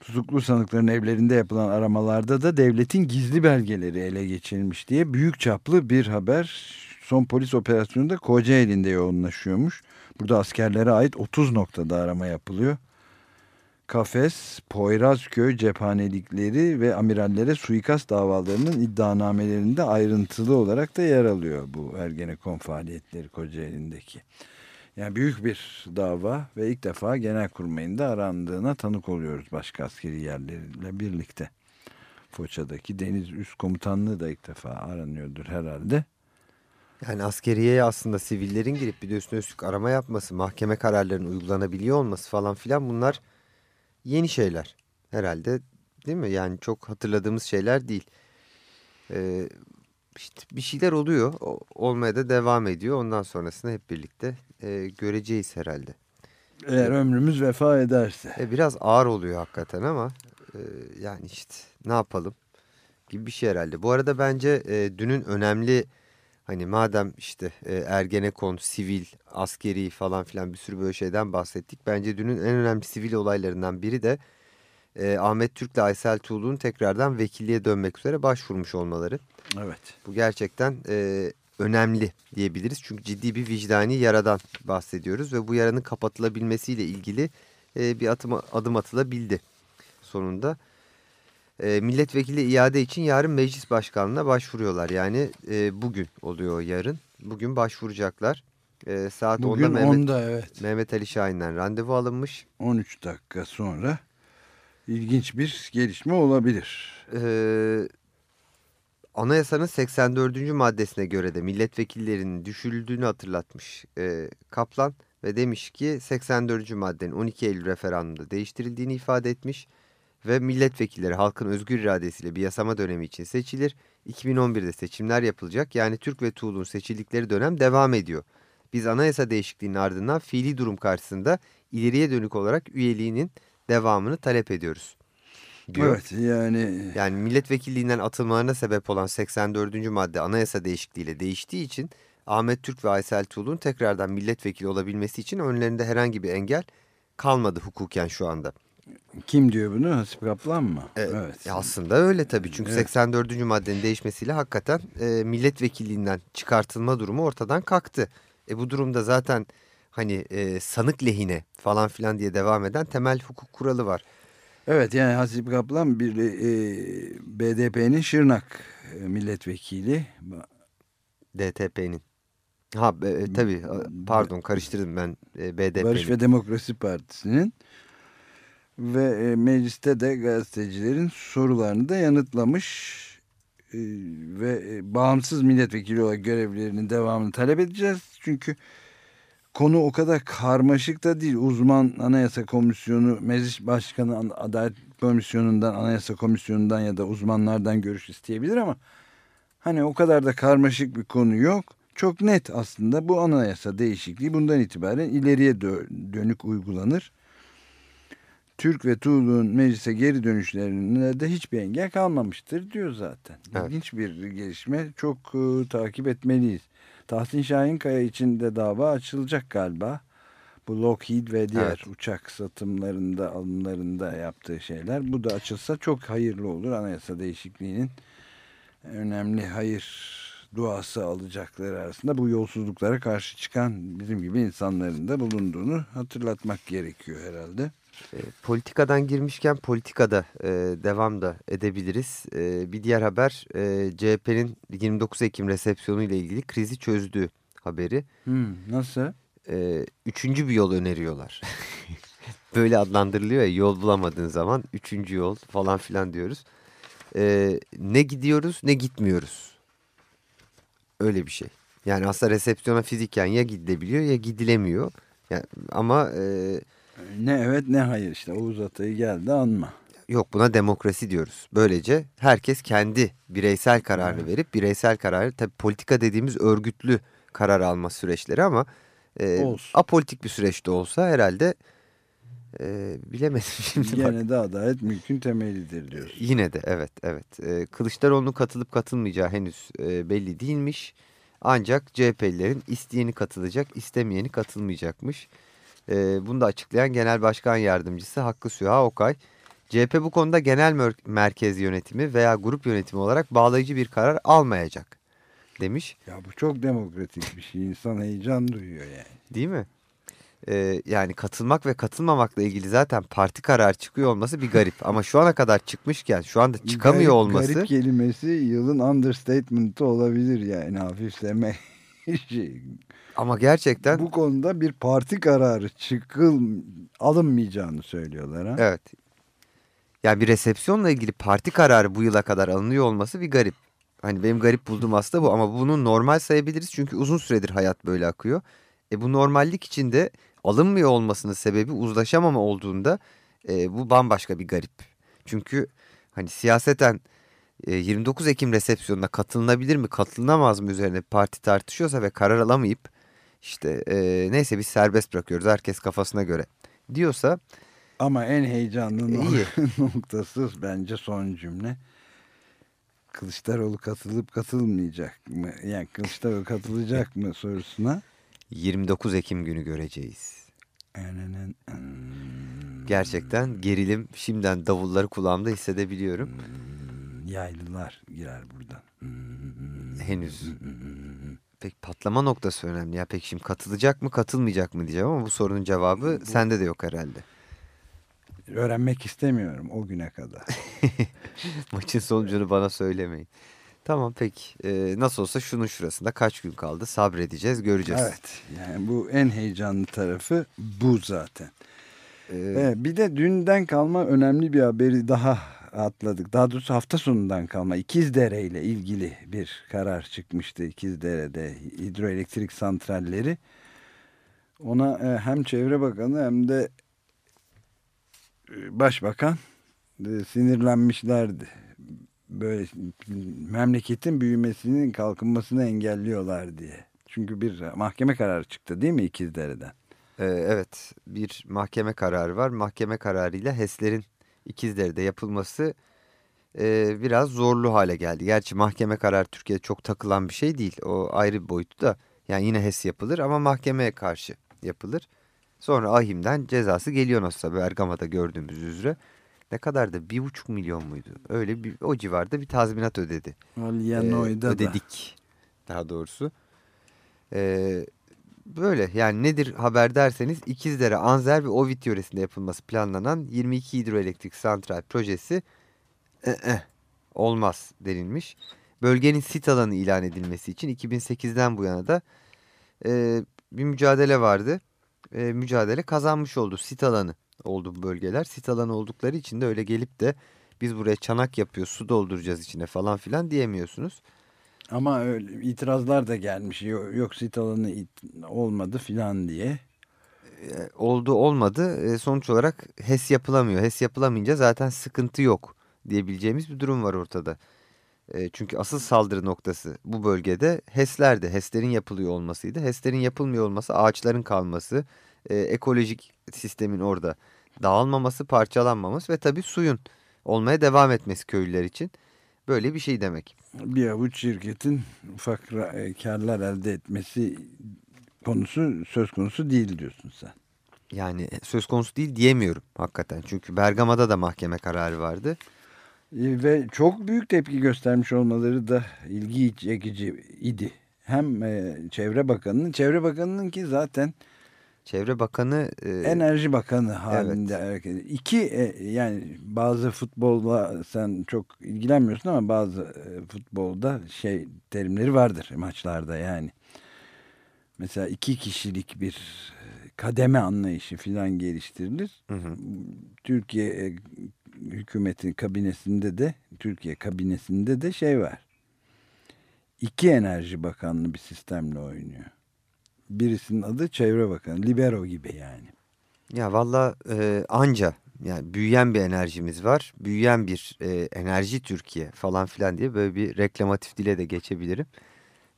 Tutuklu sanıkların evlerinde yapılan aramalarda da devletin gizli belgeleri ele geçirilmiş diye büyük çaplı bir haber son polis operasyonunda Kocaeli'nde yoğunlaşıyormuş. Burada askerlere ait 30 noktada arama yapılıyor. Kafes, Poyrazköy cephanelikleri ve amirallere suikast davalarının iddianamelerinde ayrıntılı olarak da yer alıyor bu Ergenekon faaliyetleri Kocaeli'ndeki. Yani büyük bir dava ve ilk defa genelkurmayında arandığına tanık oluyoruz başka askeri yerleriyle birlikte. Foça'daki Deniz Üst Komutanlığı da ilk defa aranıyordur herhalde. Yani askeriyeye aslında sivillerin girip bir de üstüne üstlük arama yapması, mahkeme kararlarının uygulanabiliyor olması falan filan bunlar yeni şeyler herhalde değil mi? Yani çok hatırladığımız şeyler değil. Ee, işte bir şeyler oluyor, olmaya da devam ediyor. Ondan sonrasında hep birlikte e, göreceğiz herhalde. Eğer ömrümüz vefa ederse. E, biraz ağır oluyor hakikaten ama e, yani işte ne yapalım gibi bir şey herhalde. Bu arada bence e, dünün önemli hani madem işte e, Ergenekon, sivil, askeri falan filan bir sürü böyle şeyden bahsettik. Bence dünün en önemli sivil olaylarından biri de e, Ahmet Türk'le Aysel Tuğlu'nun tekrardan vekilliğe dönmek üzere başvurmuş olmaları. Evet. Bu gerçekten e, önemli diyebiliriz. Çünkü ciddi bir vicdani yaradan bahsediyoruz ve bu yaranın kapatılabilmesiyle ilgili e, bir atım, adım atılabildi sonunda. E, milletvekili iade için yarın meclis başkanlığına başvuruyorlar. Yani e, bugün oluyor yarın. Bugün başvuracaklar. E, saat Bugün 10'da Mehmet, 10'da evet. Mehmet Ali Şahin'den randevu alınmış. 13 dakika sonra ilginç bir gelişme olabilir. Ee, anayasanın 84. maddesine göre de milletvekillerinin düşürüldüğünü hatırlatmış e, Kaplan ve demiş ki 84. maddenin 12 Eylül referandumda değiştirildiğini ifade etmiş ve milletvekilleri halkın özgür iradesiyle bir yasama dönemi için seçilir. 2011'de seçimler yapılacak yani Türk ve Tuğlu'nun seçildikleri dönem devam ediyor. Biz anayasa değişikliğinin ardından fiili durum karşısında ileriye dönük olarak üyeliğinin devamını talep ediyoruz diyor. Evet yani Yani milletvekilliğinden atılmalarına sebep olan 84. madde anayasa değişikliğiyle değiştiği için Ahmet Türk ve Aysel Tuğlu'nun tekrardan milletvekili olabilmesi için önlerinde herhangi bir engel kalmadı hukuken şu anda. kim diyor bunu? Hasip Kaplan mı? Evet. Ya aslında öyle tabii çünkü Evet. 84. maddenin değişmesiyle hakikaten e, milletvekilliğinden çıkartılma durumu ortadan kalktı. E bu durumda zaten hani e, sanık lehine falan filan diye devam eden temel hukuk kuralı var. Evet yani Hasip Kaplan bir e, BDP'nin Şırnak milletvekili. DTP'nin. Ha e, tabii pardon karıştırdım ben e, BDP'nin. Barış ve Demokrasi Partisi'nin ve e, mecliste de gazetecilerin sorularını da yanıtlamış E, ve e, bağımsız milletvekili olarak görevlerinin devamını talep edeceğiz. Çünkü konu o kadar karmaşık da değil. Uzman Anayasa Komisyonu, Meclis Başkanı An- Adalet Komisyonu'ndan, Anayasa Komisyonu'ndan ya da uzmanlardan görüş isteyebilir ama hani o kadar da karmaşık bir konu yok. Çok net aslında bu anayasa değişikliği bundan itibaren ileriye dö- dönük uygulanır. Türk ve Tuğlu'nun meclise geri dönüşlerine de hiçbir engel kalmamıştır diyor zaten. Evet. İlginç bir gelişme. Çok e, takip etmeliyiz. Tahsin Şahinkaya için de dava açılacak galiba. Bu Lockheed ve diğer Evet. uçak satımlarında, alımlarında yaptığı şeyler. Bu da açılsa çok hayırlı olur. Anayasa değişikliğinin önemli hayır duası alacakları arasında bu yolsuzluklara karşı çıkan bizim gibi insanların da bulunduğunu hatırlatmak gerekiyor herhalde. E, politikadan girmişken politikada e, devam da edebiliriz. E, bir diğer haber e, CHP'nin 29 Ekim resepsiyonu ile ilgili krizi çözdüğü haberi. Hmm, nasıl? E, üçüncü bir yol öneriyorlar. Böyle adlandırılıyor ya yol bulamadığın zaman üçüncü yol falan filan diyoruz. E, ne gidiyoruz ne gitmiyoruz. Öyle bir şey. Yani aslında resepsiyona fiziken ya gidilebiliyor ya gidilemiyor. Yani, ama... E, Ne evet ne hayır işte Oğuz Atay'ı geldi anma. Yok buna demokrasi diyoruz. Böylece herkes kendi bireysel kararını verip bireysel kararı tabii politika dediğimiz örgütlü karar alma süreçleri ama e, Olsun. apolitik bir süreçte olsa herhalde e, bilemedim şimdi. bak. Gene de adalet mülkün temelidir diyorsun. Yine de evet evet. E, Kılıçdaroğlu'nun katılıp katılmayacağı henüz e, belli değilmiş. Ancak CHP'lilerin isteyeni katılacak istemeyeni katılmayacakmış. E, bunu da açıklayan Genel Başkan Yardımcısı Hakkı Süha Okay. CHP bu konuda genel mer- merkez yönetimi veya grup yönetimi olarak bağlayıcı bir karar almayacak demiş. Ya bu çok demokratik bir şey. İnsan heyecan duyuyor yani. Değil mi? Ee, yani katılmak ve katılmamakla ilgili zaten parti kararı çıkıyor olması bir garip. Ama şu ana kadar çıkmışken şu anda çıkamıyor Garip- olması... Garip kelimesi yılın understatement'ı olabilir yani hafifleme. şey. Ama gerçekten Bu konuda bir parti kararı çıkıl alınmayacağını söylüyorlar. Ha? evet. Yani bir resepsiyonla ilgili parti kararı bu yıla kadar alınıyor olması bir garip. Hani benim garip bulduğum aslında bu ama bunu normal sayabiliriz çünkü uzun süredir hayat böyle akıyor. E bu normallik içinde alınmıyor olmasının sebebi uzlaşamama olduğunda e, bu bambaşka bir garip. Çünkü hani siyaseten e, 29 Ekim resepsiyonuna katılınabilir mi katılınamaz mı üzerine parti tartışıyorsa ve karar alamayıp işte e, neyse biz serbest bırakıyoruz herkes kafasına göre diyorsa Ama en heyecanlı İyi. noktası bence son cümle. Kılıçdaroğlu katılıp katılmayacak mı? Yani Kılıçdaroğlu katılacak mı sorusuna. 29 Ekim günü göreceğiz. Hmm, Gerçekten gerilim şimdiden davulları kulağımda hissedebiliyorum. Yaylılar girer buradan. Hmm. Henüz. Pek patlama noktası önemli ya. Peki şimdi katılacak mı katılmayacak mı diyeceğim ama bu sorunun cevabı sende de yok herhalde. Öğrenmek istemiyorum o güne kadar. Maçın sonucunu bana söylemeyin. Tamam peki. Ee, nasıl olsa şunun şurasında kaç gün kaldı sabredeceğiz göreceğiz. evet yani bu en heyecanlı tarafı bu zaten. Ee, Evet, bir de dünden kalma önemli bir haberi daha atladık. Daha doğrusu hafta sonundan kalma İkizdere ile ilgili bir karar çıkmıştı. İkizdere'de hidroelektrik santralleri. Ona e, hem Çevre Bakanı hem de e, Başbakan e, sinirlenmişlerdi. Böyle memleketin büyümesinin kalkınmasını engelliyorlar diye. Çünkü bir mahkeme kararı çıktı değil mi İkizdere'den? Evet bir mahkeme kararı var. Mahkeme kararıyla HES'lerin İkizdere'de yapılması e, biraz zorlu hale geldi. Gerçi mahkeme kararı Türkiye'de çok takılan bir şey değil. O ayrı bir boyutu da. Yani yine HES yapılır ama mahkemeye karşı yapılır. Sonra ahimden cezası geliyor nasılsa Bergama'da gördüğümüz üzere. Ne kadar da bir buçuk milyon muydu? Öyle bir o civarda bir tazminat ödedi. Ee, da. ödedik daha doğrusu. Ee, böyle yani nedir haber derseniz İkizdere, Anzer ve Ovid yöresinde yapılması planlanan 22 hidroelektrik santral projesi "Eh, eh, olmaz denilmiş. Bölgenin sit alanı ilan edilmesi için 2008'den bu yana da e, bir mücadele vardı. E, mücadele kazanmış oldu. Sit alanı oldu bu bölgeler. Sit alanı oldukları için de öyle gelip de biz buraya çanak yapıyoruz, su dolduracağız içine falan filan diyemiyorsunuz. Ama öyle itirazlar da gelmiş. Yok, sit alanı olmadı filan diye. E, oldu olmadı E, sonuç olarak HES yapılamıyor. HES yapılamayınca zaten sıkıntı yok diyebileceğimiz bir durum var ortada. E, çünkü asıl saldırı noktası bu bölgede HES'lerdi. HES'lerin yapılıyor olmasıydı. HES'lerin yapılmıyor olması ağaçların kalması, ekolojik sistemin orada dağılmaması, parçalanmaması ve tabii suyun olmaya devam etmesi köylüler için. Böyle bir şey demek. Bir avuç şirketin ufak e, karlar elde etmesi konusu söz konusu değil diyorsun sen. Yani söz konusu değil diyemiyorum hakikaten. Çünkü Bergama'da da mahkeme kararı vardı. E, Ve çok büyük tepki göstermiş olmaları da ilgi çekici idi. Hem e, Çevre Bakanı'nın, Çevre Bakanı'nın ki zaten Çevre Bakanı e, Enerji Bakanı halinde hareket. İki e, yani bazı futbolla sen çok ilgilenmiyorsun ama bazı e, futbolda şey terimleri vardır maçlarda yani. Mesela iki kişilik bir e, kademe anlayışı filan geliştirilir. Hı hı. Türkiye e, hükümetin kabinesinde de Türkiye kabinesinde de şey var. İki enerji bakanlı bir sistemle oynuyor. Birisinin adı Çevre Bakanı. Libero gibi yani. Ya valla e, anca yani büyüyen bir enerjimiz var. Büyüyen bir e, enerji Türkiye falan filan diye böyle bir reklamatif dile de geçebilirim.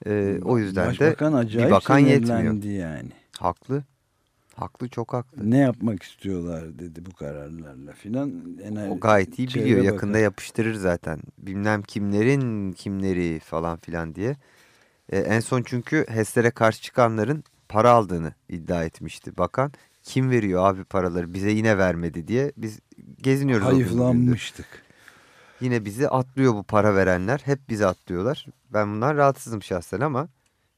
E, o yüzden Başbakan de acayip bir bakan yetmiyor. yani. Haklı. Haklı çok haklı. Ne yapmak istiyorlar dedi bu kararlarla filan. O gayet iyi biliyor. Bakanı. Yakında yapıştırır zaten. Bilmem kimlerin kimleri falan filan diye. E, en son çünkü HES'lere karşı çıkanların para aldığını iddia etmişti bakan. Kim veriyor abi paraları bize yine vermedi diye biz geziniyoruz. Hayıflanmıştık. Yine bizi atlıyor bu para verenler. Hep bizi atlıyorlar. Ben bundan rahatsızım şahsen ama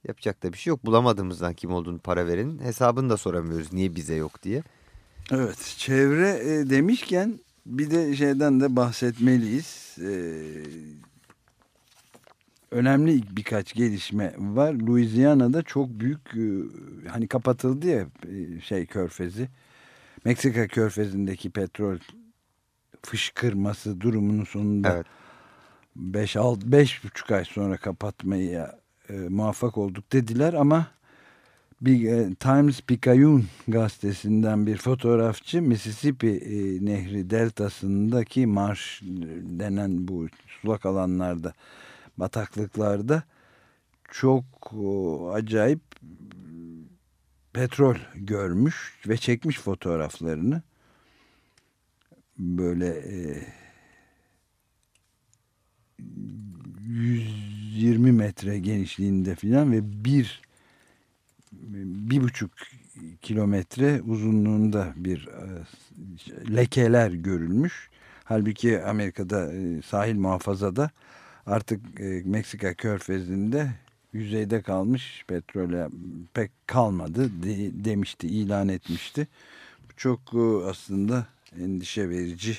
yapacak da bir şey yok. Bulamadığımızdan kim olduğunu para verenin hesabını da soramıyoruz. Niye bize yok diye. Evet çevre e, demişken bir de şeyden de bahsetmeliyiz. E, önemli birkaç gelişme var. Louisiana'da çok büyük e, hani kapatıldı ya e, şey körfezi. Meksika körfezindeki petrol fışkırması durumunun sonunda Evet. 5 beş buçuk ay sonra kapatmaya e, muvaffak olduk dediler ama bir e, Times Picayune gazetesinden bir fotoğrafçı Mississippi e, Nehri deltasındaki marş denen bu sulak alanlarda bataklıklarda çok o, acayip petrol görmüş ve çekmiş fotoğraflarını böyle e, 120 metre genişliğinde filan ve bir bir buçuk kilometre uzunluğunda bir e, lekeler görülmüş. Halbuki Amerika'da e, sahil muhafazada artık e, Meksika körfezinde yüzeyde kalmış petrole pek kalmadı de- demişti, ilan etmişti. Bu çok e, aslında endişe verici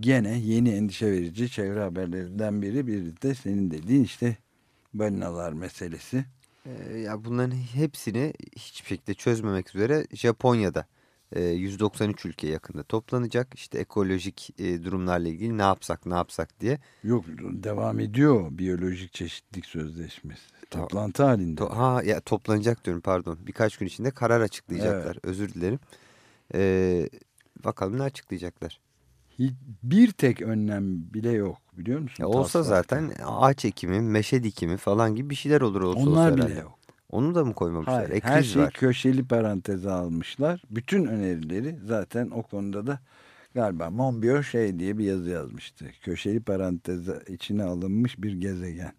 gene yeni endişe verici çevre haberlerinden biri bir de senin dediğin işte balinalar meselesi. Ee, ya bunların hepsini hiçbir şekilde çözmemek üzere Japonya'da E, 193 ülke yakında toplanacak. İşte ekolojik e, durumlarla ilgili ne yapsak ne yapsak diye. Yok devam ediyor biyolojik çeşitlilik sözleşmesi. Toplantı halinde. To- ha ya toplanacak diyorum pardon. Birkaç gün içinde karar açıklayacaklar. Özür dilerim. E, bakalım ne açıklayacaklar. Hiç, bir tek önlem bile yok biliyor musun? Ya olsa Taslakta. zaten ağaç ekimi, meşe dikimi falan gibi bir şeyler olur olsa Onlar olsa bile herhalde. yok. Onu da mı koymamışlar? Hayır, her şeyi var. köşeli paranteze almışlar. Bütün önerileri zaten o konuda da galiba Monbiot şey diye bir yazı yazmıştı. Köşeli paranteze içine alınmış bir gezegen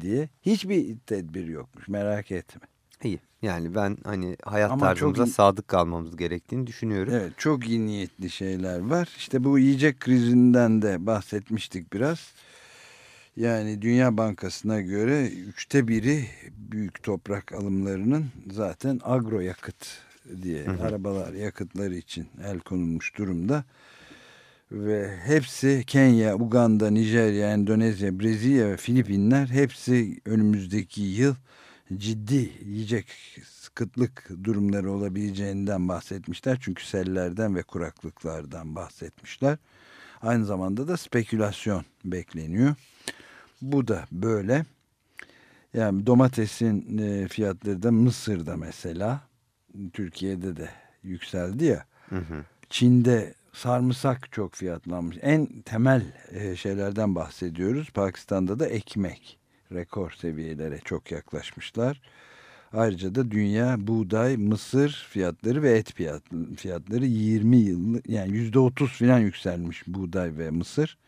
diye. Hiçbir tedbir yokmuş merak etme. İyi. Yani ben hani hayat Ama tarzımıza çok- sadık kalmamız gerektiğini düşünüyorum. Evet çok iyi niyetli şeyler var. İşte bu yiyecek krizinden de bahsetmiştik biraz. Yani Dünya Bankası'na göre üçte biri büyük toprak alımlarının zaten agro yakıt diye arabalar yakıtları için el konulmuş durumda. Ve hepsi Kenya, Uganda, Nijerya, Endonezya, Brezilya ve Filipinler hepsi önümüzdeki yıl ciddi yiyecek kıtlık durumları olabileceğinden bahsetmişler. Çünkü sellerden ve kuraklıklardan bahsetmişler. Aynı zamanda da spekülasyon bekleniyor. Bu da böyle. Yani domatesin e, fiyatları da Mısır'da mesela Türkiye'de de yükseldi ya. Çin'de sarımsak çok fiyatlanmış. En temel e, şeylerden bahsediyoruz. Pakistan'da da ekmek rekor seviyelere çok yaklaşmışlar. Ayrıca da dünya buğday, mısır fiyatları ve et fiyat, fiyatları 20 yıl yani yüzde 30 falan yükselmiş buğday ve mısır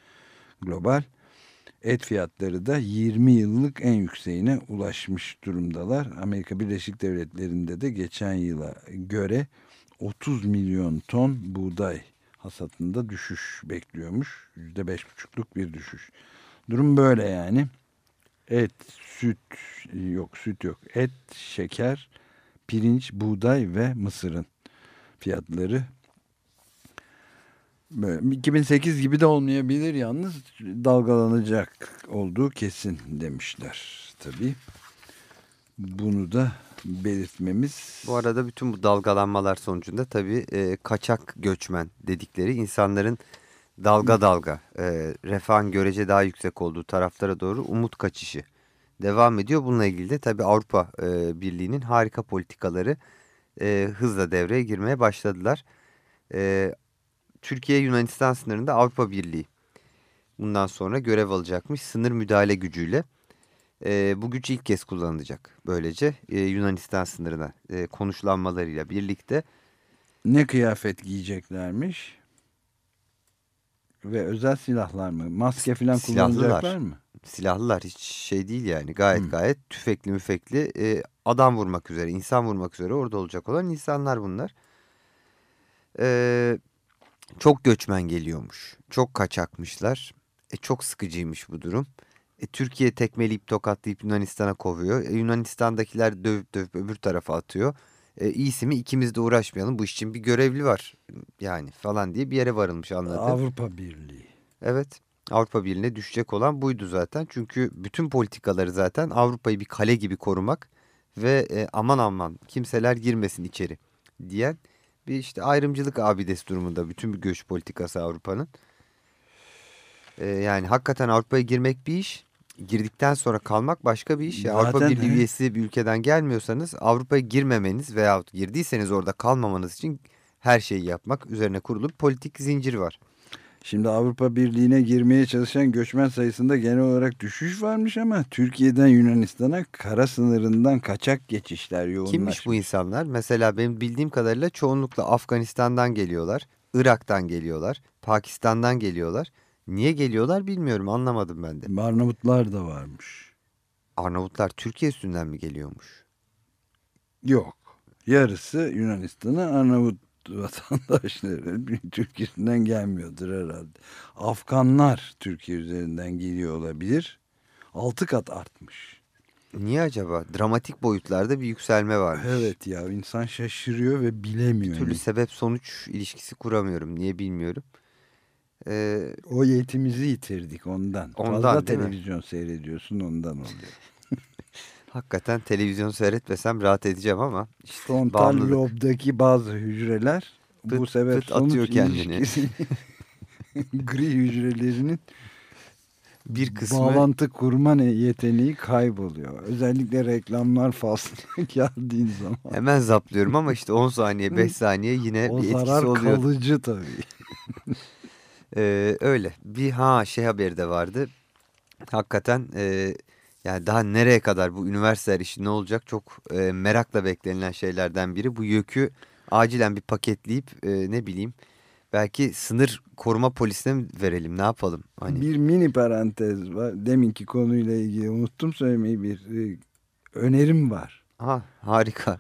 global. Et fiyatları da 20 yıllık en yükseğine ulaşmış durumdalar. Amerika Birleşik Devletleri'nde de geçen yıla göre 30 milyon ton buğday hasatında düşüş bekliyormuş. %5,5'luk bir düşüş. Durum böyle yani. Et, süt yok süt yok. Et, şeker, pirinç, buğday ve mısırın fiyatları 2008 gibi de olmayabilir yalnız dalgalanacak olduğu kesin demişler tabii. Bunu da belirtmemiz Bu arada bütün bu dalgalanmalar sonucunda tabii e, kaçak göçmen dedikleri insanların dalga dalga e, refahın görece daha yüksek olduğu taraflara doğru umut kaçışı devam ediyor. Bununla ilgili de tabii Avrupa e, Birliği'nin harika politikaları e, hızla devreye girmeye başladılar. E, Türkiye-Yunanistan sınırında Avrupa Birliği bundan sonra görev alacakmış sınır müdahale gücüyle. E, bu güç ilk kez kullanılacak. Böylece e, Yunanistan sınırına e, konuşlanmalarıyla birlikte ne kıyafet giyeceklermiş ve özel silahlar mı? Maske falan kullanacaklar mı? silahlılar hiç şey değil yani gayet gayet tüfekli müfekli e, adam vurmak üzere insan vurmak üzere orada olacak olan insanlar bunlar. E, çok göçmen geliyormuş çok kaçakmışlar e, çok sıkıcıymış bu durum. E, Türkiye tekmeleyip tokatlayıp Yunanistan'a kovuyor. E, Yunanistan'dakiler dövüp dövüp öbür tarafa atıyor. E, iyisi mi ikimiz de uğraşmayalım bu iş için bir görevli var yani falan diye bir yere varılmış anladım. Avrupa Birliği. Evet. Avrupa Birliği'ne düşecek olan buydu zaten. Çünkü bütün politikaları zaten Avrupa'yı bir kale gibi korumak ve e, aman aman kimseler girmesin içeri diyen bir işte ayrımcılık abidesi durumunda bütün bir göç politikası Avrupa'nın. E, yani hakikaten Avrupa'ya girmek bir iş. Girdikten sonra kalmak başka bir iş. Zaten Avrupa Birliği üyesi bir ülkeden gelmiyorsanız Avrupa'ya girmemeniz veyahut girdiyseniz orada kalmamanız için her şeyi yapmak üzerine kurulu bir politik zincir var. Şimdi Avrupa Birliği'ne girmeye çalışan göçmen sayısında genel olarak düşüş varmış ama Türkiye'den Yunanistan'a kara sınırından kaçak geçişler yoğunlaşmış. Kimmiş bu insanlar? Mesela benim bildiğim kadarıyla çoğunlukla Afganistan'dan geliyorlar, Irak'tan geliyorlar, Pakistan'dan geliyorlar. Niye geliyorlar bilmiyorum anlamadım ben de. Arnavutlar da varmış. Arnavutlar Türkiye üstünden mi geliyormuş? Yok. Yarısı Yunanistan'a Arnavut vatandaşları Türkiye'den gelmiyordur herhalde. Afganlar Türkiye üzerinden geliyor olabilir. Altı kat artmış. Niye acaba? Dramatik boyutlarda bir yükselme var. Evet ya insan şaşırıyor ve bilemiyor. Bir türlü sebep sonuç ilişkisi kuramıyorum. Niye bilmiyorum. Ee, O yetimizi yitirdik ondan. Ondan, Fazla değil mi? televizyon seyrediyorsun ondan oluyor. hakikaten televizyon seyretmesem rahat edeceğim ama işte Frontal bağımlılık. lobdaki bazı hücreler bu Pıt sebep pıt atıyor kendini. gri hücrelerinin Bir kısmı bağlantı kurma ne- yeteneği kayboluyor. Özellikle reklamlar faslı geldiğin zaman. hemen zaplıyorum ama işte 10 saniye 5 saniye yine o bir etkisi zarar oluyor. kalıcı tabii. Ee, öyle. Bir ha şey haberi de vardı. Hakikaten e, yani daha nereye kadar bu üniversiteler işi ne olacak çok e, merakla beklenilen şeylerden biri. Bu yükü acilen bir paketleyip e, ne bileyim belki sınır koruma polisine mi verelim ne yapalım? Hani Bir mini parantez var. Deminki konuyla ilgili unuttum söylemeyi bir e, önerim var. ha, harika.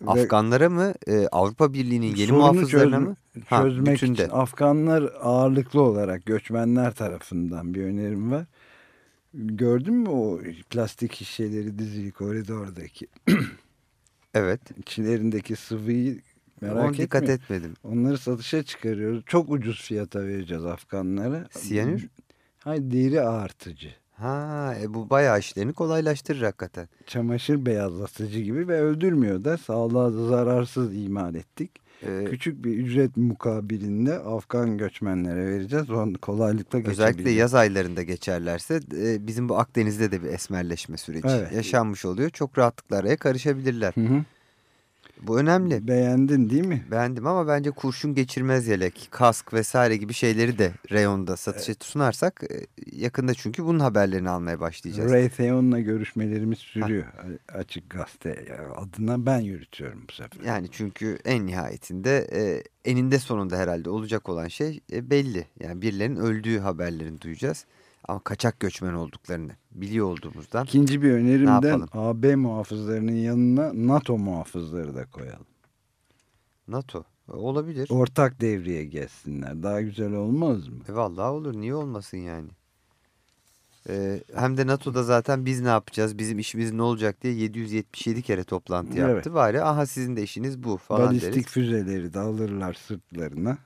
Ve Afganlara mı e, Avrupa Birliği'nin yeni muhafızlarına mı? Ha, Çözmek bütün de. için Afganlar ağırlıklı olarak göçmenler tarafından bir önerim var. Gördün mü o plastik şişeleri dizili koridordaki? Evet. İçlerindeki sıvıyı merak etme. dikkat etmedim. Onları satışa çıkarıyoruz. Çok ucuz fiyata vereceğiz Afganlara. Siyanür? Hayır deri ağartıcı. Ha, e, bu bayağı işlerini kolaylaştırır hakikaten. Çamaşır beyazlatıcı gibi ve öldürmüyor da sağlığa zararsız imal ettik. Ee, Küçük bir ücret mukabilinde Afgan göçmenlere vereceğiz. Onu kolaylıkla Özellikle yaz aylarında geçerlerse e, bizim bu Akdeniz'de de bir esmerleşme süreci Evet. yaşanmış oluyor. Çok rahatlıkla araya karışabilirler. Hı hı. Bu önemli. Beğendin değil mi? Beğendim ama bence kurşun geçirmez yelek, kask vesaire gibi şeyleri de reyonda satışa sunarsak e, yakında çünkü bunun haberlerini almaya başlayacağız. Raytheon'la görüşmelerimiz sürüyor. Açık gazete adına ben yürütüyorum bu sefer. Yani çünkü en nihayetinde e, eninde sonunda herhalde olacak olan şey e, belli. Yani birilerinin öldüğü haberlerini duyacağız. Ama kaçak göçmen olduklarını biliyor olduğumuzdan İkinci bir önerim Ne de yapalım? AB muhafızlarının yanına NATO muhafızları da koyalım. NATO e, olabilir. Ortak devreye geçsinler. Daha güzel olmaz mı? E vallahi olur. Niye olmasın yani? Ee, hem de NATO'da zaten biz ne yapacağız, bizim işimiz ne olacak diye 777 kere toplantı Evet. yaptı. Bari aha sizin de işiniz bu falan Balistik deriz. füzeleri de alırlar sırtlarına.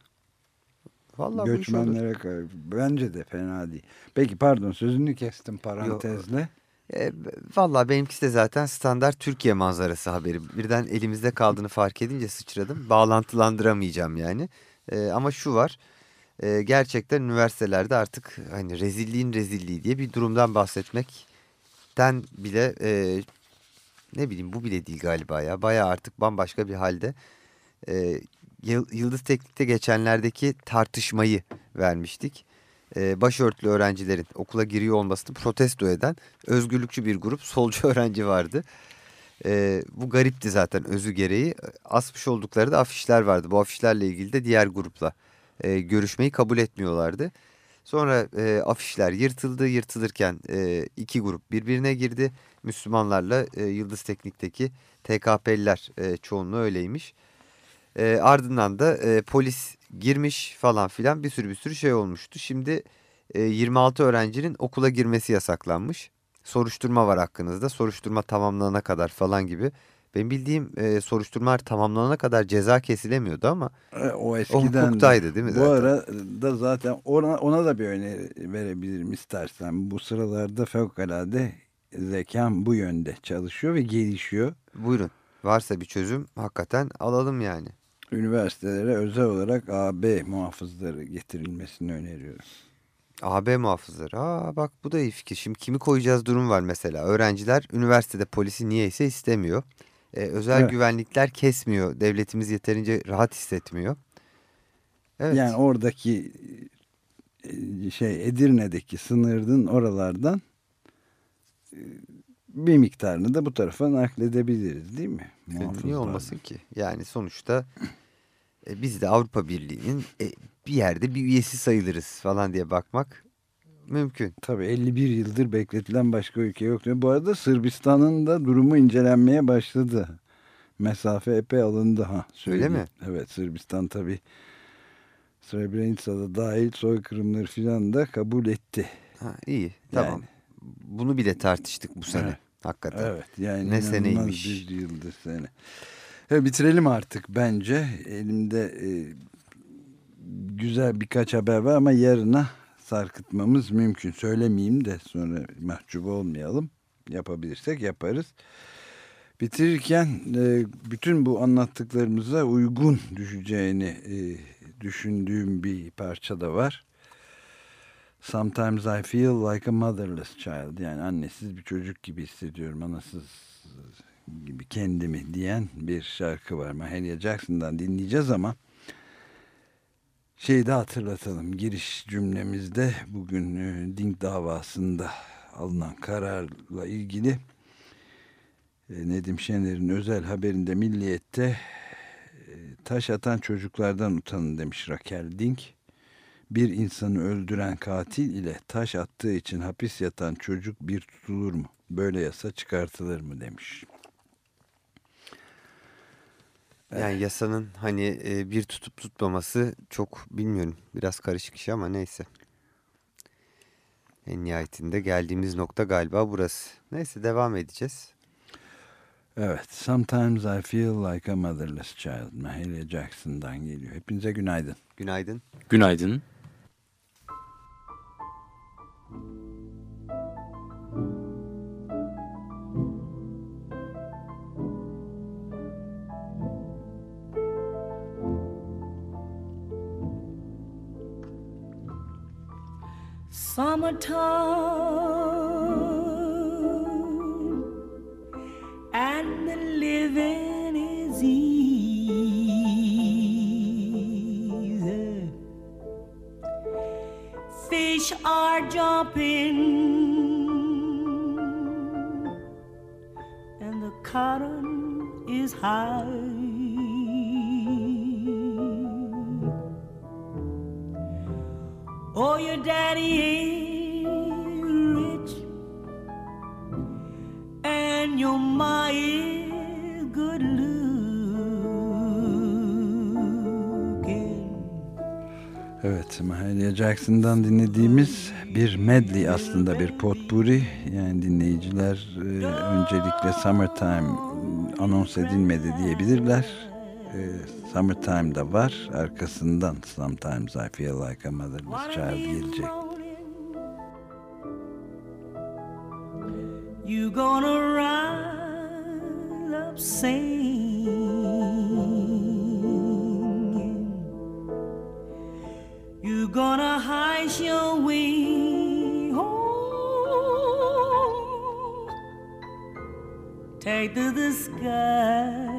Vallahi. Göçmenlere bence de fena değil. Peki pardon sözünü kestim parantezle. E, vallahi benimkisi de zaten standart Türkiye manzarası haberi. Birden elimizde kaldığını fark edince sıçradım. Bağlantılandıramayacağım yani. E, ama şu var. e, gerçekten üniversitelerde artık hani rezilliğin rezilliği diye bir durumdan bahsetmekten bile e, ne bileyim bu bile değil galiba ya. Baya artık bambaşka bir halde. E, Yıldız Teknik'te geçenlerdeki tartışmayı vermiştik. E, başörtülü öğrencilerin okula giriyor olmasını protesto eden özgürlükçü bir grup solcu öğrenci vardı. E, bu garipti zaten özü gereği. Asmış oldukları da afişler vardı. Bu afişlerle ilgili de diğer grupla e, görüşmeyi kabul etmiyorlardı. Sonra e, afişler yırtıldı. Yırtılırken e, iki grup birbirine girdi. Müslümanlarla e, Yıldız Teknik'teki TKP'liler e, çoğunluğu öyleymiş. E, ardından da e, polis girmiş falan filan bir sürü bir sürü şey olmuştu. Şimdi e, 26 öğrencinin okula girmesi yasaklanmış. Soruşturma var hakkınızda. Soruşturma tamamlanana kadar falan gibi. Ben bildiğim e, soruşturmalar tamamlanana kadar ceza kesilemiyordu ama E, O o eskiden de. hukuktaydı değil mi Bu zaten? arada zaten ona, ona da bir öneri verebilirim istersen. Bu sıralarda fevkalade zekam bu yönde çalışıyor ve gelişiyor. Buyurun. Varsa bir çözüm hakikaten alalım yani. Üniversitelere özel olarak AB muhafızları getirilmesini öneriyorum. AB muhafızları. Aa bak bu da iyi fikir. Şimdi kimi koyacağız durum var mesela. Öğrenciler üniversitede polisi niyeyse istemiyor. Ee, özel Evet. güvenlikler kesmiyor. Devletimiz yeterince rahat hissetmiyor. Evet. Yani oradaki e, şey Edirne'deki sınırın oralardan e, bir miktarını da bu tarafa nakledebiliriz değil mi? E, Niye olmasın ki? Yani sonuçta e, biz de Avrupa Birliği'nin e, bir yerde bir üyesi sayılırız falan diye bakmak mümkün. Tabii 51 yıldır bekletilen başka ülke yok. Bu arada Sırbistan'ın da durumu incelenmeye başladı. Mesafe epey alındı ha. söyleyeyim. mi? Evet Sırbistan tabii Srebrenica'da dahil soykırımları filan da kabul etti. Ha, iyi tamam. Yani. Bunu bile tartıştık bu sene. Evet. Hakikaten. Evet yani Ne seneymiş. bir yıldır sene. Evet, bitirelim artık bence. Elimde e, güzel birkaç haber var ama yarına sarkıtmamız mümkün. Söylemeyeyim de sonra mahcup olmayalım. Yapabilirsek yaparız. Bitirirken e, bütün bu anlattıklarımıza uygun düşeceğini e, düşündüğüm bir parça da var. Sometimes I feel like a motherless child. Yani annesiz bir çocuk gibi hissediyorum. Anasız gibi kendimi diyen bir şarkı var. Mahalia Jackson'dan dinleyeceğiz ama şeyi de hatırlatalım. Giriş cümlemizde bugün e, Dink davasında alınan kararla ilgili e, Nedim Şener'in özel haberinde Milliyet'te e, taş atan çocuklardan utanın demiş Raquel Dink. Bir insanı öldüren katil ile taş attığı için hapis yatan çocuk bir tutulur mu? Böyle yasa çıkartılır mı demiş. Yani yasanın hani e, bir tutup tutmaması çok bilmiyorum. Biraz karışık iş ama neyse. En nihayetinde geldiğimiz nokta galiba burası. Neyse devam edeceğiz. Evet, Sometimes I Feel Like a Motherless Child. Mahalia Jackson'dan geliyor. Hepinize günaydın. Günaydın. Günaydın. Summertime and the living is easy. Fish are jumping and the cotton is high. Oh, your daddy ain't rich, and your ma is good looking. Evet, Mahalia Jackson'dan dinlediğimiz bir medley aslında bir potpourri. Yani dinleyiciler e, öncelikle Summertime anons edilmedi diyebilirler. E, Summertime'da var. Arkasından Sometimes I Feel Like a Motherless Child gelecek. You gonna rise up singing. You gonna hide your way home. Take to the sky.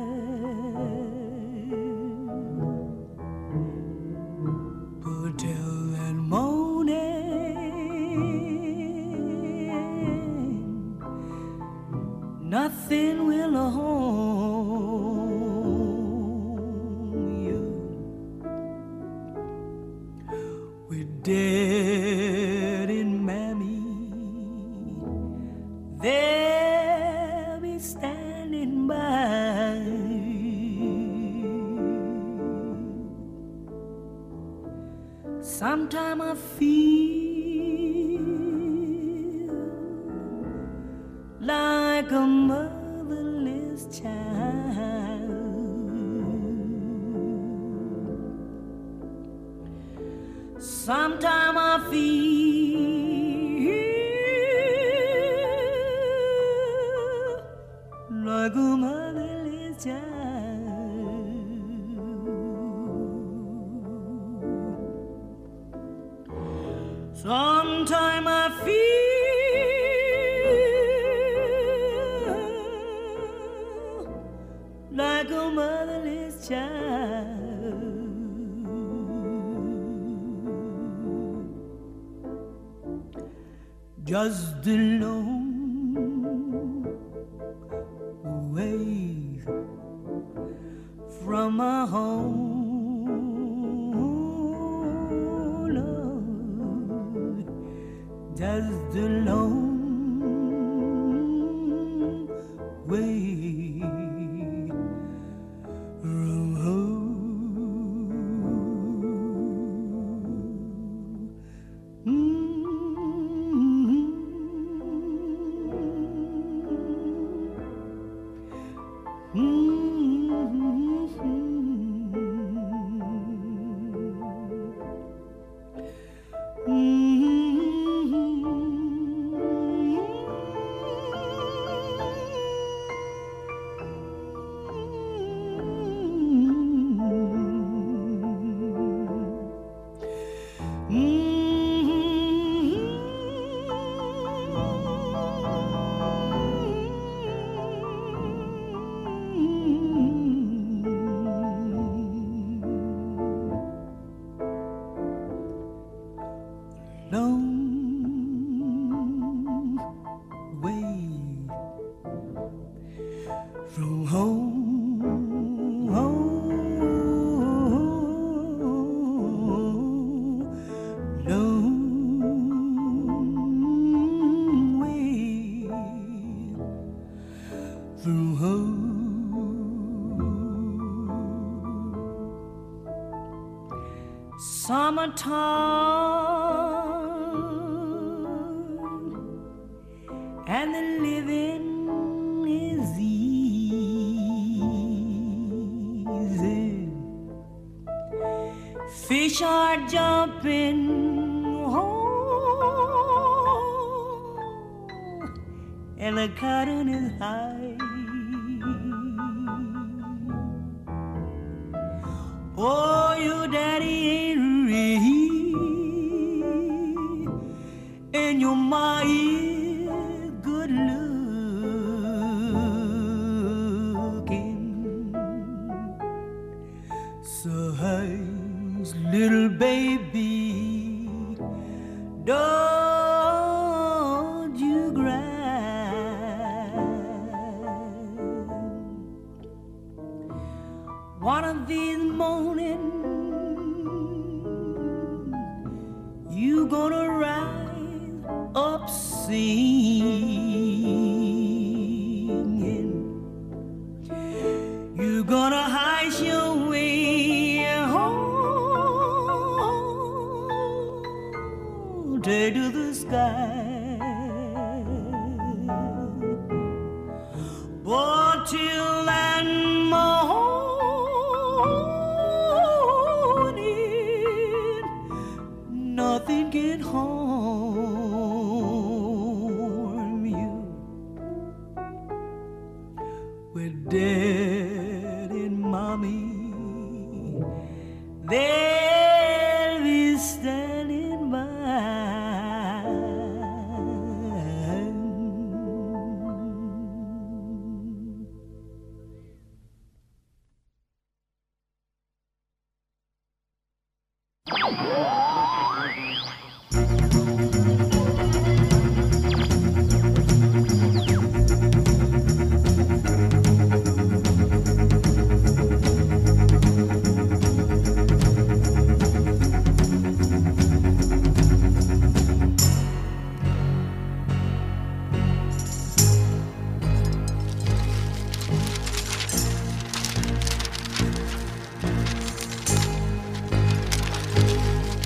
Summertime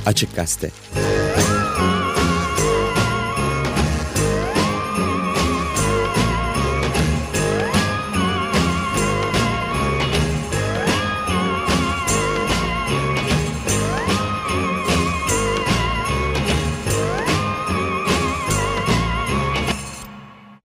Açık Gazete